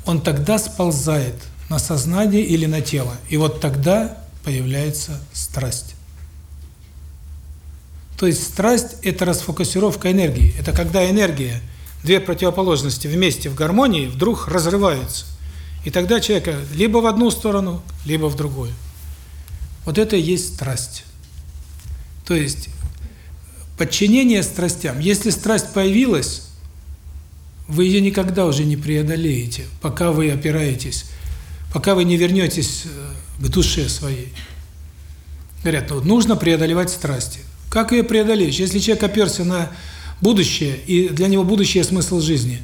он тогда сползает на сознание или на тело. И вот тогда появляется страсть. То есть страсть – это расфокусировка энергии. Это когда энергия, две противоположности вместе в гармонии вдруг разрываются. И тогда человека либо в одну сторону, либо в другую. Вот это и есть страсть. То есть подчинение страстям. Если страсть появилась, вы ее никогда уже не преодолеете, пока вы опираетесь, пока вы не вернетесь к душе своей. Говорят, ну, нужно преодолевать страсти. Как ее преодолеть? Если человек оперся на будущее, и для него будущее – смысл жизни,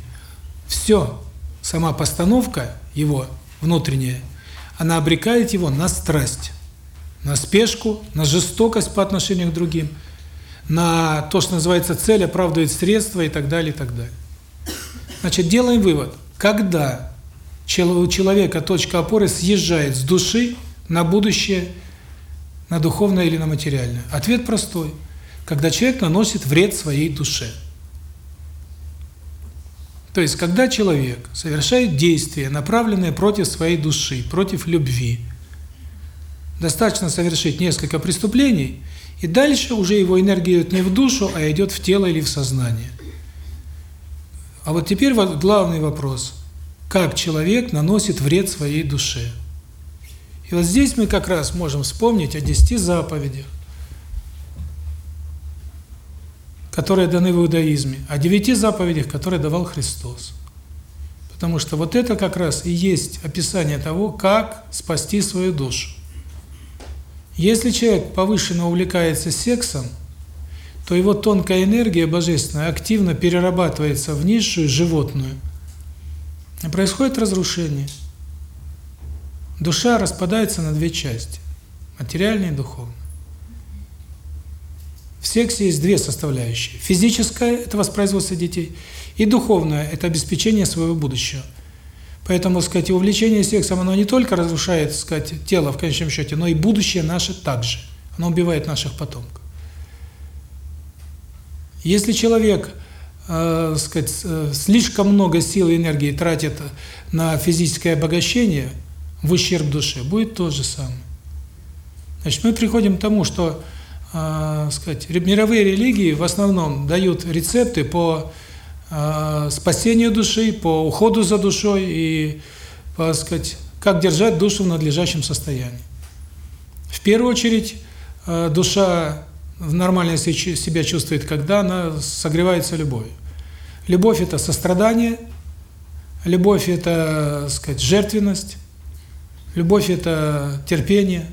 все, сама постановка его внутренняя, она обрекает его на страсть, на спешку, на жестокость по отношению к другим, на то, что называется цель, оправдывает средства и так далее, и так далее. Значит, делаем вывод. Когда у человека точка опоры съезжает с души на будущее – на духовное или на материальное? Ответ простой. Когда человек наносит вред своей душе. То есть, когда человек совершает действия, направленные против своей души, против любви, достаточно совершить несколько преступлений, и дальше уже его энергия идет не в душу, а идет в тело или в сознание. А вот теперь вот главный вопрос. Как человек наносит вред своей душе? И вот здесь мы как раз можем вспомнить о десяти заповедях, которые даны в иудаизме, о девяти заповедях, которые давал Христос. Потому что вот это как раз и есть описание того, как спасти свою душу. Если человек повышенно увлекается сексом, то его тонкая энергия божественная активно перерабатывается в низшую животную. И происходит разрушение. Душа распадается на две части – материальная и духовная. В сексе есть две составляющие. Физическая – это воспроизводство детей, и духовная – это обеспечение своего будущего. Поэтому, сказать, увлечение сексом, оно не только разрушает, сказать, тело в конечном счете, но и будущее наше также. Оно убивает наших потомков. Если человек, э, сказать, э, слишком много сил и энергии тратит на физическое обогащение – в ущерб душе, будет то же самое. Значит, мы приходим к тому, что, э, сказать, мировые религии в основном дают рецепты по э, спасению души, по уходу за душой и, по, сказать, как держать душу в надлежащем состоянии. В первую очередь, э, душа нормально себя чувствует, когда она согревается любовью. Любовь – это сострадание, любовь – это, сказать, жертвенность, Любовь – это терпение.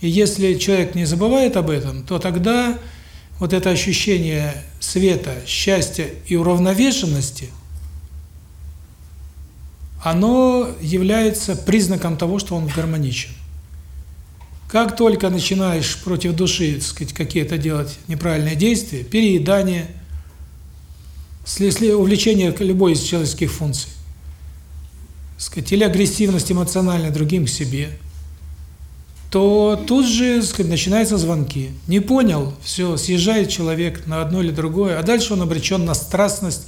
И если человек не забывает об этом, то тогда вот это ощущение света, счастья и уравновешенности, оно является признаком того, что он гармоничен. Как только начинаешь против души, так сказать, какие-то делать неправильные действия, переедание, увлечение любой из человеческих функций, сказать, или агрессивность эмоциональная другим к себе, то тут же сказать, начинаются звонки. Не понял, все, съезжает человек на одно или другое, а дальше он обречен на страстность,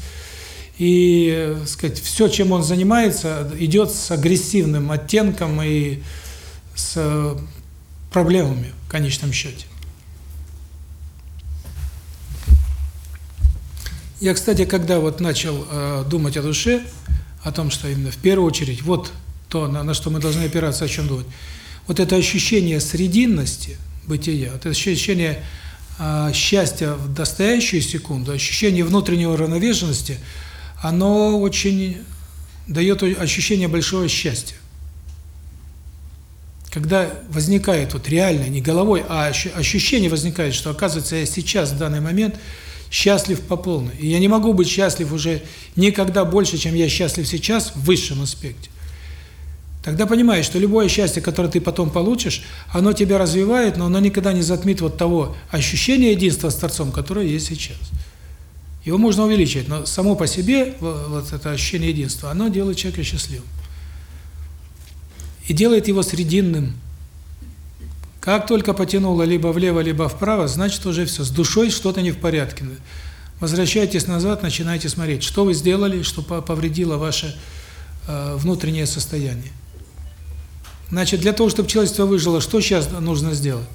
и сказать, все, чем он занимается, идет с агрессивным оттенком и с проблемами в конечном счете. Я, кстати, когда вот начал э, думать о душе, о том, что именно в первую очередь, вот то, на, на что мы должны опираться, о чем думать, вот это ощущение срединности бытия, вот это ощущение э, счастья в настоящую секунду, ощущение внутренней уравновешенности, оно очень дает ощущение большого счастья. Когда возникает вот реально, не головой, а ощущение возникает, что оказывается я сейчас, в данный момент, счастлив по полной. И я не могу быть счастлив уже никогда больше, чем я счастлив сейчас в высшем аспекте. Тогда понимаешь, что любое счастье, которое ты потом получишь, оно тебя развивает, но оно никогда не затмит вот того ощущения единства с Творцом, которое есть сейчас. Его можно увеличить, но само по себе вот это ощущение единства, оно делает человека счастливым. И делает его срединным. Как только потянуло либо влево, либо вправо, значит уже все, с душой что-то не в порядке. Возвращайтесь назад, начинайте смотреть, что вы сделали, что повредило ваше э, внутреннее состояние. Значит, для того, чтобы человечество выжило, что сейчас нужно сделать?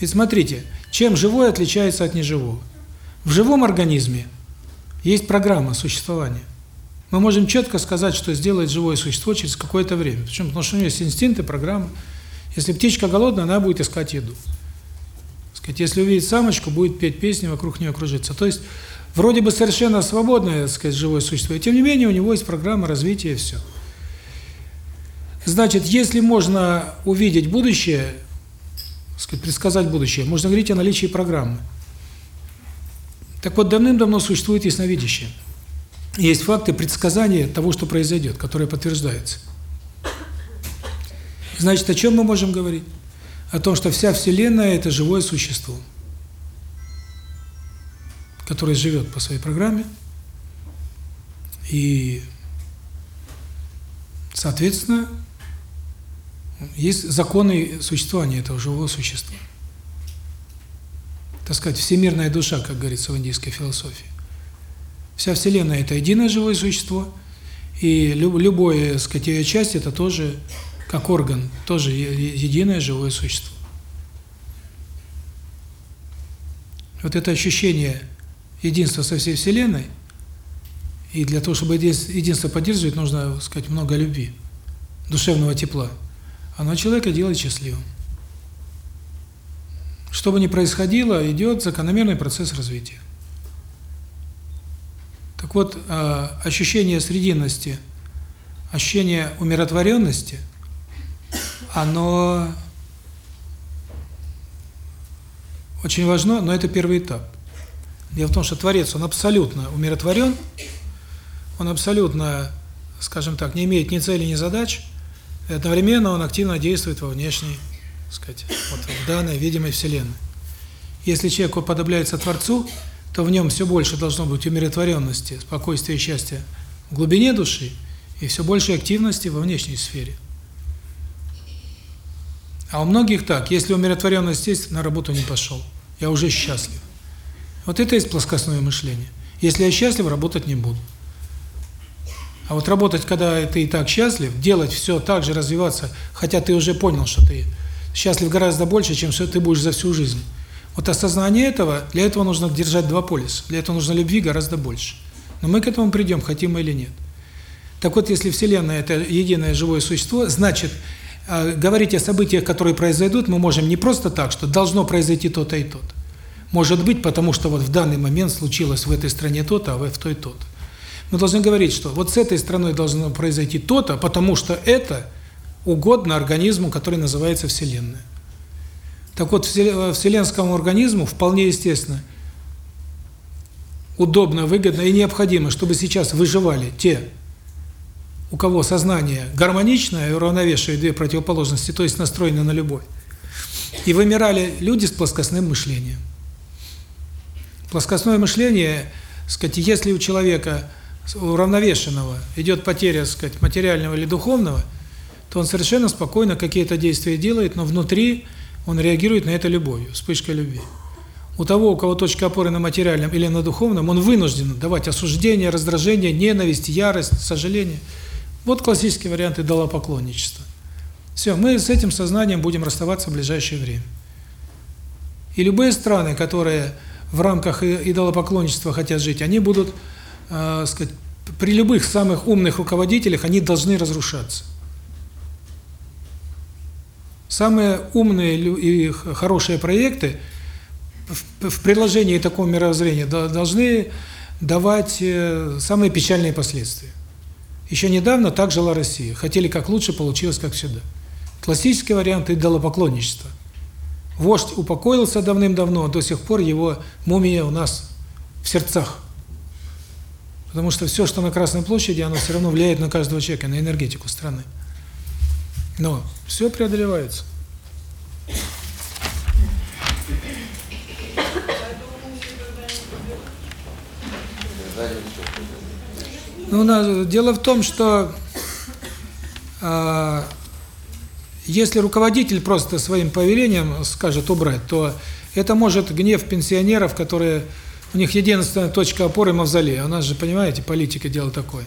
Ведь смотрите, чем живое отличается от неживого? В живом организме есть программа существования. Мы можем четко сказать, что сделает живое существо через какое-то время. Почему? Потому что у него есть инстинкты, программа. Если птичка голодная, она будет искать еду. Сказать, если увидит самочку, будет петь песни, вокруг нее кружиться. То есть, вроде бы совершенно свободное, сказать, живое существо, и тем не менее у него есть программа развития и все. Значит, если можно увидеть будущее, сказать, предсказать будущее, можно говорить о наличии программы. Так вот, давным-давно существует ясновидящее. Есть факты предсказания того, что произойдет, которые подтверждаются. Значит, о чем мы можем говорить? О том, что вся Вселенная – это живое существо, которое живет по своей программе, и, соответственно, есть законы существования этого живого существа. Так сказать, всемирная душа, как говорится в индийской философии. Вся Вселенная – это единое живое существо, и любое, так сказать, ее часть – это тоже как орган, тоже единое живое существо. Вот это ощущение единства со всей Вселенной, и для того, чтобы единство поддерживать, нужно, так сказать, много любви, душевного тепла. Оно человека делает счастливым. Что бы ни происходило, идет закономерный процесс развития. Так вот, а, ощущение срединности, ощущение умиротворенности – оно очень важно, но это первый этап. Дело в том, что Творец, он абсолютно умиротворен, он абсолютно, скажем так, не имеет ни цели, ни задач, и одновременно он активно действует во внешней, сказать, вот в данной видимой Вселенной. Если человек уподобляется Творцу, то в нем все больше должно быть умиротворенности, спокойствия и счастья в глубине души и все больше активности во внешней сфере. А у многих так, если умиротворенность есть, на работу не пошел. Я уже счастлив. Вот это есть плоскостное мышление. Если я счастлив, работать не буду. А вот работать, когда ты и так счастлив, делать все так же, развиваться, хотя ты уже понял, что ты счастлив гораздо больше, чем что ты будешь за всю жизнь. Вот осознание этого, для этого нужно держать два полюса. Для этого нужно любви гораздо больше. Но мы к этому придем, хотим мы или нет. Так вот, если Вселенная – это единое живое существо, значит, говорить о событиях, которые произойдут, мы можем не просто так, что должно произойти то-то и то-то. Может быть, потому что вот в данный момент случилось в этой стране то-то, а в той то-то. Мы должны говорить, что вот с этой страной должно произойти то-то, потому что это угодно организму, который называется Вселенная. Так вот, вселенскому организму вполне естественно, удобно, выгодно и необходимо, чтобы сейчас выживали те у кого сознание гармоничное и уравновешивает две противоположности, то есть настроено на любовь. И вымирали люди с плоскостным мышлением. Плоскостное мышление, сказать, если у человека уравновешенного идет потеря, сказать, материального или духовного, то он совершенно спокойно какие-то действия делает, но внутри он реагирует на это любовью, вспышкой любви. У того, у кого точка опоры на материальном или на духовном, он вынужден давать осуждение, раздражение, ненависть, ярость, сожаление – вот классический вариант идолопоклонничества. Все, мы с этим сознанием будем расставаться в ближайшее время. И любые страны, которые в рамках идолопоклонничества хотят жить, они будут, э, сказать, при любых самых умных руководителях они должны разрушаться. Самые умные и хорошие проекты в, приложении такого мировоззрения до- должны давать э, самые печальные последствия. Еще недавно так жила Россия. Хотели как лучше, получилось как всегда. Классический вариант идолопоклонничества. Вождь упокоился давным-давно, до сих пор его мумия у нас в сердцах. Потому что все, что на Красной площади, оно все равно влияет на каждого человека, на энергетику страны. Но все преодолевается. Ну, дело в том, что а, если руководитель просто своим повелением скажет убрать, то это может гнев пенсионеров, которые у них единственная точка опоры мавзолей. У нас же, понимаете, политика дело такое.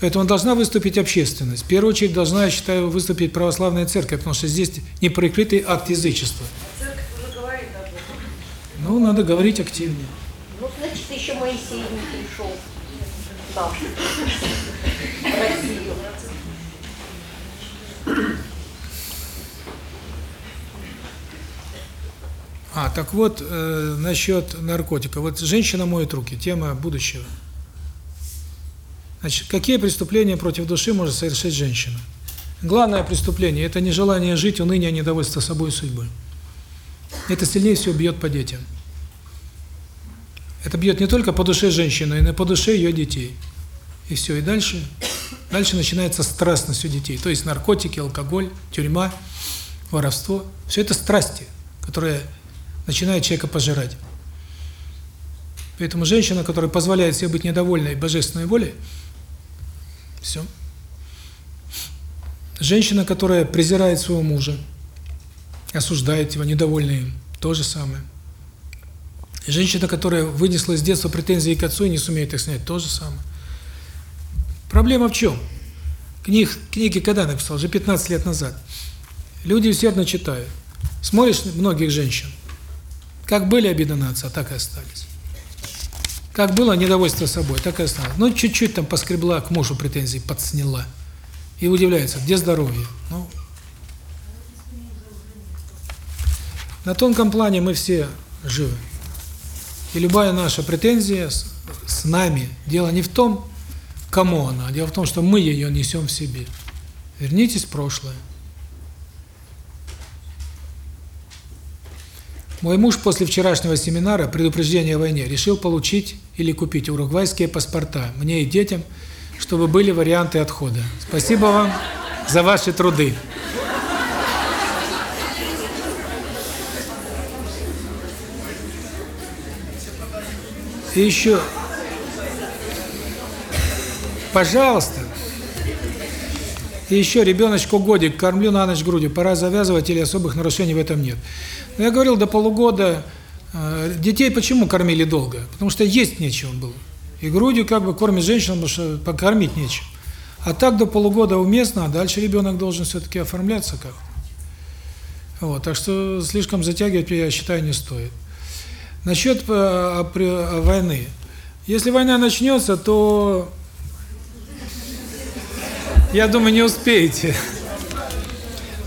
Поэтому должна выступить общественность. В первую очередь должна, я считаю, выступить православная церковь, потому что здесь неприкрытый акт язычества. Церковь уже говорит об этом. Ну, надо говорить активнее. Ну, значит, еще Моисей не пришел. Там. Россию. А, так вот, э, насчет наркотиков. Вот женщина моет руки, тема будущего. Значит, какие преступления против души может совершить женщина? Главное преступление – это нежелание жить, уныние, недовольство собой и судьбой. Это сильнее всего бьет по детям. Это бьет не только по душе женщины, но и по душе ее детей. И все, и дальше, дальше начинается страстность у детей. То есть наркотики, алкоголь, тюрьма, воровство. Все это страсти, которые начинают человека пожирать. Поэтому женщина, которая позволяет себе быть недовольной божественной волей, все. Женщина, которая презирает своего мужа, осуждает его, недовольна им, то же самое. Женщина, которая вынесла из детства претензии к отцу и не сумеет их снять, то же самое. Проблема в чем? Книг, книги когда написал? Уже 15 лет назад. Люди усердно читают. Смотришь многих женщин, как были обиды на отца, так и остались. Как было недовольство собой, так и осталось. Ну, чуть-чуть там поскребла, к мужу претензии подсняла. И удивляется, где здоровье? Ну, на тонком плане мы все живы. И любая наша претензия с, с нами. Дело не в том, кому она, а дело в том, что мы ее несем в себе. Вернитесь в прошлое. Мой муж после вчерашнего семинара предупреждения о войне решил получить или купить уругвайские паспорта мне и детям, чтобы были варианты отхода. Спасибо вам за ваши труды. И еще, пожалуйста, и еще ребеночку годик, кормлю на ночь грудью, пора завязывать или особых нарушений в этом нет. Но я говорил, до полугода э, детей почему кормили долго? Потому что есть нечего было. И грудью как бы кормит женщину, потому что покормить нечем. А так до полугода уместно, а дальше ребенок должен все-таки оформляться как-то. Вот, так что слишком затягивать, я считаю, не стоит. Насчет э, э, войны. Если война начнется, то, я думаю, не успеете.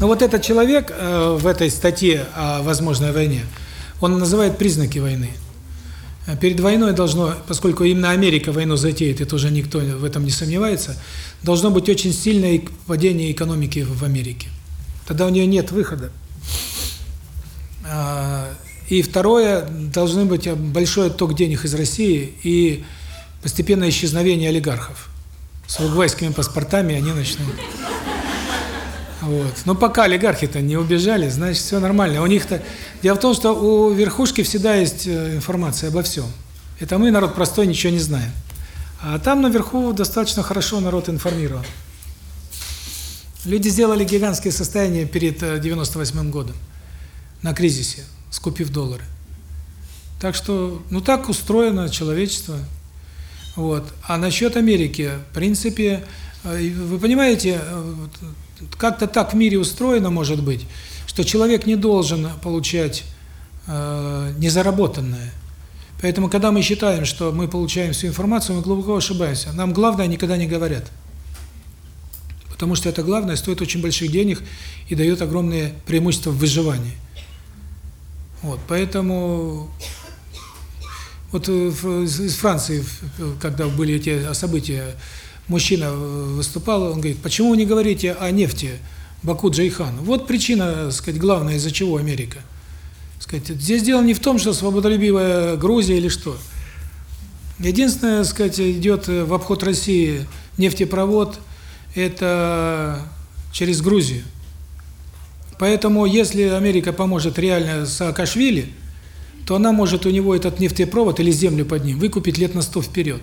Но вот этот человек э, в этой статье о возможной войне, он называет признаки войны. Перед войной должно, поскольку именно Америка войну затеет, это уже никто в этом не сомневается, должно быть очень сильное падение экономики в Америке. Тогда у нее нет выхода. И второе, должны быть большой отток денег из России и постепенное исчезновение олигархов. С уругвайскими паспортами они начнут. Вот. Но пока олигархи-то не убежали, значит, все нормально. У них-то... Дело в том, что у верхушки всегда есть э, информация обо всем. Это мы, народ простой, ничего не знаем. А там наверху достаточно хорошо народ информирован. Люди сделали гигантское состояние перед э, 98 годом на кризисе, скупив доллары. Так что, ну так устроено человечество. Вот. А насчет Америки, в принципе, э, вы понимаете, э, как-то так в мире устроено, может быть, что человек не должен получать э, незаработанное. Поэтому, когда мы считаем, что мы получаем всю информацию, мы глубоко ошибаемся. Нам главное никогда не говорят. Потому что это главное стоит очень больших денег и дает огромные преимущества в выживании. Вот, поэтому вот э, из Франции, когда были эти события, мужчина выступал, он говорит, почему вы не говорите о нефти Баку Джейхан? Вот причина, сказать, главная, из-за чего Америка. Сказать, здесь дело не в том, что свободолюбивая Грузия или что. Единственное, сказать, идет в обход России нефтепровод, это через Грузию. Поэтому, если Америка поможет реально Саакашвили, то она может у него этот нефтепровод или землю под ним выкупить лет на сто вперед.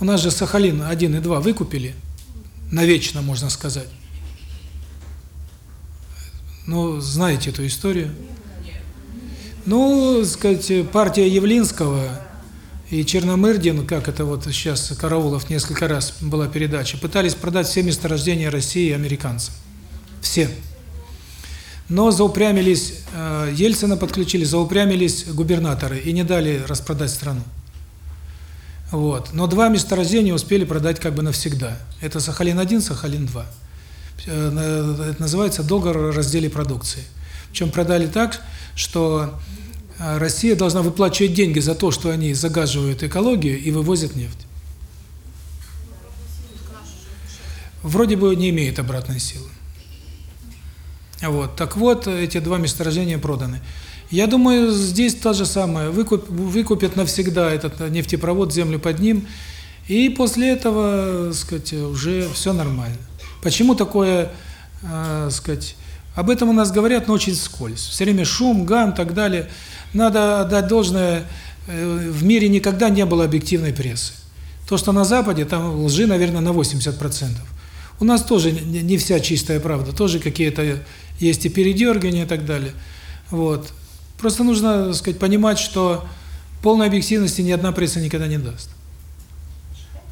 У нас же Сахалин 1 и 2 выкупили, навечно, можно сказать. Ну, знаете эту историю. Ну, сказать, партия Явлинского и Черномырдин, как это вот сейчас Караулов несколько раз была передача, пытались продать все месторождения России американцам. Все. Но заупрямились, э, Ельцина подключили, заупрямились губернаторы и не дали распродать страну. Вот. Но два месторождения успели продать как бы навсегда. Это Сахалин-1, Сахалин-2. Э, это называется договор о разделе продукции. Причем продали так, что э, Россия должна выплачивать деньги за то, что они загаживают экологию и вывозят нефть. Вроде бы не имеет обратной силы. Вот. Так вот, эти два месторождения проданы. Я думаю, здесь то же самое. Выкуп, выкупят навсегда этот нефтепровод, землю под ним, и после этого, сказать, уже все нормально. Почему такое, э, сказать, об этом у нас говорят, но очень скользь. Все время шум, гам и так далее. Надо отдать должное, э, в мире никогда не было объективной прессы. То, что на Западе, там лжи, наверное, на 80%. У нас тоже не вся чистая правда, тоже какие-то есть и передергивания и так далее. Вот. Просто нужно, так сказать, понимать, что полной объективности ни одна пресса никогда не даст.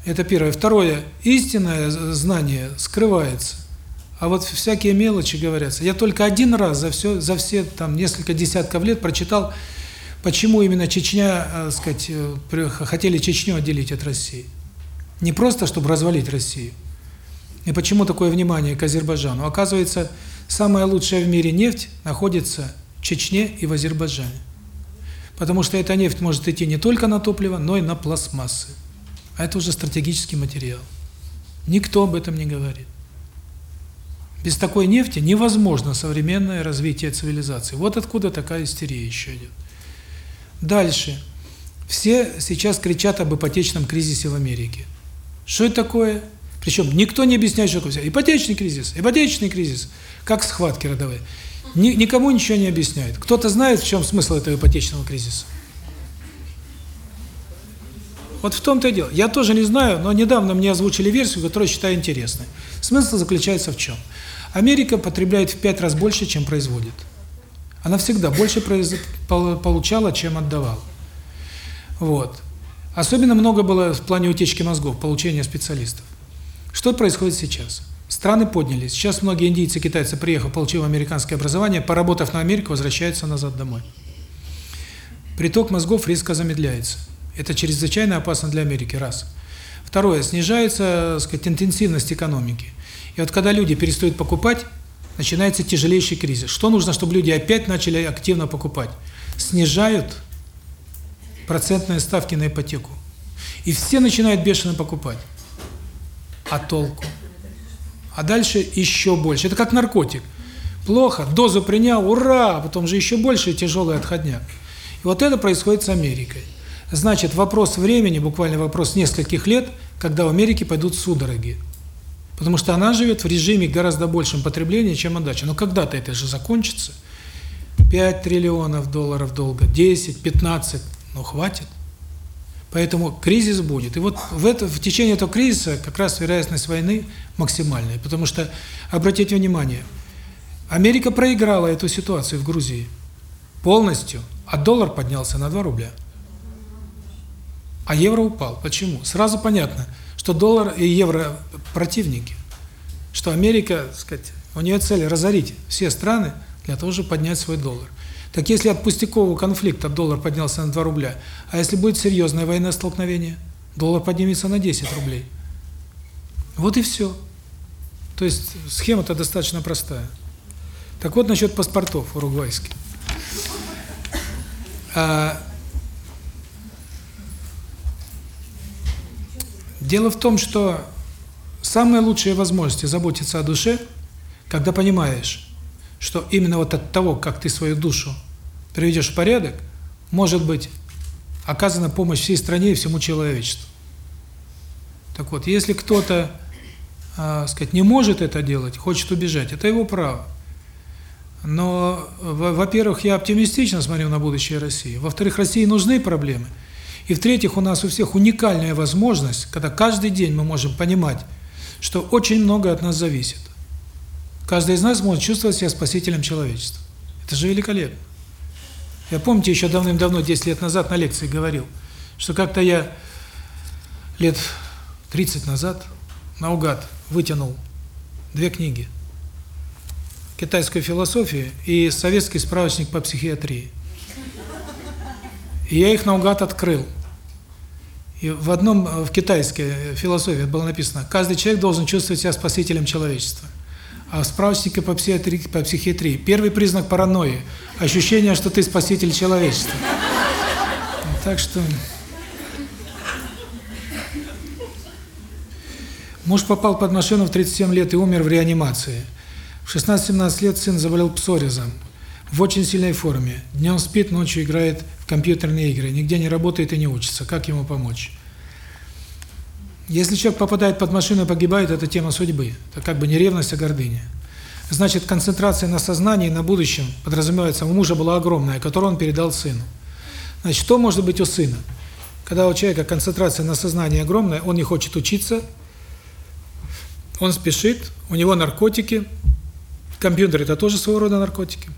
Это первое. Второе. Истинное знание скрывается. А вот всякие мелочи говорятся. Я только один раз за все за все там несколько десятков лет прочитал, почему именно Чечня, э, сказать, э, хотели Чечню отделить от России. Не просто чтобы развалить Россию. И почему такое внимание к Азербайджану? Оказывается, самая лучшая в мире нефть находится в Чечне и в Азербайджане. Потому что эта нефть может идти не только на топливо, но и на пластмассы. А это уже стратегический материал. Никто об этом не говорит. Без такой нефти невозможно современное развитие цивилизации. Вот откуда такая истерия еще идет. Дальше. Все сейчас кричат об ипотечном кризисе в Америке. Что это такое? Причем никто не объясняет, что такое. Ипотечный кризис, ипотечный кризис. Как схватки родовые. Ни, никому ничего не объясняют. Кто-то знает, в чем смысл этого ипотечного кризиса? Вот в том-то и дело. Я тоже не знаю, но недавно мне озвучили версию, которую считаю интересной. Смысл заключается в чем? Америка потребляет в пять раз больше, чем производит. Она всегда больше получала, чем отдавала. Вот. Особенно много было в плане утечки мозгов, получения специалистов. Что происходит сейчас? Страны поднялись. Сейчас многие индийцы, китайцы, приехав, получив американское образование, поработав на Америку, возвращаются назад домой. Приток мозгов резко замедляется. Это чрезвычайно опасно для Америки, раз. Второе, снижается, так сказать, интенсивность экономики. И вот когда люди перестают покупать, начинается тяжелейший кризис. Что нужно, чтобы люди опять начали активно покупать? Снижают процентные ставки на ипотеку. И все начинают бешено покупать. А толку? А дальше еще больше. Это как наркотик. Плохо, дозу принял, ура, а потом же еще больше тяжелый отходняк. И вот это происходит с Америкой. Значит, вопрос времени, буквально вопрос нескольких лет, когда в Америке пойдут судороги. Потому что она живет в режиме гораздо большем потребления, чем отдача. Но когда-то это же закончится. 5 триллионов долларов долга, 10, 15, ну хватит. Поэтому кризис будет. И вот в, это, в течение этого кризиса как раз вероятность войны максимальная. Потому что, обратите внимание, Америка проиграла эту ситуацию в Грузии полностью, а доллар поднялся на 2 рубля. А евро упал. Почему? Сразу понятно, что доллар и евро противники. что Америка, так сказать, у нее цель разорить все страны для того, чтобы поднять свой доллар. Так если от пустякового конфликта доллар поднялся на 2 рубля, а если будет серьезное военное столкновение, доллар поднимется на 10 рублей. Вот и все. То есть схема-то достаточно простая. Так вот насчет паспортов уругвайских. А, дело в том, что самые лучшие возможности заботиться о душе, когда понимаешь, что именно вот от того, как ты свою душу приведешь в порядок, может быть оказана помощь всей стране и всему человечеству. Так вот, если кто-то, э, сказать, не может это делать, хочет убежать, это его право. Но, во-первых, я оптимистично смотрю на будущее России. Во-вторых, России нужны проблемы. И в-третьих, у нас у всех уникальная возможность, когда каждый день мы можем понимать, что очень много от нас зависит. Каждый из нас может чувствовать себя спасителем человечества. Это же великолепно. Я помните, еще давным-давно, 10 лет назад на лекции говорил, что как-то я лет 30 назад наугад вытянул две книги китайскую философию и советский справочник по психиатрии. И я их наугад открыл. И в одном, в китайской философии было написано, каждый человек должен чувствовать себя спасителем человечества. А в справочнике по психиатрии, по психиатрии первый признак паранойи – ощущение, что ты спаситель человечества. Так что... Муж попал под машину в 37 лет и умер в реанимации. В 16-17 лет сын заболел псориазом. В очень сильной форме. Днем спит, ночью играет в компьютерные игры. Нигде не работает и не учится. Как ему помочь? Если человек попадает под машину и погибает, это тема судьбы. Это как бы не ревность, а гордыня. Значит, концентрация на сознании, на будущем, подразумевается, у мужа была огромная, которую он передал сыну. Значит, что может быть у сына? Когда у человека концентрация на сознании огромная, он не хочет учиться, он спешит, у него наркотики, компьютер – это тоже своего рода наркотики.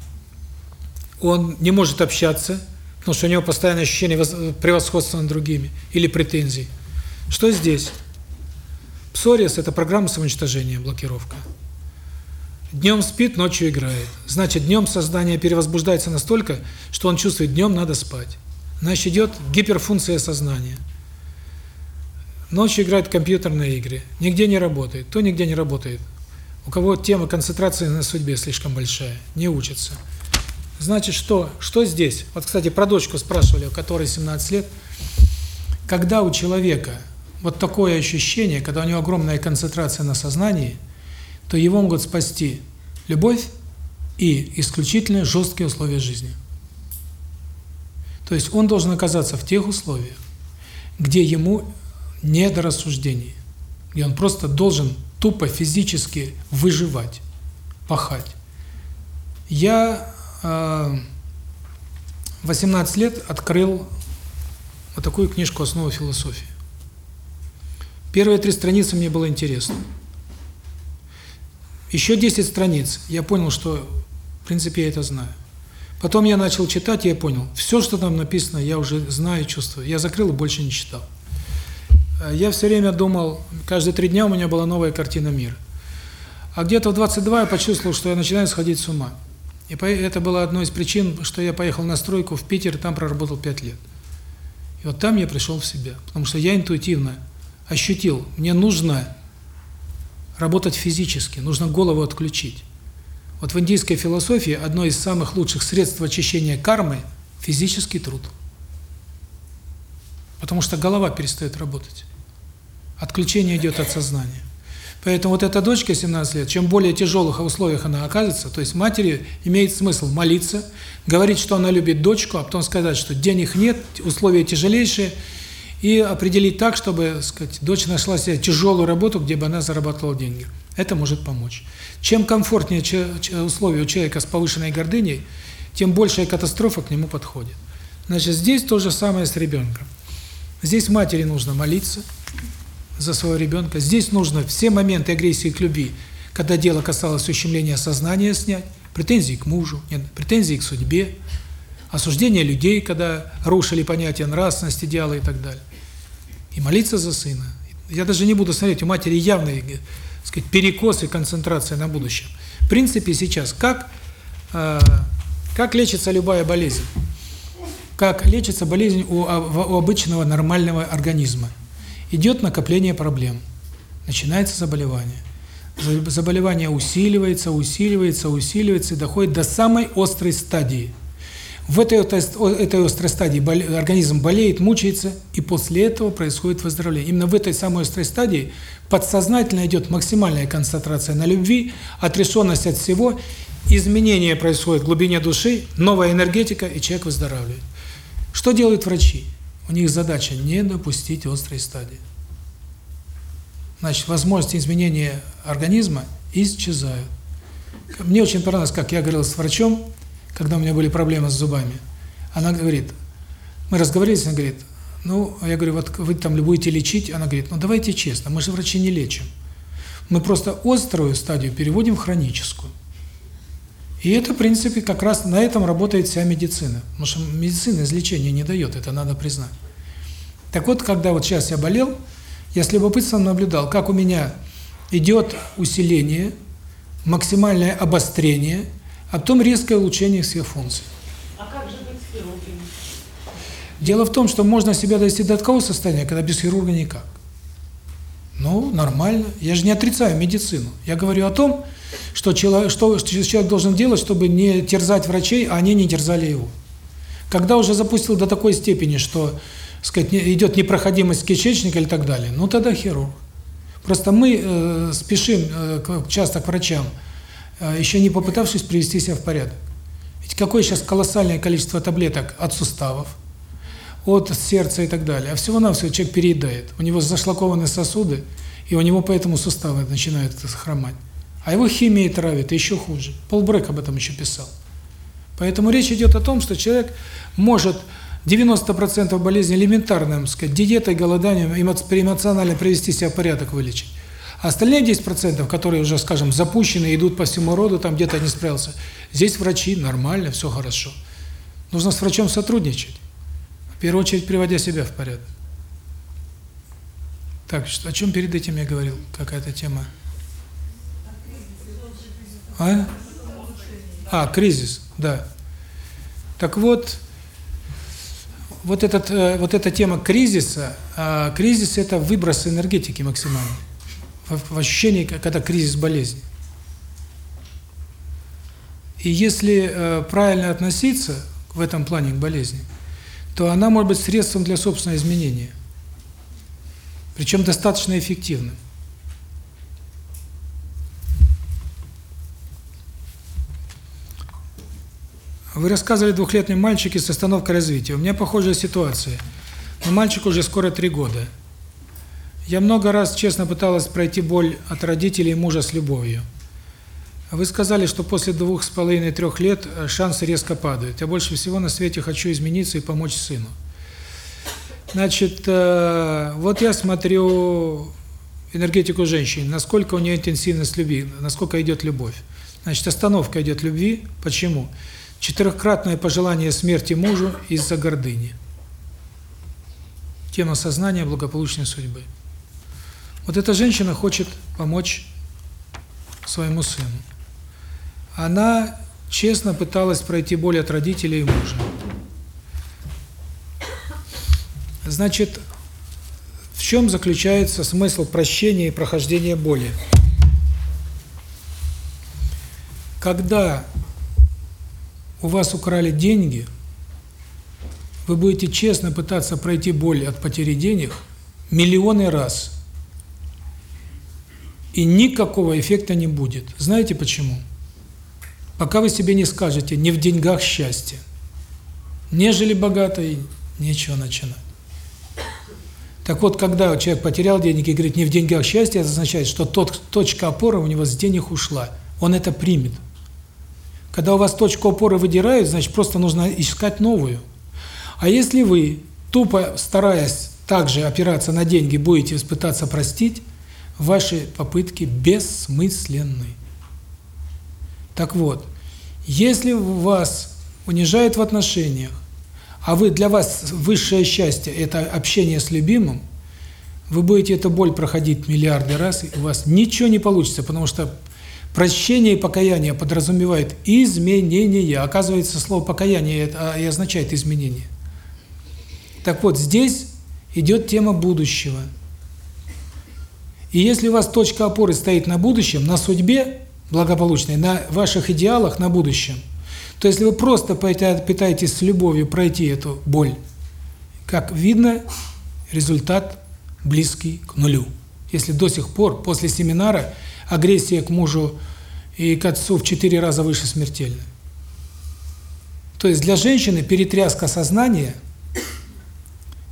Он не может общаться, потому что у него постоянное ощущение превосходства над другими или претензий. Что здесь? Псориаз – это программа самоуничтожения, блокировка. Днем спит, ночью играет. Значит, днем сознание перевозбуждается настолько, что он чувствует, днем надо спать. Значит, идет гиперфункция сознания. Ночью играет компьютерные игры. Нигде не работает. То нигде не работает. У кого тема концентрации на судьбе слишком большая, не учится. Значит, что? Что здесь? Вот, кстати, про дочку спрашивали, у которой 17 лет. Когда у человека вот такое ощущение, когда у него огромная концентрация на сознании, то его могут спасти любовь и исключительно жесткие условия жизни. То есть он должен оказаться в тех условиях, где ему не до рассуждений, где он просто должен тупо физически выживать, пахать. Я э, 18 лет открыл вот такую книжку «Основы философии». Первые три страницы мне было интересно. Еще 10 страниц, я понял, что, в принципе, я это знаю. Потом я начал читать, и я понял, все, что там написано, я уже знаю, чувствую. Я закрыл и больше не читал. Я все время думал, каждые три дня у меня была новая картина мира. А где-то в 22 я почувствовал, что я начинаю сходить с ума. И это было одной из причин, что я поехал на стройку в Питер, там проработал 5 лет. И вот там я пришел в себя, потому что я интуитивно ощутил, мне нужно работать физически, нужно голову отключить. Вот в индийской философии одно из самых лучших средств очищения кармы – физический труд. Потому что голова перестает работать. Отключение идет от сознания. Поэтому вот эта дочка 17 лет, чем более тяжелых условиях она оказывается, то есть матери имеет смысл молиться, говорить, что она любит дочку, а потом сказать, что денег нет, условия тяжелейшие, и определить так, чтобы, сказать, дочь нашла себе тяжелую работу, где бы она зарабатывала деньги. Это может помочь. Чем комфортнее условия у человека с повышенной гордыней, тем большая катастрофа к нему подходит. Значит, здесь то же самое с ребенком. Здесь матери нужно молиться за своего ребенка. Здесь нужно все моменты агрессии к любви, когда дело касалось ущемления сознания, снять, претензии к мужу, нет, претензии к судьбе, осуждение людей, когда рушили понятие нравственности, идеалы и так далее. И молиться за сына. Я даже не буду смотреть, у матери явный, сказать, перекос и концентрация на будущем. В принципе, сейчас как, э, как лечится любая болезнь? Как лечится болезнь у, у обычного нормального организма? Идет накопление проблем, начинается заболевание. Заболевание усиливается, усиливается, усиливается и доходит до самой острой стадии. В этой, этой острой стадии организм болеет, мучается, и после этого происходит выздоровление. Именно в этой самой острой стадии подсознательно идет максимальная концентрация на любви, отрешенность от всего, изменение происходит в глубине души, новая энергетика, и человек выздоравливает. Что делают врачи? У них задача не допустить острой стадии. Значит, возможности изменения организма исчезают. Мне очень понравилось, как я говорил с врачом, когда у меня были проблемы с зубами. Она говорит, мы разговаривали, она говорит, ну, я говорю, вот вы там будете лечить, она говорит, ну давайте честно, мы же врачи не лечим. Мы просто острую стадию переводим в хроническую. И это, в принципе, как раз на этом работает вся медицина. Потому что медицина излечения не дает, это надо признать. Так вот, когда вот сейчас я болел, я с любопытством наблюдал, как у меня идет усиление, максимальное обострение, а потом резкое улучшение всех функций. А как же быть с хирургами? Дело в том, что можно себя довести до такого состояния, когда без хирурга никак. Ну, нормально. Я же не отрицаю медицину. Я говорю о том, что человек, что человек должен делать, чтобы не терзать врачей, а они не терзали его. Когда уже запустил до такой степени, что, сказать, идет непроходимость кишечника или так далее, ну тогда хирург. Просто мы э, спешим э, часто к врачам, еще не попытавшись привести себя в порядок. Ведь какое сейчас колоссальное количество таблеток от суставов, от сердца и так далее. А всего-навсего человек переедает. У него зашлакованы сосуды, и у него поэтому суставы начинают хромать. А его химией травит, еще хуже. Пол Брэк об этом еще писал. Поэтому речь идет о том, что человек может 90% болезней элементарным, сказать, диетой, голоданием, эмоционально привести себя в порядок, вылечить. Остальные 10%, которые уже, скажем, запущены, идут по всему роду, там где-то не справился, здесь врачи, нормально, все хорошо. Нужно с врачом сотрудничать. В первую очередь, приводя себя в порядок. Так, что, о чем перед этим я говорил? Какая-то тема? А? А, кризис, да. Так вот, вот этот, э, вот эта тема кризиса, а кризис это выброс энергетики максимальный. В, ощущении, когда кризис болезни. И если э, правильно относиться в этом плане к болезни, то она может быть средством для собственного изменения. Причем достаточно эффективным. Вы рассказывали двухлетнем мальчике с остановкой развития. У меня похожая ситуация. Но мальчику уже скоро три года. Я много раз честно пыталась пройти боль от родителей мужа с любовью. Вы сказали, что после двух с половиной-трех лет э, шансы резко падают. Я больше всего на свете хочу измениться и помочь сыну. Значит, э, вот я смотрю энергетику женщины, насколько у нее интенсивность любви, насколько идет любовь. Значит, остановка идет любви. Почему? Четырехкратное пожелание смерти мужу из-за гордыни. Тема сознания благополучной судьбы. Вот эта женщина хочет помочь своему сыну она честно пыталась пройти боль от родителей и мужа. Значит, в чем заключается смысл прощения и прохождения боли? Когда у вас украли деньги, вы будете честно пытаться пройти боль от потери денег миллионы раз. И никакого эффекта не будет. Знаете почему? Пока вы себе не скажете «не в деньгах счастье». Нежели богатый, нечего начинать. Так вот, когда человек потерял деньги и говорит «не в деньгах счастье», это означает, что тот, точка опоры у него с денег ушла. Он это примет. Когда у вас точку опоры выдирают, значит, просто нужно искать новую. А если вы, тупо стараясь также опираться на деньги, будете пытаться простить, ваши попытки бессмысленны. Так вот, если вас унижают в отношениях, а вы для вас высшее счастье – это общение с любимым, вы будете эту боль проходить миллиарды раз, и у вас ничего не получится, потому что прощение и покаяние подразумевает изменение. Оказывается, слово покаяние это и означает изменение. Так вот, здесь идет тема будущего. И если у вас точка опоры стоит на будущем, на судьбе благополучной, на ваших идеалах, на будущем, то если вы просто пытаетесь с любовью пройти эту боль, как видно, результат близкий к нулю. Если до сих пор, после семинара, агрессия к мужу и к отцу в четыре раза выше смертельной. То есть для женщины перетряска сознания,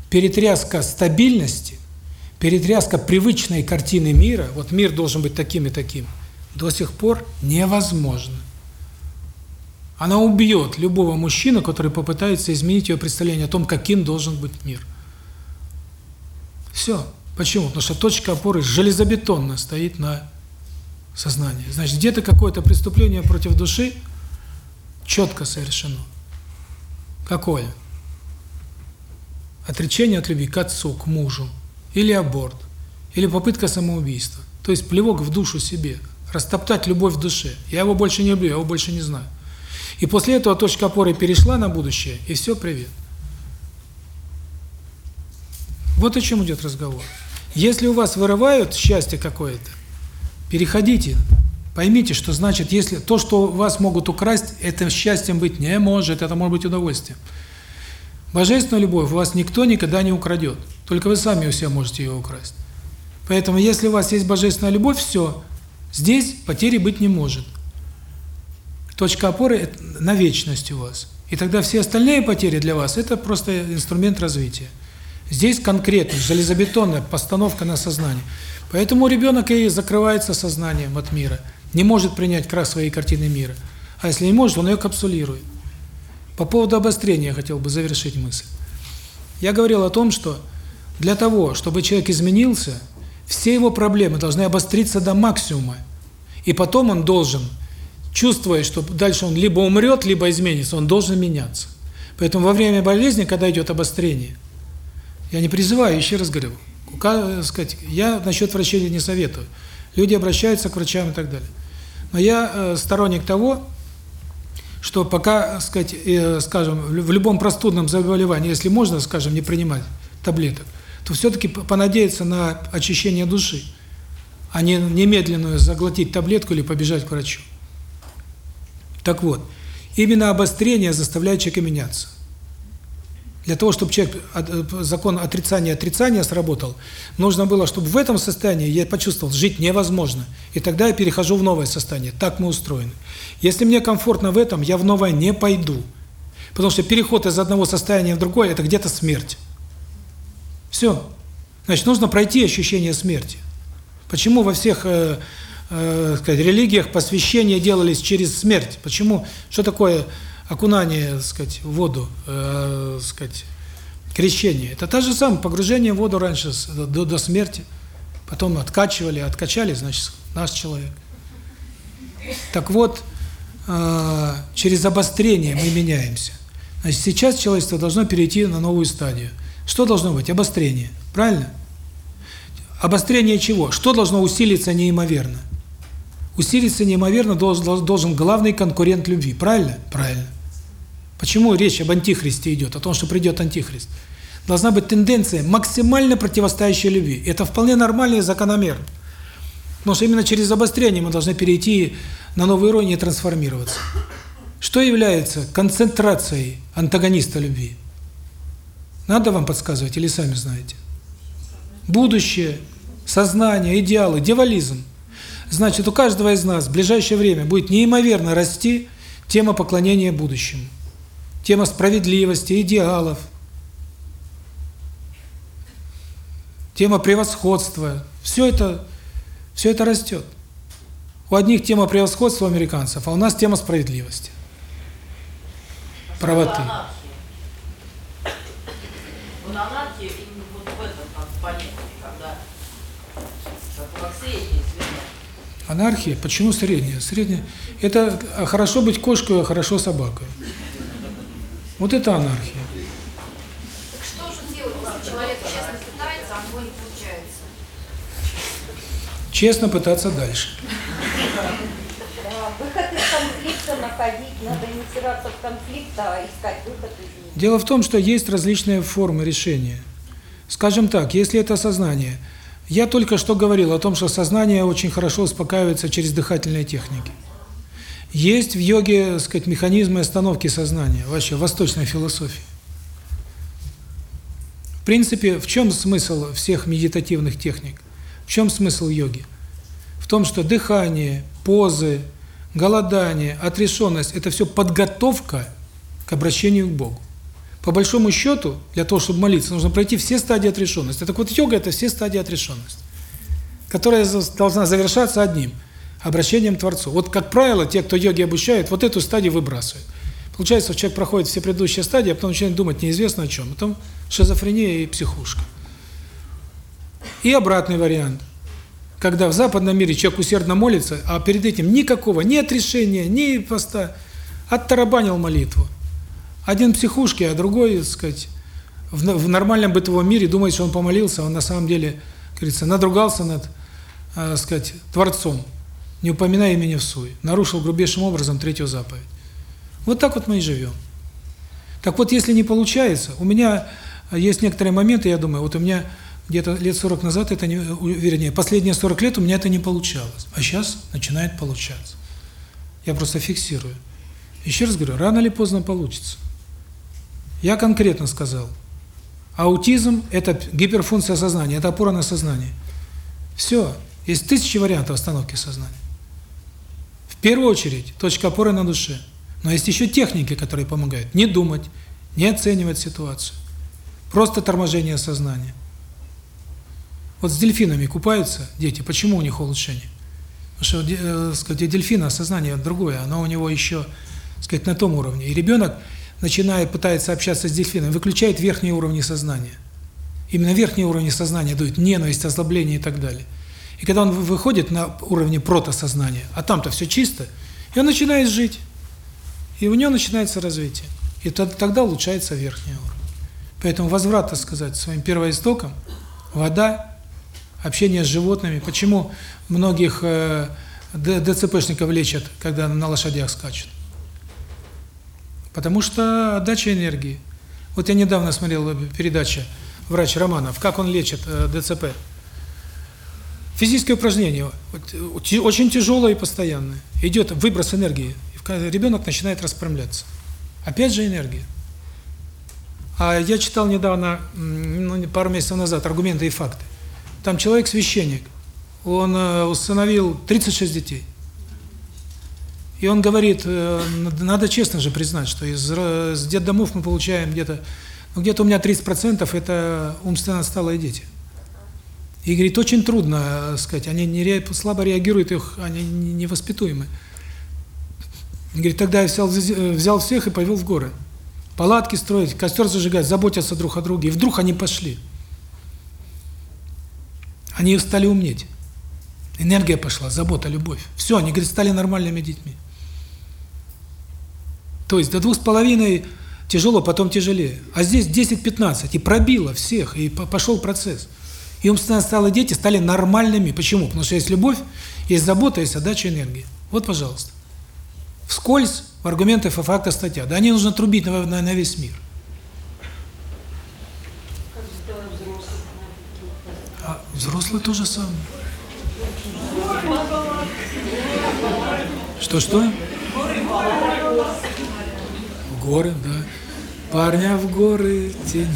перетряска стабильности, перетряска привычной картины мира, вот мир должен быть таким и таким, до сих пор невозможно. Она убьет любого мужчину, который попытается изменить ее представление о том, каким должен быть мир. Все. Почему? Потому что точка опоры железобетонно стоит на сознании. Значит, где-то какое-то преступление против души четко совершено. Какое? Отречение от любви к отцу, к мужу, или аборт, или попытка самоубийства. То есть плевок в душу себе, растоптать любовь в душе. Я его больше не люблю, я его больше не знаю. И после этого точка опоры перешла на будущее, и все, привет. Вот о чем идет разговор. Если у вас вырывают счастье какое-то, переходите, поймите, что значит, если то, что вас могут украсть, это счастьем быть не может, это может быть удовольствием. Божественную любовь у вас никто никогда не украдет, только вы сами у себя можете ее украсть. Поэтому, если у вас есть божественная любовь, все, здесь потери быть не может. Точка опоры на вечность у вас. И тогда все остальные потери для вас – это просто инструмент развития. Здесь конкретно, железобетонная постановка на сознание. Поэтому ребенок и закрывается сознанием от мира, не может принять крас своей картины мира. А если не может, он ее капсулирует. По поводу обострения я хотел бы завершить мысль. Я говорил о том, что для того, чтобы человек изменился, все его проблемы должны обостриться до максимума. И потом он должен, чувствуя, что дальше он либо умрет, либо изменится, он должен меняться. Поэтому во время болезни, когда идет обострение, я не призываю, еще раз говорю, сказать, я насчет врачей не советую. Люди обращаются к врачам и так далее. Но я э, сторонник того, что пока, сказать, э, скажем, в любом простудном заболевании, если можно, скажем, не принимать таблеток, то все-таки понадеяться на очищение души, а не немедленную заглотить таблетку или побежать к врачу. Так вот, именно обострение заставляет человека меняться. Для того, чтобы человек, э, закон отрицания-отрицания сработал, нужно было, чтобы в этом состоянии я почувствовал, жить невозможно. И тогда я перехожу в новое состояние. Так мы устроены. Если мне комфортно в этом, я в новое не пойду. Потому что переход из одного состояния в другое – это где-то смерть. Все. Значит, нужно пройти ощущение смерти. Почему во всех э, э, сказать, религиях посвящения делались через смерть? Почему? Что такое окунание, сказать, в воду, э, сказать, крещение. Это то же самое, погружение в воду раньше, до, до смерти. Потом откачивали, откачали, значит, наш человек. Так вот, э, через обострение мы меняемся. Значит, сейчас человечество должно перейти на новую стадию. Что должно быть? Обострение. Правильно? Обострение чего? Что должно усилиться неимоверно? Усилиться неимоверно должен, главный конкурент любви. Правильно? Правильно. Почему речь об антихристе идет, о том, что придет антихрист? Должна быть тенденция максимально противостоящей любви. Это вполне нормально и закономерно. Потому что именно через обострение мы должны перейти на новый уровень и трансформироваться. Что является концентрацией антагониста любви? Надо вам подсказывать или сами знаете? Будущее, сознание, идеалы, дьяволизм. Значит, у каждого из нас в ближайшее время будет неимоверно расти тема поклонения будущему тема справедливости, идеалов, тема превосходства. Все это, все это растет. У одних тема превосходства американцев, а у нас тема справедливости. Правоты. Вот анархия именно вот в этом как понятии, когда как среднее звено. Анархия? Почему средняя? Средняя. Это хорошо быть кошкой, а хорошо собакой. Вот это анархия. Так что же делать, если человек честно пытается, а у него не получается? честно пытаться дальше. Да, выход из конфликта находить, надо не втираться в конфликт, а искать выход из него. Дело в том, что есть различные формы решения. Скажем так, если это сознание, я только что говорил о том, что сознание очень хорошо успокаивается через дыхательные техники. Есть в йоге, так сказать, механизмы остановки сознания, вообще в восточной философии. В принципе, в чем смысл всех медитативных техник? В чем смысл йоги? В том, что дыхание, позы, голодание, отрешенность – это все подготовка к обращению к Богу. По большому счету, для того, чтобы молиться, нужно пройти все стадии отрешенности. Так вот, йога – это все стадии отрешенности, которая должна завершаться одним – обращением к Творцу. Вот, как правило, те, кто йоги обучают, вот эту стадию выбрасывают. Получается, человек проходит все предыдущие стадии, а потом начинает думать неизвестно о чем. Потом шизофрения и психушка. И обратный вариант. Когда в западном мире человек усердно молится, а перед этим никакого, ни отрешения, ни поста, оттарабанил молитву. Один психушки, а другой, так сказать, в, в нормальном бытовом мире думает, что он помолился, а он на самом деле, говорится, надругался над, э, сказать, Творцом, не упоминая имени в суе, нарушил грубейшим образом третью заповедь. Вот так вот мы и живем. Так вот, если не получается, у меня есть некоторые моменты, я думаю, вот у меня где-то лет 40 назад это не, вернее, последние 40 лет у меня это не получалось, а сейчас начинает получаться. Я просто фиксирую. Еще раз говорю, рано или поздно получится. Я конкретно сказал, аутизм – это гиперфункция сознания, это опора на сознание. Все, есть тысячи вариантов остановки сознания. В первую очередь, точка опоры на душе. Но есть еще техники, которые помогают не думать, не оценивать ситуацию. Просто торможение сознания. Вот с дельфинами купаются дети, почему у них улучшение? Потому что, э, сказать, дельфина сознание другое, оно у него еще, сказать, на том уровне. И ребенок начинает, пытается общаться с дельфином, выключает верхние уровни сознания. Именно верхние уровни сознания дают ненависть, озлобление и так далее. И когда он выходит на уровне протосознания, а там-то все чисто, и он начинает жить. И у него начинается развитие. И тогда улучшается верхний уровень. Поэтому возврат, так сказать, своим первоистокам, вода, общение с животными. Почему многих э, ДЦПшников лечат, когда на лошадях скачут? Потому что отдача энергии. Вот я недавно смотрел передачу врач Романов, как он лечит э, ДЦП. Физическое упражнение, очень тяжелое и постоянное. Идет выброс энергии, и ребенок начинает распрямляться. Опять же энергия. А я читал недавно, ну, пару месяцев назад, аргументы и факты. Там человек-священник, он э, усыновил 36 детей. И он говорит, э, надо честно же признать, что из, из детдомов мы получаем где-то, ну где-то у меня 30% это умственно отсталые дети. И говорит, очень трудно, э, сказать, они не, слабо реагируют, их, они невоспитуемы. Говорит, тогда я взял, взял всех и повел в горы. Палатки строить, костер зажигать, заботиться друг о друге. И вдруг они пошли. Они стали умнеть. Энергия пошла, забота, любовь. Все, они, говорит, стали нормальными детьми. То есть до двух с половиной тяжело, потом тяжелее. А здесь 10-15, и пробило всех, и пошел процесс. И умственно стало дети стали нормальными. Почему? Потому что есть любовь, есть забота, есть отдача энергии. Вот, пожалуйста. Вскользь в аргументах и фактах статья. Да они нужно трубить на, на, на весь мир. А взрослые тоже самое. Что-что? Горы, да. Парня в горы тени.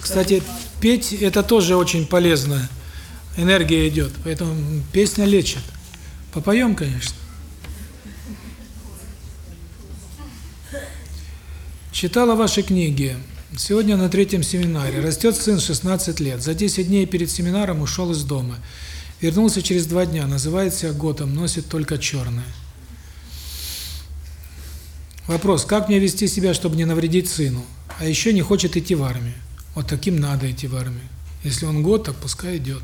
Кстати, петь это тоже очень полезно. Энергия идет, поэтому песня лечит. Попоем, конечно. Читала ваши книги. Сегодня на третьем семинаре. Растет сын 16 лет. За 10 дней перед семинаром ушел из дома. Вернулся через два дня. Называет себя Готом, носит только черное. Вопрос, как мне вести себя, чтобы не навредить сыну? А еще не хочет идти в армию. Вот таким надо идти в армию. Если он год, так пускай идет.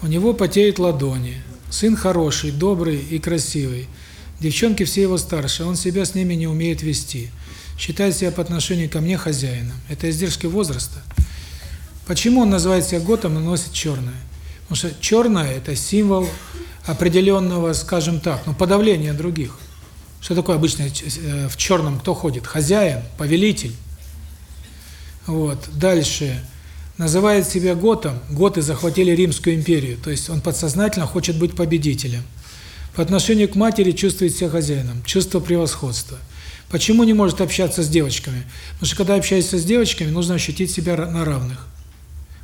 У него потеют ладони. Сын хороший, добрый и красивый. Девчонки все его старше, он себя с ними не умеет вести. Считает себя по отношению ко мне хозяином. Это издержки возраста. Почему он называет себя готом и носит черное? Потому что черное – это символ определенного, скажем так, ну, подавления других. Что такое обычно э, в черном кто ходит? Хозяин, повелитель. Вот. Дальше. Называет себя готом. Готы захватили Римскую империю. То есть он подсознательно хочет быть победителем. По отношению к матери чувствует себя хозяином. Чувство превосходства. Почему не может общаться с девочками? Потому что когда общаешься с девочками, нужно ощутить себя на равных.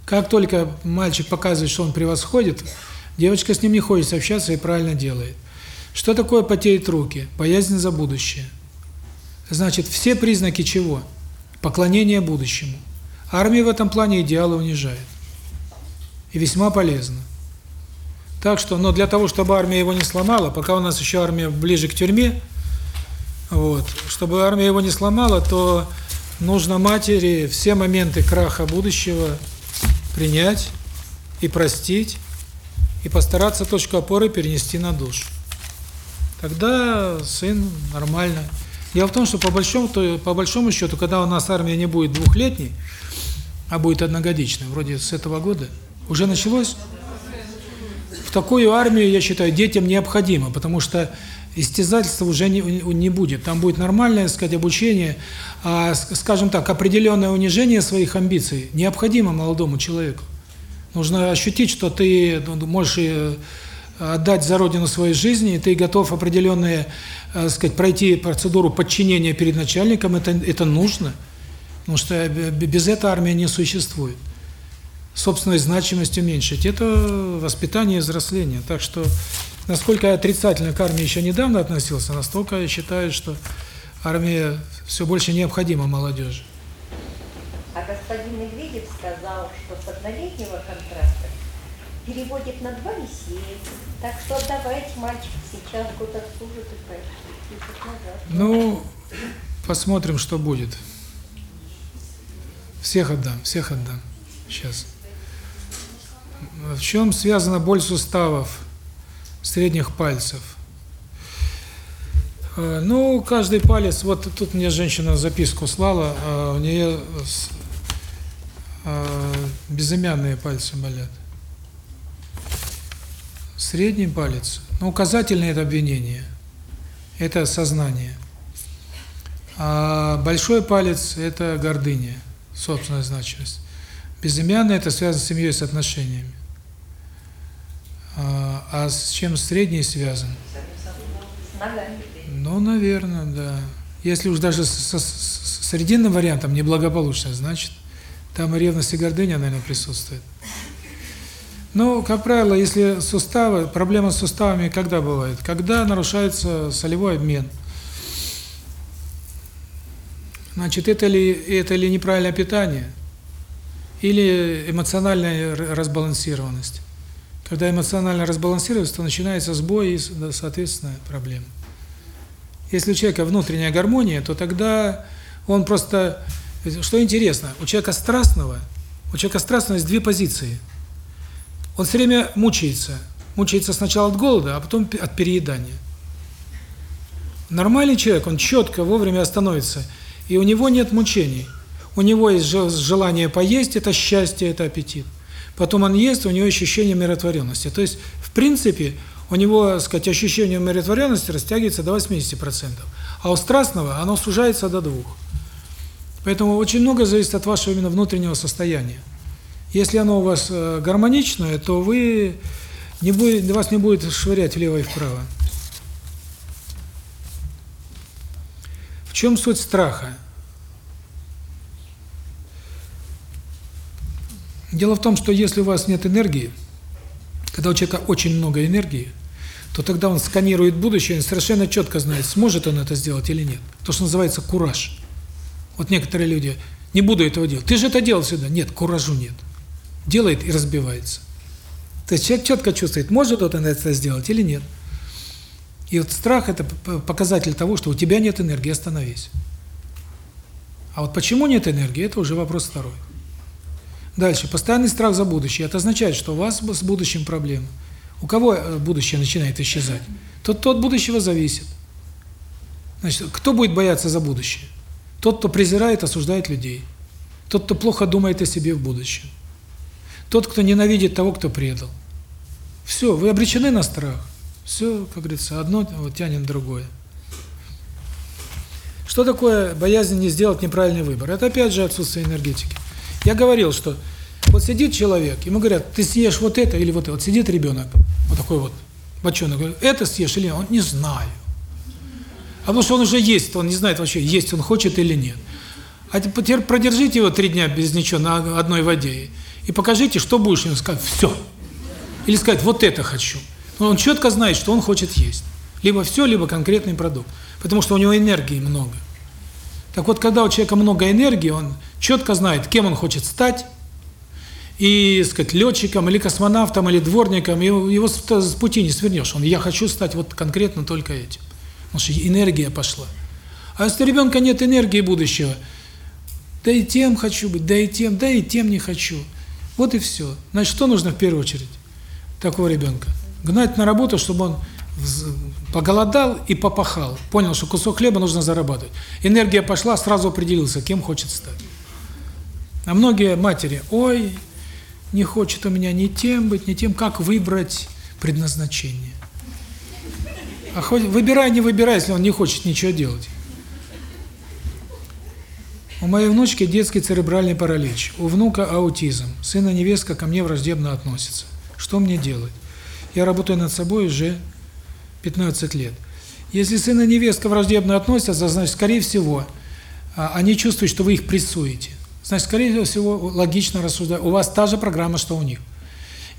Как только мальчик показывает, что он превосходит, девочка с ним не хочет общаться и правильно делает. Что такое потеют руки? Боязнь за будущее. Значит, все признаки чего? Поклонение будущему. Армия в этом плане идеалы унижает. И весьма полезно. Так что, но для того, чтобы армия его не сломала, пока у нас еще армия ближе к тюрьме, вот, чтобы армия его не сломала, то нужно матери все моменты краха будущего принять и простить, и постараться точку опоры перенести на душу. Тогда сын нормально. Дело в том, что по большому, то, по большому счету, когда у нас армия не будет двухлетней, а будет одногодичной, вроде с этого года, уже началось. В такую армию, я считаю, детям необходимо, потому что истязательства уже не, не будет. Там будет нормальное, сказать, обучение, а, скажем так, определенное унижение своих амбиций необходимо молодому человеку. Нужно ощутить, что ты ну, можешь отдать за родину своей жизни, и ты готов определенные, так сказать, пройти процедуру подчинения перед начальником, это, это нужно, потому что без этого армия не существует. Собственной значимость уменьшить – это воспитание и взросление. Так что, насколько я отрицательно к армии еще недавно относился, настолько я считаю, что армия все больше необходима молодежи. А господин Медведев сказал, что с однолетнего контракта переводит на два веселья. Так что отдавайте мальчик сейчас год отслужит и назад. Ну, посмотрим, что будет. Всех отдам, всех отдам. Сейчас. В чем связана боль суставов средних пальцев? Ну, каждый палец, вот тут мне женщина записку слала, а у нее безымянные пальцы болят. Средний палец, ну, указательное это обвинение, это сознание. А большой палец – это гордыня, собственная значимость. Безымянный – это связано с семьей, с отношениями. А, а с чем средний связан? Ну, наверное, да. Если уж даже со, с срединным вариантом неблагополучно, значит, там и ревность и гордыня, наверное, присутствует. Ну, как правило, если суставы, проблема с суставами когда бывает? Когда нарушается солевой обмен. Значит, это ли это ли неправильное питание или эмоциональная разбалансированность? Когда эмоционально разбалансируется, то начинается сбой и, соответственно, проблемы. Если у человека внутренняя гармония, то тогда он просто... Что интересно, у человека страстного, у человека страстного есть две позиции. Он все время мучается. Мучается сначала от голода, а потом от переедания. Нормальный человек, он четко, вовремя остановится, и у него нет мучений. У него есть желание поесть, это счастье, это аппетит. Потом он ест, у него ощущение умиротворенности. То есть, в принципе, у него, так сказать, ощущение умиротворенности растягивается до 80%. А у страстного оно сужается до 2%. Поэтому очень много зависит от вашего именно внутреннего состояния. Если оно у вас э, гармоничное, то вы не будет, вас не будет швырять влево и вправо. В чем суть страха? Дело в том, что если у вас нет энергии, когда у человека очень много энергии, то тогда он сканирует будущее, он совершенно четко знает, сможет он это сделать или нет. То, что называется кураж. Вот некоторые люди, не буду этого делать. Ты же это делал всегда. Нет, куражу нет. Делает и разбивается. То есть человек четко чувствует, может он это сделать или нет. И вот страх – это показатель того, что у тебя нет энергии, остановись. А вот почему нет энергии – это уже вопрос второй. Дальше. Постоянный страх за будущее. Это означает, что у вас с будущим проблемы. У кого э, будущее начинает исчезать? Тот, кто от будущего зависит. Значит, кто будет бояться за будущее? Тот, кто презирает, осуждает людей. Тот, кто плохо думает о себе в будущем. Тот, кто ненавидит того, кто предал. Все, вы обречены на страх. Все, как говорится, одно вот, тянет другое. Что такое боязнь не сделать неправильный выбор? Это опять же отсутствие энергетики. Я говорил, что вот сидит человек, ему говорят, ты съешь вот это или вот это. Вот сидит ребенок, вот такой вот, бочонок, говорит, это съешь или нет? Он не знаю. А потому что он уже есть, он не знает вообще, есть он хочет или нет. А теперь продержите его три дня без ничего на одной воде и покажите, что будешь ему сказать. Все. Или сказать, вот это хочу. Но он четко знает, что он хочет есть. Либо все, либо конкретный продукт. Потому что у него энергии много. Так вот, когда у человека много энергии, он четко знает, кем он хочет стать, и, сказать, летчиком, или космонавтом, или дворником, его, с, с пути не свернешь. Он, я хочу стать вот конкретно только этим. Потому что энергия пошла. А если у ребенка нет энергии будущего, да и тем хочу быть, да и тем, да и тем не хочу. Вот и все. Значит, что нужно в первую очередь такого ребенка? Гнать на работу, чтобы он поголодал и попахал. Понял, что кусок хлеба нужно зарабатывать. Энергия пошла, сразу определился, кем хочет стать. А многие матери, ой, не хочет у меня ни тем быть, ни тем, как выбрать предназначение. А хоть выбирай, не выбирай, если он не хочет ничего делать. У моей внучки детский церебральный паралич, у внука аутизм, сын и невестка ко мне враждебно относятся. Что мне делать? Я работаю над собой уже 15 лет. Если сын и невестка враждебно относятся, значит, скорее всего, а, они чувствуют, что вы их прессуете. Значит, скорее всего, логично рассуждать, у вас та же программа, что у них.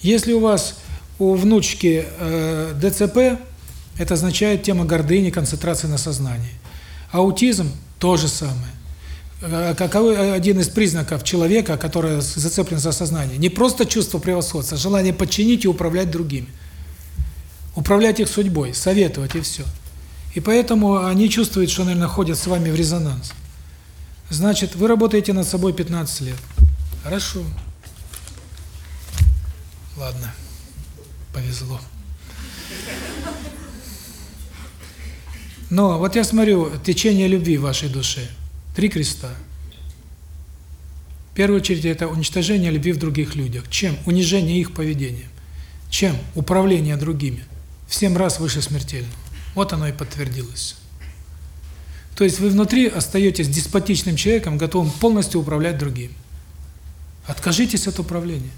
Если у вас у внучки э, ДЦП, это означает тема гордыни, концентрации на сознании. Аутизм – то же самое. Э, каковой один из признаков человека, который зацеплен за сознание? Не просто чувство превосходства, а желание подчинить и управлять другими. Управлять их судьбой, советовать и все. И поэтому они чувствуют, что, наверное, ходят с вами в резонанс. Значит, вы работаете над собой 15 лет. Хорошо. Ладно. Повезло. Но вот я смотрю течение любви в вашей душе. Три креста. В первую очередь это уничтожение любви в других людях. Чем? Унижение их поведения. Чем? Управление другими. В семь раз выше смертельного. Вот оно и подтвердилось. То есть вы внутри остаетесь деспотичным человеком, готовым полностью управлять другим. Откажитесь от управления.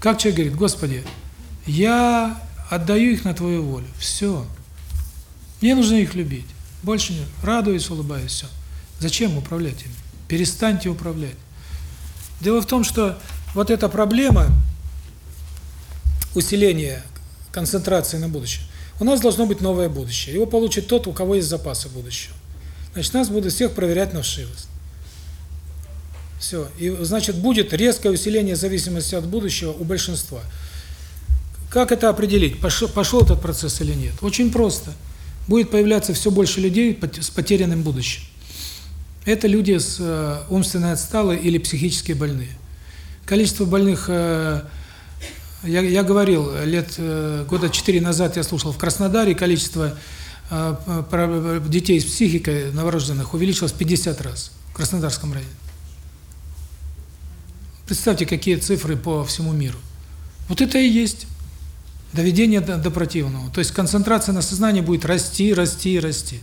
Как человек говорит, Господи, я отдаю их на Твою волю. Все. Мне нужно их любить. Больше нет. Радуюсь, улыбаюсь, все. Зачем управлять ими? Перестаньте управлять. Дело в том, что вот эта проблема усиления концентрации на будущее, у нас должно быть новое будущее. Его получит тот, у кого есть запасы будущего. Значит, нас будут всех проверять на вшивость. Все. И, значит, будет резкое усиление зависимости от будущего у большинства. Как это определить, пошел, пошел этот процесс или нет? Очень просто. Будет появляться все больше людей с потерянным будущим. Это люди с э, умственно отсталые или психически больные. Количество больных, э, я, я говорил, лет э, года четыре назад я слушал, в Краснодаре количество детей с психикой новорожденных увеличилось 50 раз в Краснодарском районе. Представьте, какие цифры по всему миру. Вот это и есть доведение до, до противного. То есть концентрация на сознании будет расти, расти, расти.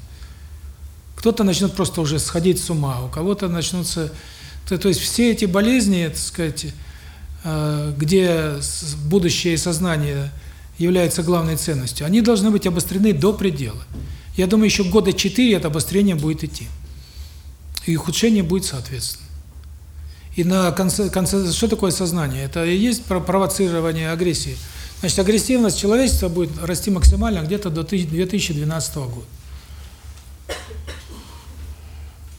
Кто-то начнет просто уже сходить с ума, у кого-то начнутся... То, то есть все эти болезни, так сказать, э, где будущее сознание является главной ценностью, они должны быть обострены до предела. Я думаю, еще года четыре это обострение будет идти. И ухудшение будет соответственно. И на конце, конце что такое сознание? Это и есть провоцирование агрессии. Значит, агрессивность человечества будет расти максимально где-то до 2012 года.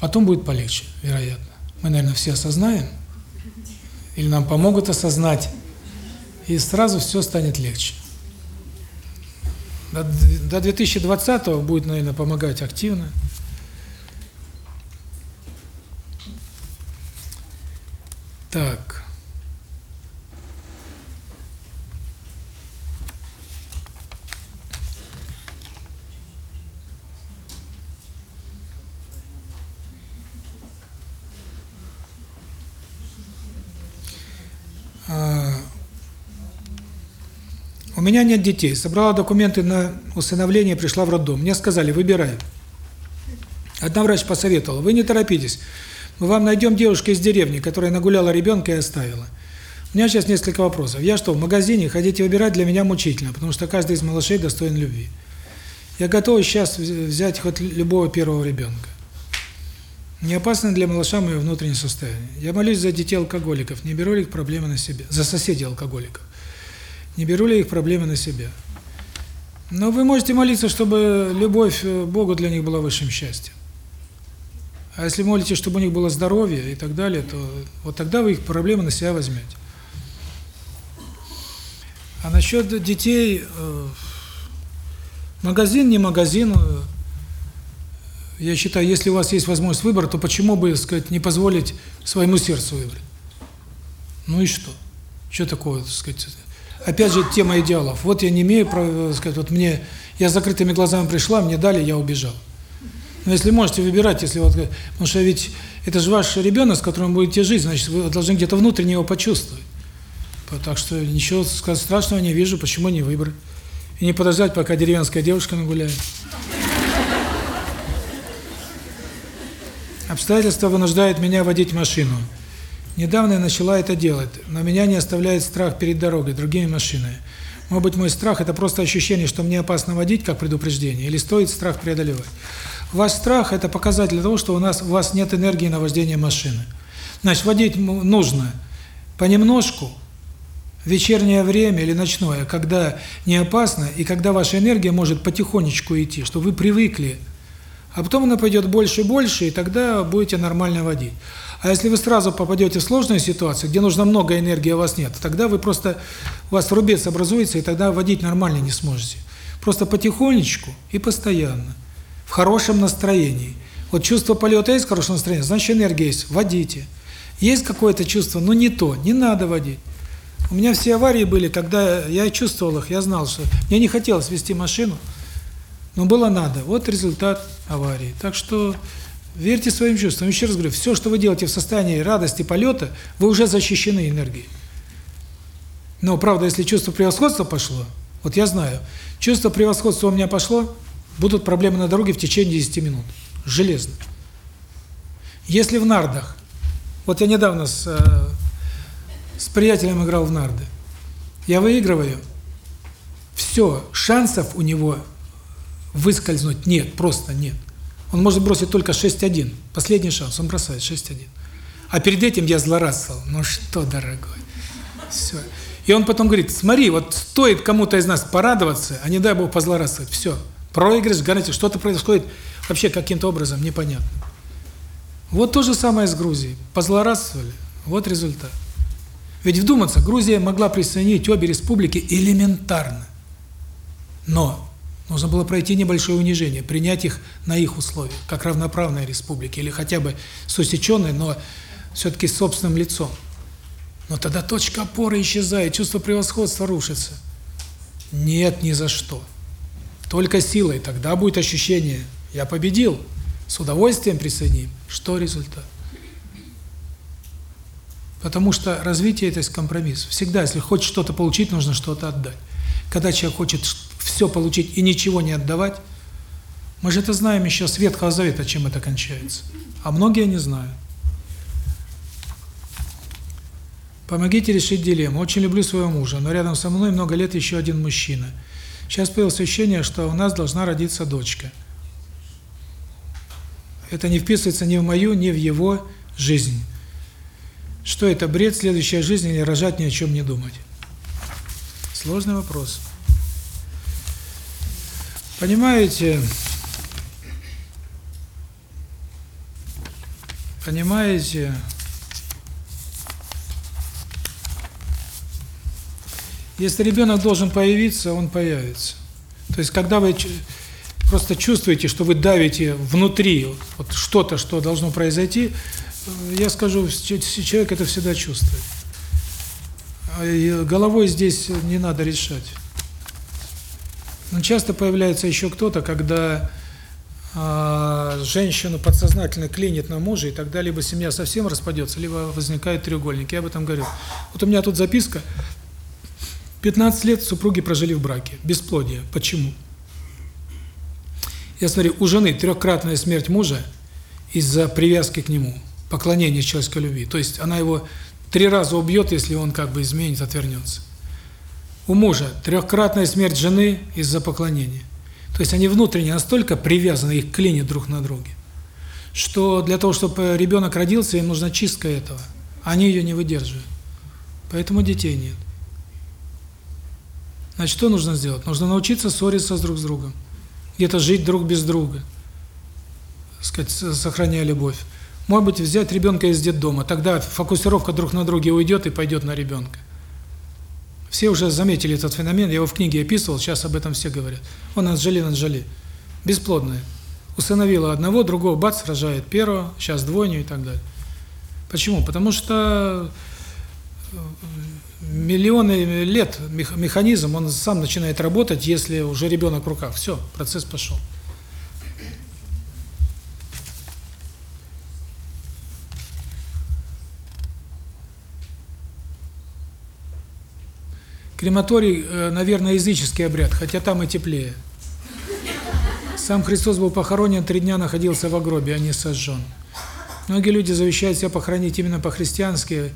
Потом будет полегче, вероятно. Мы, наверное, все осознаем, или нам помогут осознать, и сразу все станет легче. До, до 2020 будет, наверное, помогать активно. Так. Меня нет детей. Собрала документы на усыновление, пришла в роддом. Мне сказали, выбирай. Одна врач посоветовала, вы не торопитесь. Мы вам найдем девушку из деревни, которая нагуляла ребенка и оставила. У меня сейчас несколько вопросов. Я что, в магазине ходить и выбирать для меня мучительно, потому что каждый из малышей достоин любви. Я готов сейчас взять хоть любого первого ребенка. Не опасно для малыша мое внутреннее состояние. Я молюсь за детей алкоголиков, не беру ли их проблемы на себя, за соседей алкоголиков. Не беру ли их проблемы на себя. Но вы можете молиться, чтобы любовь к Богу для них была высшим счастьем. А если молитесь, чтобы у них было здоровье и так далее, то вот тогда вы их проблемы на себя возьмете. А насчет детей, э, магазин, не магазин, э, я считаю, если у вас есть возможность выбора, то почему бы, сказать, не позволить своему сердцу выбрать? Ну и что? Что такое, так сказать? Опять же, тема идеалов. Вот я не имею права, сказать, вот мне, я закрытыми глазами пришла, мне дали, я убежал. Но если можете выбирать, если вот, потому что ведь это же ваш ребенок, с которым будете жить, значит, вы должны где-то внутренне его почувствовать. Так что ничего страшного не вижу, почему не выбрать. И не подождать, пока деревенская девушка нагуляет. Обстоятельства вынуждают меня водить машину. Недавно я начала это делать, но меня не оставляет страх перед дорогой, другими машинами. Может быть, мой страх – это просто ощущение, что мне опасно водить, как предупреждение, или стоит страх преодолевать. Ваш страх – это показатель того, что у нас у вас нет энергии на вождение машины. Значит, водить нужно понемножку, вечернее время или ночное, когда не опасно, и когда ваша энергия может потихонечку идти, что вы привыкли, а потом она пойдет больше и больше, и тогда будете нормально водить. А если вы сразу попадете в сложную ситуацию, где нужно много энергии, а у вас нет, тогда вы просто, у вас рубец образуется, и тогда водить нормально не сможете. Просто потихонечку и постоянно, в хорошем настроении. Вот чувство полета есть хорошее настроение, значит энергия есть, водите. Есть какое-то чувство, но не то, не надо водить. У меня все аварии были, когда я чувствовал их, я знал, что мне не хотелось вести машину, но было надо. Вот результат аварии. Так что верьте своим чувствам. Еще раз говорю, все, что вы делаете в состоянии радости, полета, вы уже защищены энергией. Но, правда, если чувство превосходства пошло, вот я знаю, чувство превосходства у меня пошло, будут проблемы на дороге в течение 10 минут. Железно. Если в нардах, вот я недавно с с приятелем играл в нарды. Я выигрываю. Все, шансов у него выскользнуть нет, просто нет. Он может бросить только 6-1. Последний шанс, он бросает 6-1. А перед этим я злорадствовал. Ну что, дорогой. Все. И он потом говорит, смотри, вот стоит кому-то из нас порадоваться, а не дай Бог позлорадствовать. Все. Проигрыш, гарантия, что-то происходит вообще каким-то образом, непонятно. Вот то же самое с Грузией. Позлорадствовали, вот результат. Ведь вдуматься, Грузия могла присоединить обе республики элементарно. Но нужно было пройти небольшое унижение, принять их на их условиях, как равноправные республики, или хотя бы с усеченной, но все-таки собственным лицом. Но тогда точка опоры исчезает, чувство превосходства рушится. Нет, ни за что. Только силой, тогда будет ощущение «я победил», с удовольствием присоединим. Что результат? Потому что развитие – это компромисс. Всегда, если хочешь что-то получить, нужно что-то отдать. Когда человек хочет все получить и ничего не отдавать, мы же это знаем еще с Ветхого Завета, чем это кончается. А многие не знают. Помогите решить дилемму. Очень люблю своего мужа, но рядом со мной много лет еще один мужчина. Сейчас появилось ощущение, что у нас должна родиться дочка. Это не вписывается ни в мою, ни в его жизнь. Что это, бред, следующая жизнь или рожать ни о чем не думать? Сложный вопрос. Понимаете, понимаете, если ребенок должен появиться, он появится. То есть, когда вы просто чувствуете, что вы давите внутри вот что-то, что должно произойти, я скажу, человек это всегда чувствует. А головой здесь не надо решать. Но часто появляется еще кто-то, когда а, женщину подсознательно клинит на мужа, и тогда либо семья совсем распадется, либо возникает треугольник. Я об этом говорю. Вот у меня тут записка. 15 лет супруги прожили в браке. Бесплодие. Почему? Я смотрю, у жены трехкратная смерть мужа из-за привязки к нему, поклонения человеческой любви. То есть она его три раза убьет, если он как бы изменит, отвернется. У мужа трехкратная смерть жены из-за поклонения. То есть они внутренне настолько привязаны, их клинит друг на друге, что для того, чтобы ребенок родился, им нужна чистка этого. Они ее не выдерживают. Поэтому детей нет. Значит, что нужно сделать? Нужно научиться ссориться друг с другом. Где-то жить друг без друга. сказать, сохраняя любовь. Может быть, взять ребенка из детдома. Тогда фокусировка друг на друге уйдет и пойдет на ребенка. Все уже заметили этот феномен, я его в книге описывал, сейчас об этом все говорят. Он Анжелина Анжели. Бесплодная. Усыновила одного, другого, бац, рожает первого, сейчас двойню и так далее. Почему? Потому что миллионы лет механизм, он сам начинает работать, если уже ребенок в руках. Все, процесс пошел. Крематорий, э, наверное, языческий обряд, хотя там и теплее. Сам Христос был похоронен, три дня находился в гробе, а не сожжен. Многие люди завещают себя похоронить именно по-христиански,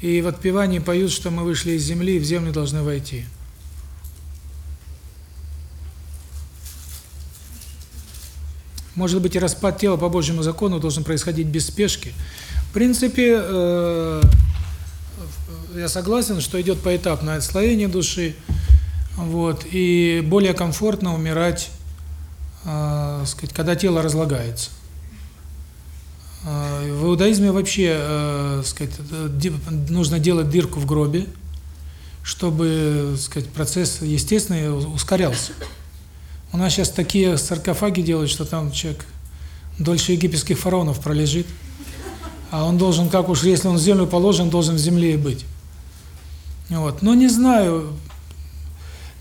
и в отпевании поют, что мы вышли из земли и в землю должны войти. Может быть, и распад тела по Божьему закону должен происходить без спешки. В принципе, э я согласен, что идет поэтапное отслоение души, вот, и более комфортно умирать, э, сказать, когда тело разлагается. Э, в иудаизме вообще, э, сказать, нужно делать дырку в гробе, чтобы, сказать, процесс естественный ускорялся. У нас сейчас такие саркофаги делают, что там человек дольше египетских фараонов пролежит. А он должен, как уж, если он в землю положен, должен в земле и быть. Вот. Но не знаю.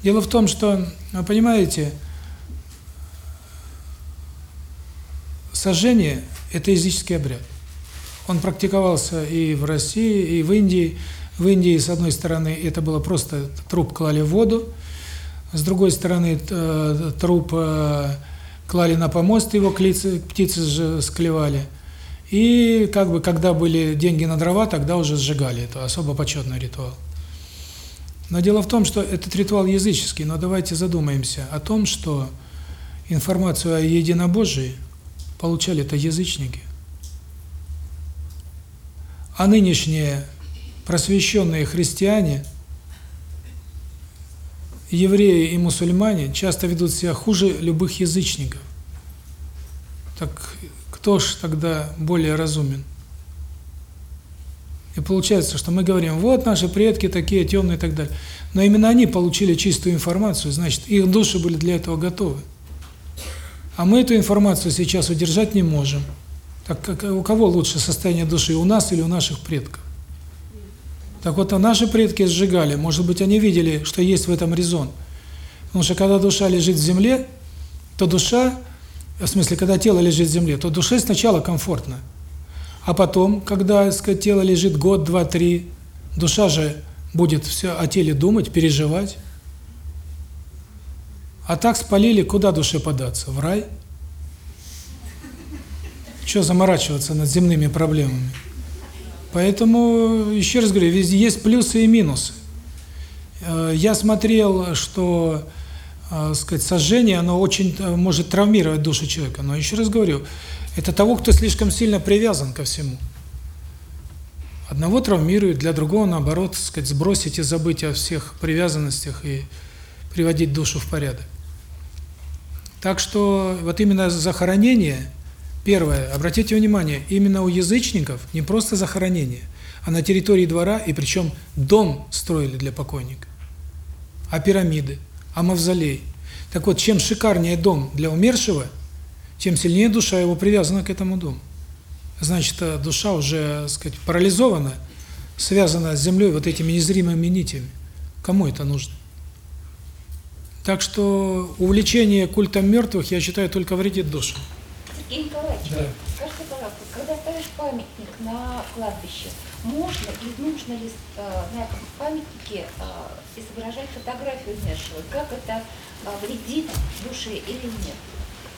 Дело в том, что, вы понимаете, сожжение – это языческий обряд. Он практиковался и в России, и в Индии. В Индии, с одной стороны, это было просто труп клали в воду, с другой стороны, труп э, клали на помост, его птицы, птицы склевали. И как бы, когда были деньги на дрова, тогда уже сжигали. Это особо почетный ритуал. Но дело в том, что этот ритуал языческий, но давайте задумаемся о том, что информацию о единобожии получали это язычники. А нынешние просвещенные христиане, евреи и мусульмане часто ведут себя хуже любых язычников. Так кто ж тогда более разумен? И получается, что мы говорим, вот наши предки такие темные и так далее. Но именно они получили чистую информацию, значит, их души были для этого готовы. А мы эту информацию сейчас удержать не можем. Так как у кого лучше состояние души, у нас или у наших предков? Так вот, а наши предки сжигали, может быть, они видели, что есть в этом резон. Потому что когда душа лежит в земле, то душа, в смысле, когда тело лежит в земле, то душе сначала комфортно. А потом, когда, сказать, тело лежит год, два, три, душа же будет все о теле думать, переживать. А так спалили, куда душе податься? В рай? Что заморачиваться над земными проблемами? Поэтому, еще раз говорю, везде есть плюсы и минусы. Э, я смотрел, что, э, сказать, сожжение, оно очень э, может травмировать душу человека. Но еще раз говорю, это того, кто слишком сильно привязан ко всему. Одного травмирует, для другого, наоборот, сказать, сбросить и забыть о всех привязанностях и приводить душу в порядок. Так что вот именно захоронение, первое, обратите внимание, именно у язычников не просто захоронение, а на территории двора, и причем дом строили для покойника, а пирамиды, а мавзолей. Так вот, чем шикарнее дом для умершего – тем сильнее душа его привязана к этому дому. Значит, э, душа уже, так сказать, парализована, связана с землей вот этими незримыми нитями. Кому это нужно? Так что увлечение культом мертвых, я считаю, только вредит душу. Сергей Николаевич, Да. скажите, пожалуйста, когда ставишь памятник на кладбище, можно и нужно ли э, на этом памятнике э, изображать фотографию умершего? Как это э, вредит душе или нет?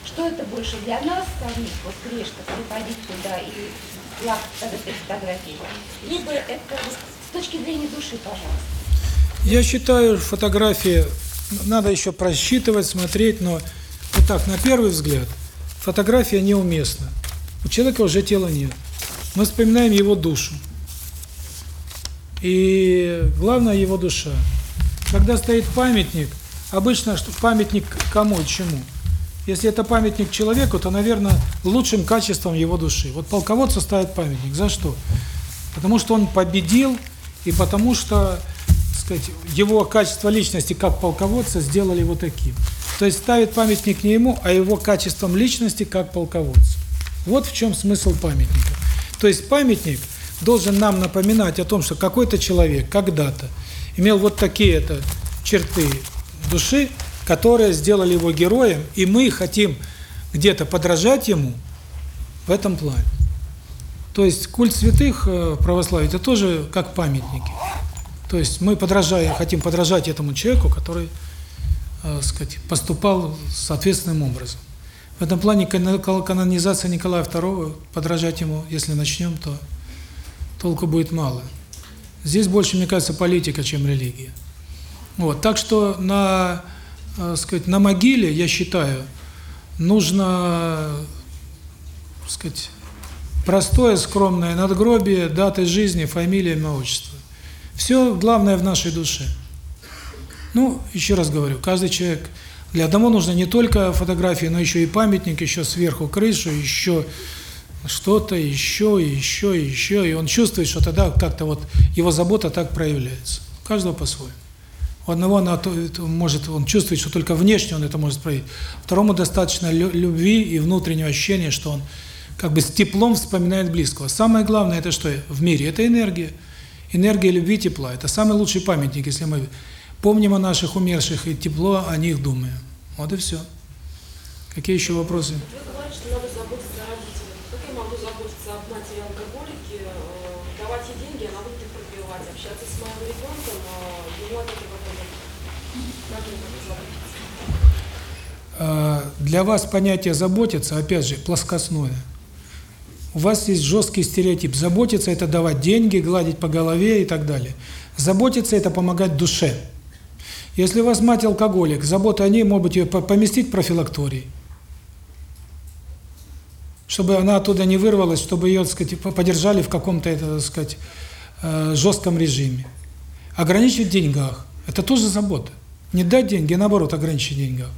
Что это больше для нас самих, вот грешных, приходить туда и плакать от этой фотографии? Либо это с точки зрения души, пожалуйста? Я считаю, фотографии надо еще просчитывать, смотреть, но вот так, на первый взгляд, фотография неуместна. У человека уже тела нет. Мы вспоминаем его душу. И главное его душа. Когда стоит памятник, обычно памятник кому и чему? Если это памятник человеку, то, наверное, лучшим качеством его души. Вот полководцу ставят памятник. За что? Потому что он победил, и потому что, так сказать, его качество личности как полководца сделали его таким. То есть ставит памятник не ему, а его качеством личности как полководцу. Вот в чем смысл памятника. То есть памятник должен нам напоминать о том, что какой-то человек когда-то имел вот такие-то черты души, которые сделали его героем, и мы хотим где-то подражать ему в этом плане. То есть культ святых э, православия это тоже как памятники. То есть мы подражаем, хотим подражать этому человеку, который, э, сказать, поступал соответственным образом. В этом плане кано- канонизация Николая II, подражать ему, если начнем, то толку будет мало. Здесь больше, мне кажется, политика, чем религия. Вот, так что на, э, сказать, на могиле, я считаю, нужно, сказать, простое, скромное надгробие, даты жизни, фамилия, имя, отчество. Все главное в нашей душе. Ну, еще раз говорю, каждый человек, для одного нужно не только фотографии, но еще и памятник, еще сверху крышу, еще что-то, еще, еще, еще, и он чувствует, что тогда как-то вот его забота так проявляется. У каждого по-своему. У одного она может, он чувствует, что только внешне он это может проявить. Второму достаточно лю- любви и внутреннего ощущения, что он как бы с теплом вспоминает близкого. Самое главное это что в мире? Это энергия. Энергия любви, тепла. Это самый лучший памятник, если мы помним о наших умерших и тепло о них думаем. Вот и все. Какие еще вопросы? Вы э, ей деньги, она будет их пропивать, общаться с моим ребенком, э, ему от помочь? Как мне это заботиться? А, Для вас понятие «заботиться», опять же, плоскостное. У вас есть жесткий стереотип. Заботиться – это давать деньги, гладить по голове и так далее. Заботиться – это помогать душе. Если у вас мать алкоголик, забота о ней, может ее по- поместить в профилакторий, чтобы она оттуда не вырвалась, чтобы ее, так сказать, по- подержали в каком-то, так сказать, э, жестком режиме. Ограничить в деньгах – это тоже забота. Не дать деньги, а наоборот, ограничить в деньгах.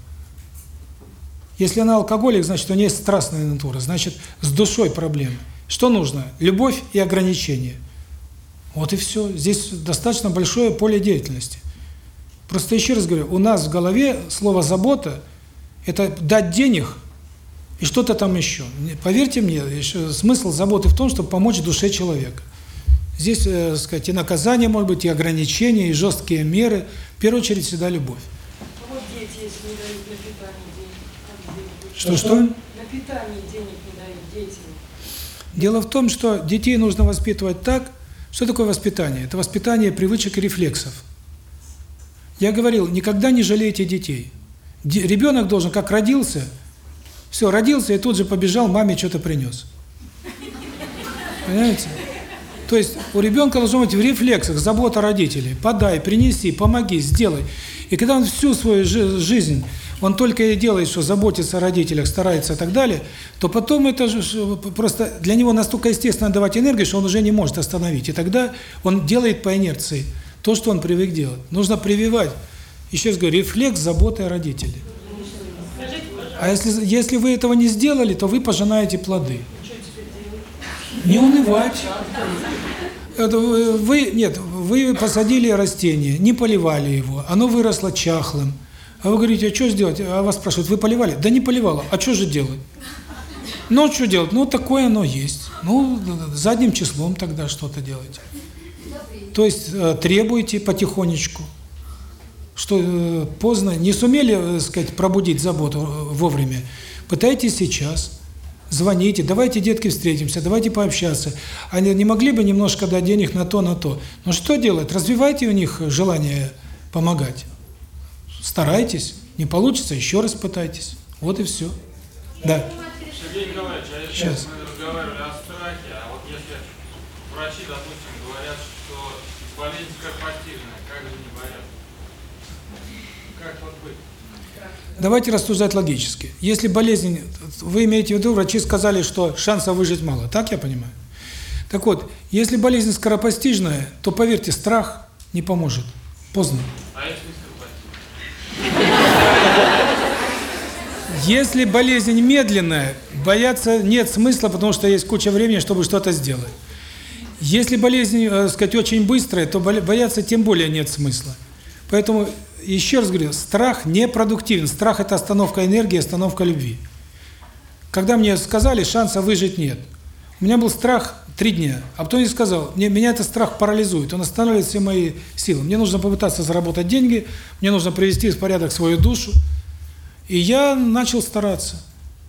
Если она алкоголик, значит, у нее есть страстная натура, значит, с душой проблемы. Что нужно? Любовь и ограничение. Вот и все. Здесь достаточно большое поле деятельности. Просто еще раз говорю, у нас в голове слово «забота» – это дать денег и что-то там еще. Поверьте мне, смысл заботы в том, чтобы помочь душе человека. Здесь, э, так сказать, и наказание, может быть, и ограничения, и жесткие меры. В первую очередь всегда любовь. А вот дети, если не дают на питание денег, денег? Что-что? На питание денег не дают детям. Дело в том, что детей нужно воспитывать так, что такое воспитание? Это воспитание привычек и рефлексов. Я говорил, никогда не жалейте детей. Де- ребенок должен, как родился, все, родился и тут же побежал, маме что-то принес. Понимаете? То есть у ребенка должно быть в рефлексах забота родителей. Подай, принеси, помоги, сделай. И когда он всю свою жи- жизнь, он только и делает, что заботится о родителях, старается и так далее, то потом это же просто для него настолько естественно давать энергию, что он уже не может остановить. И тогда он делает по инерции то, что он привык делать. Нужно прививать, еще раз говорю, рефлекс заботы о родителях. А если, если вы этого не сделали, то вы пожинаете плоды. Не унывать. Это вы, нет, вы посадили растение, не поливали его, оно выросло чахлым. А вы говорите, а что сделать? А вас спрашивают, вы поливали? Да не поливала. А что же делать? Ну, что делать? Ну, такое оно есть. Ну, задним числом тогда что-то делайте. То есть э, требуйте потихонечку. что э, поздно, не сумели, э, сказать, пробудить заботу вовремя, пытайтесь сейчас, звоните, давайте, детки, встретимся, давайте пообщаться. Они не могли бы немножко дать денег на то, на то. Но что делать? Развивайте у них желание помогать. Старайтесь. Не получится, еще раз пытайтесь. Вот и все. Да. Сергей Николаевич, а если Сейчас. мы разговаривали о страхе, а вот если врачи, допустим, говорят, что болезнь скоропостижная, как же не бояться? Как вот быть? Давайте рассуждать логически. Если болезнь, вы имеете в виду, врачи сказали, что шансов выжить мало, так я понимаю? Так вот, если болезнь скоропостижная, то, поверьте, страх не поможет. Поздно. А если Если болезнь медленная, бояться нет смысла, потому что есть куча времени, чтобы что-то сделать. Если болезнь, э, сказать, очень быстрая, то бояться тем более нет смысла. Поэтому, еще раз говорю, страх непродуктивен. Страх – это остановка энергии, остановка любви. Когда мне сказали, шанса выжить нет, у меня был страх три дня, а потом я сказал, мне, меня этот страх парализует, он останавливает все мои силы. Мне нужно попытаться заработать деньги, мне нужно привести в порядок свою душу. И я начал стараться.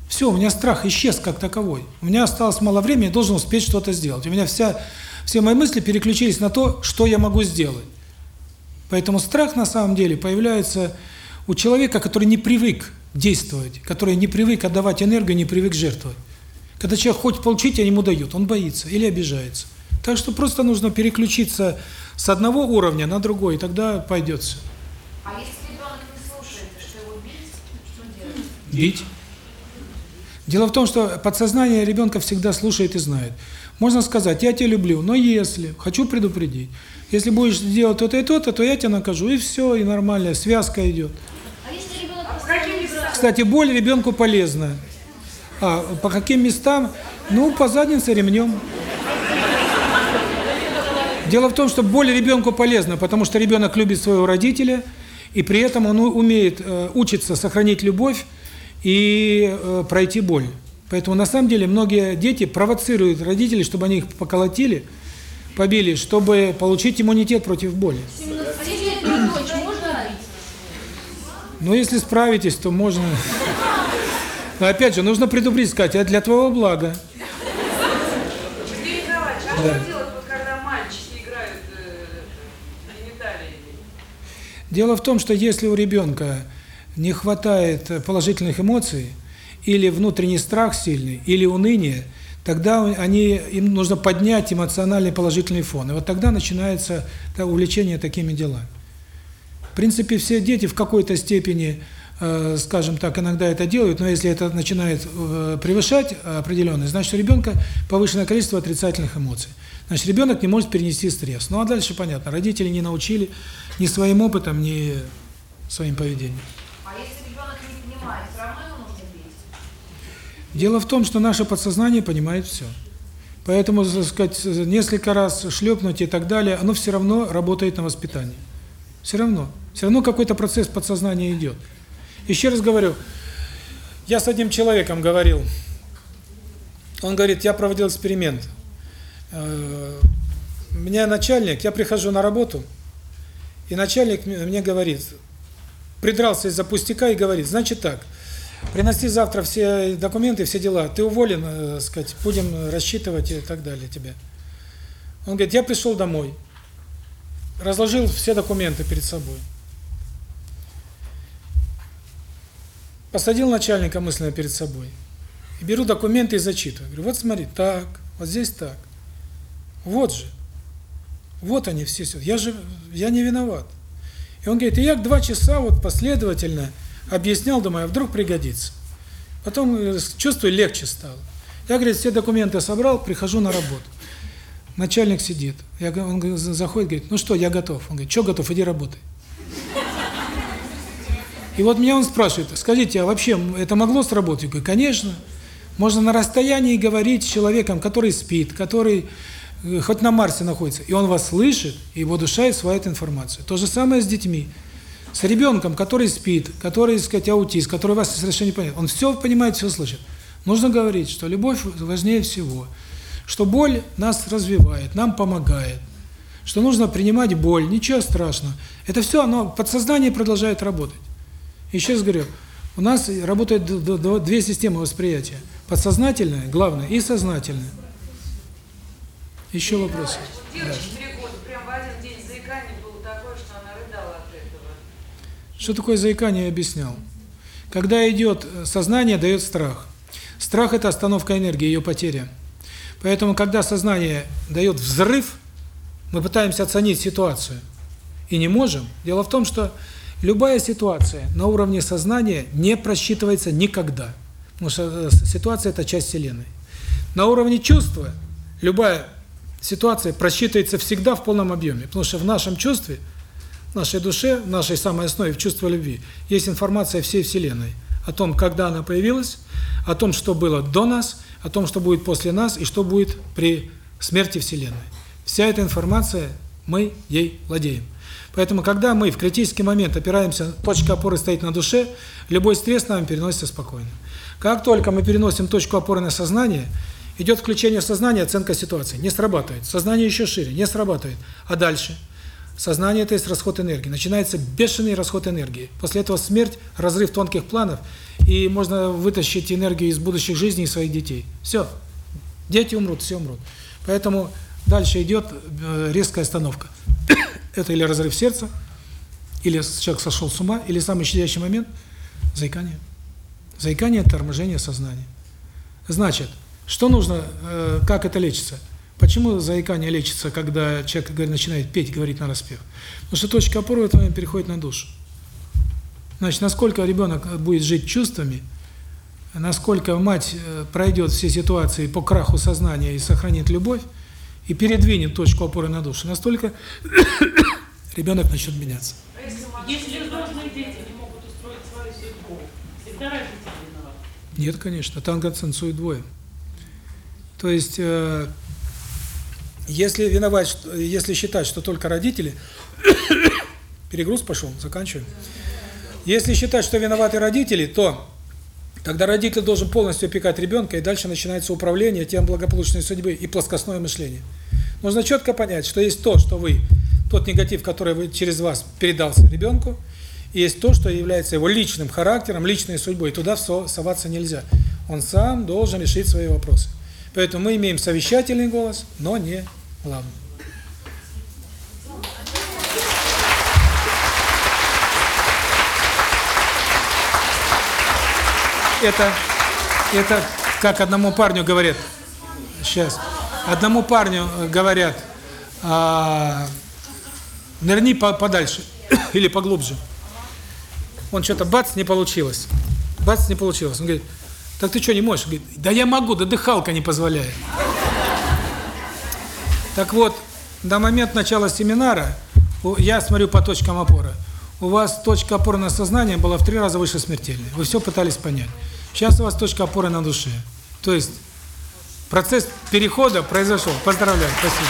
Все, у меня страх исчез как таковой. У меня осталось мало времени, я должен успеть что-то сделать. У меня вся, все мои мысли переключились на то, что я могу сделать. Поэтому страх на самом деле появляется у человека, который не привык действовать, который не привык отдавать энергию, не привык жертвовать. Когда человек хочет получить, а ему дают, он боится или обижается. Так что просто нужно переключиться с одного уровня на другой, и тогда пойдет все. А если ребенок не слушает, что его бить, что делать? Бить. Дело в том, что подсознание ребенка всегда слушает и знает. Можно сказать, я тебя люблю, но если, хочу предупредить, если будешь делать то-то и то-то, то я тебя накажу, и все, и нормально, связка идет. А если ребенок А? Кстати, боль ребенку полезна. А по каким местам? Ну, по заднице ремнем. Дело в том, что боль ребенку полезна, потому что ребенок любит своего родителя, и при этом он умеет э, учиться сохранить любовь и э, пройти боль. Поэтому на самом деле многие дети провоцируют родителей, чтобы они их поколотили, побили, чтобы получить иммунитет против боли. А? Но если справитесь, то можно. Но опять же, нужно предупредить, сказать, это для твоего блага. А Да. что делать, вот когда мальчики играют э? Дело в том, что если у ребенка не хватает положительных эмоций, или внутренний страх сильный, или уныние, тогда они, им нужно поднять эмоциональный положительный фон. И вот тогда начинается увлечение такими делами. В принципе, все дети в какой-то степени, э, скажем так, иногда это делают, но если это начинает э, превышать определенное, значит, у ребенка повышенное количество отрицательных эмоций. Значит, ребенок не может перенести стресс. Ну а дальше понятно, родители не научили ни своим опытом, ни своим поведением. А если ребенок не понимает, все равно его нужно бить? Дело в том, что наше подсознание понимает все. Поэтому, так сказать, несколько раз шлепнуть и так далее, оно все равно работает на воспитание. Все равно. Все равно какой-то процесс подсознания идет. Еще раз говорю, я с одним человеком говорил, он говорит, я проводил эксперимент. Э, У меня начальник, я прихожу на работу, и начальник мне говорит, придрался из-за пустяка и говорит, значит так, приноси завтра все документы, все дела, ты уволен, э, сказать, будем рассчитывать и так далее тебя. Он говорит, я пришел домой, разложил все документы перед собой. Посадил начальника мысленно перед собой. И беру документы и зачитываю. Говорю, вот смотри, так, вот здесь так. Вот же. Вот они все. Я же, я не виноват. И он говорит, и я два часа вот последовательно объяснял, думаю, а вдруг пригодится. Потом э, чувствую, легче стало. Я, говорит, все документы собрал, прихожу на работу. Начальник сидит. Я, он заходит, говорит, ну что, я готов. Он говорит, что готов, иди работай. И вот меня он спрашивает, скажите, а вообще это могло сработать? Я говорю, конечно. Можно на расстоянии говорить с человеком, который спит, который э, хоть на Марсе находится, и он вас слышит, и его душа усваивает информацию. То же самое с детьми. С ребенком, который спит, который, так сказать, аутист, который вас совершенно не понимает. Он все понимает, все слышит. Нужно говорить, что любовь важнее всего, что боль нас развивает, нам помогает, что нужно принимать боль, ничего страшного. Это все, оно, подсознание продолжает работать. Еще раз говорю, у нас работают две системы восприятия. Подсознательная, главное, и сознательная. Еще вопросы? Да. Девочке три года, прям в один день заикание было такое, что она рыдала от этого. Что такое заикание, я объяснял. Когда идет э, сознание, дает страх. Страх – это остановка энергии, ее потеря. Поэтому, когда сознание дает взрыв, мы пытаемся оценить ситуацию и не можем. Дело в том, что любая ситуация на уровне сознания не просчитывается никогда. Потому что э, ситуация – это часть Вселенной. На уровне чувства любая ситуация просчитывается всегда в полном объеме. Потому что в нашем чувстве – нашей душе, в нашей самой основе, в чувстве любви, есть информация всей Вселенной о том, когда она появилась, о том, что было до нас, о том, что будет после нас и что будет при смерти Вселенной. Вся эта информация, мы ей владеем. Поэтому, когда мы в критический момент опираемся, точка опоры стоит на душе, любой стресс нам переносится спокойно. Как только мы переносим точку опоры на сознание, идет включение сознания, оценка ситуации. Не срабатывает. Сознание еще шире, не срабатывает. А дальше? Сознание – это есть расход энергии. Начинается бешеный расход энергии. После этого смерть, разрыв тонких планов, и можно вытащить энергию из будущих жизней своих детей. Все. Дети умрут, все умрут. Поэтому дальше идет э, резкая остановка. это или разрыв сердца, или человек сошел с ума, или самый щадящий момент – заикание. Заикание – торможение сознания. Значит, что нужно, э, как это лечится? Почему заикание лечится, когда человек говорит, начинает петь, говорить на распев? Потому что точка опоры в этот момент переходит на душу. Значит, насколько ребенок будет жить чувствами, насколько мать э, пройдет все ситуации по краху сознания и сохранит любовь, и передвинет точку опоры на душу, настолько ребенок начнет меняться. Если взрослые дети не могут устроить свою судьбу, всегда родители виноваты. Нет, конечно, танго танцуют двое. То есть, э, если виноват, если считать, что только родители, перегруз пошел, заканчиваем. Если считать, что виноваты родители, то тогда родитель должен полностью опекать ребенка, и дальше начинается управление тем благополучной судьбы и плоскостное мышление. Нужно четко понять, что есть то, что вы, тот негатив, который вы через вас передался ребенку, и есть то, что является его личным характером, личной судьбой, и туда соваться нельзя. Он сам должен решить свои вопросы. Поэтому мы имеем совещательный голос, но не главный. Это, это как одному парню говорят, сейчас, одному парню э, говорят, а, нырни по- подальше или поглубже. Он что-то бац, не получилось. Бац, не получилось. Он говорит, так ты что, не можешь? Говорит, да я могу, да дыхалка не позволяет. Так вот, до момента начала семинара, я смотрю по точкам опоры, у вас точка опоры на сознание была в три раза выше смертельной. Вы все пытались понять. Сейчас у вас точка опоры на душе. То есть процесс перехода произошел. Поздравляю, спасибо.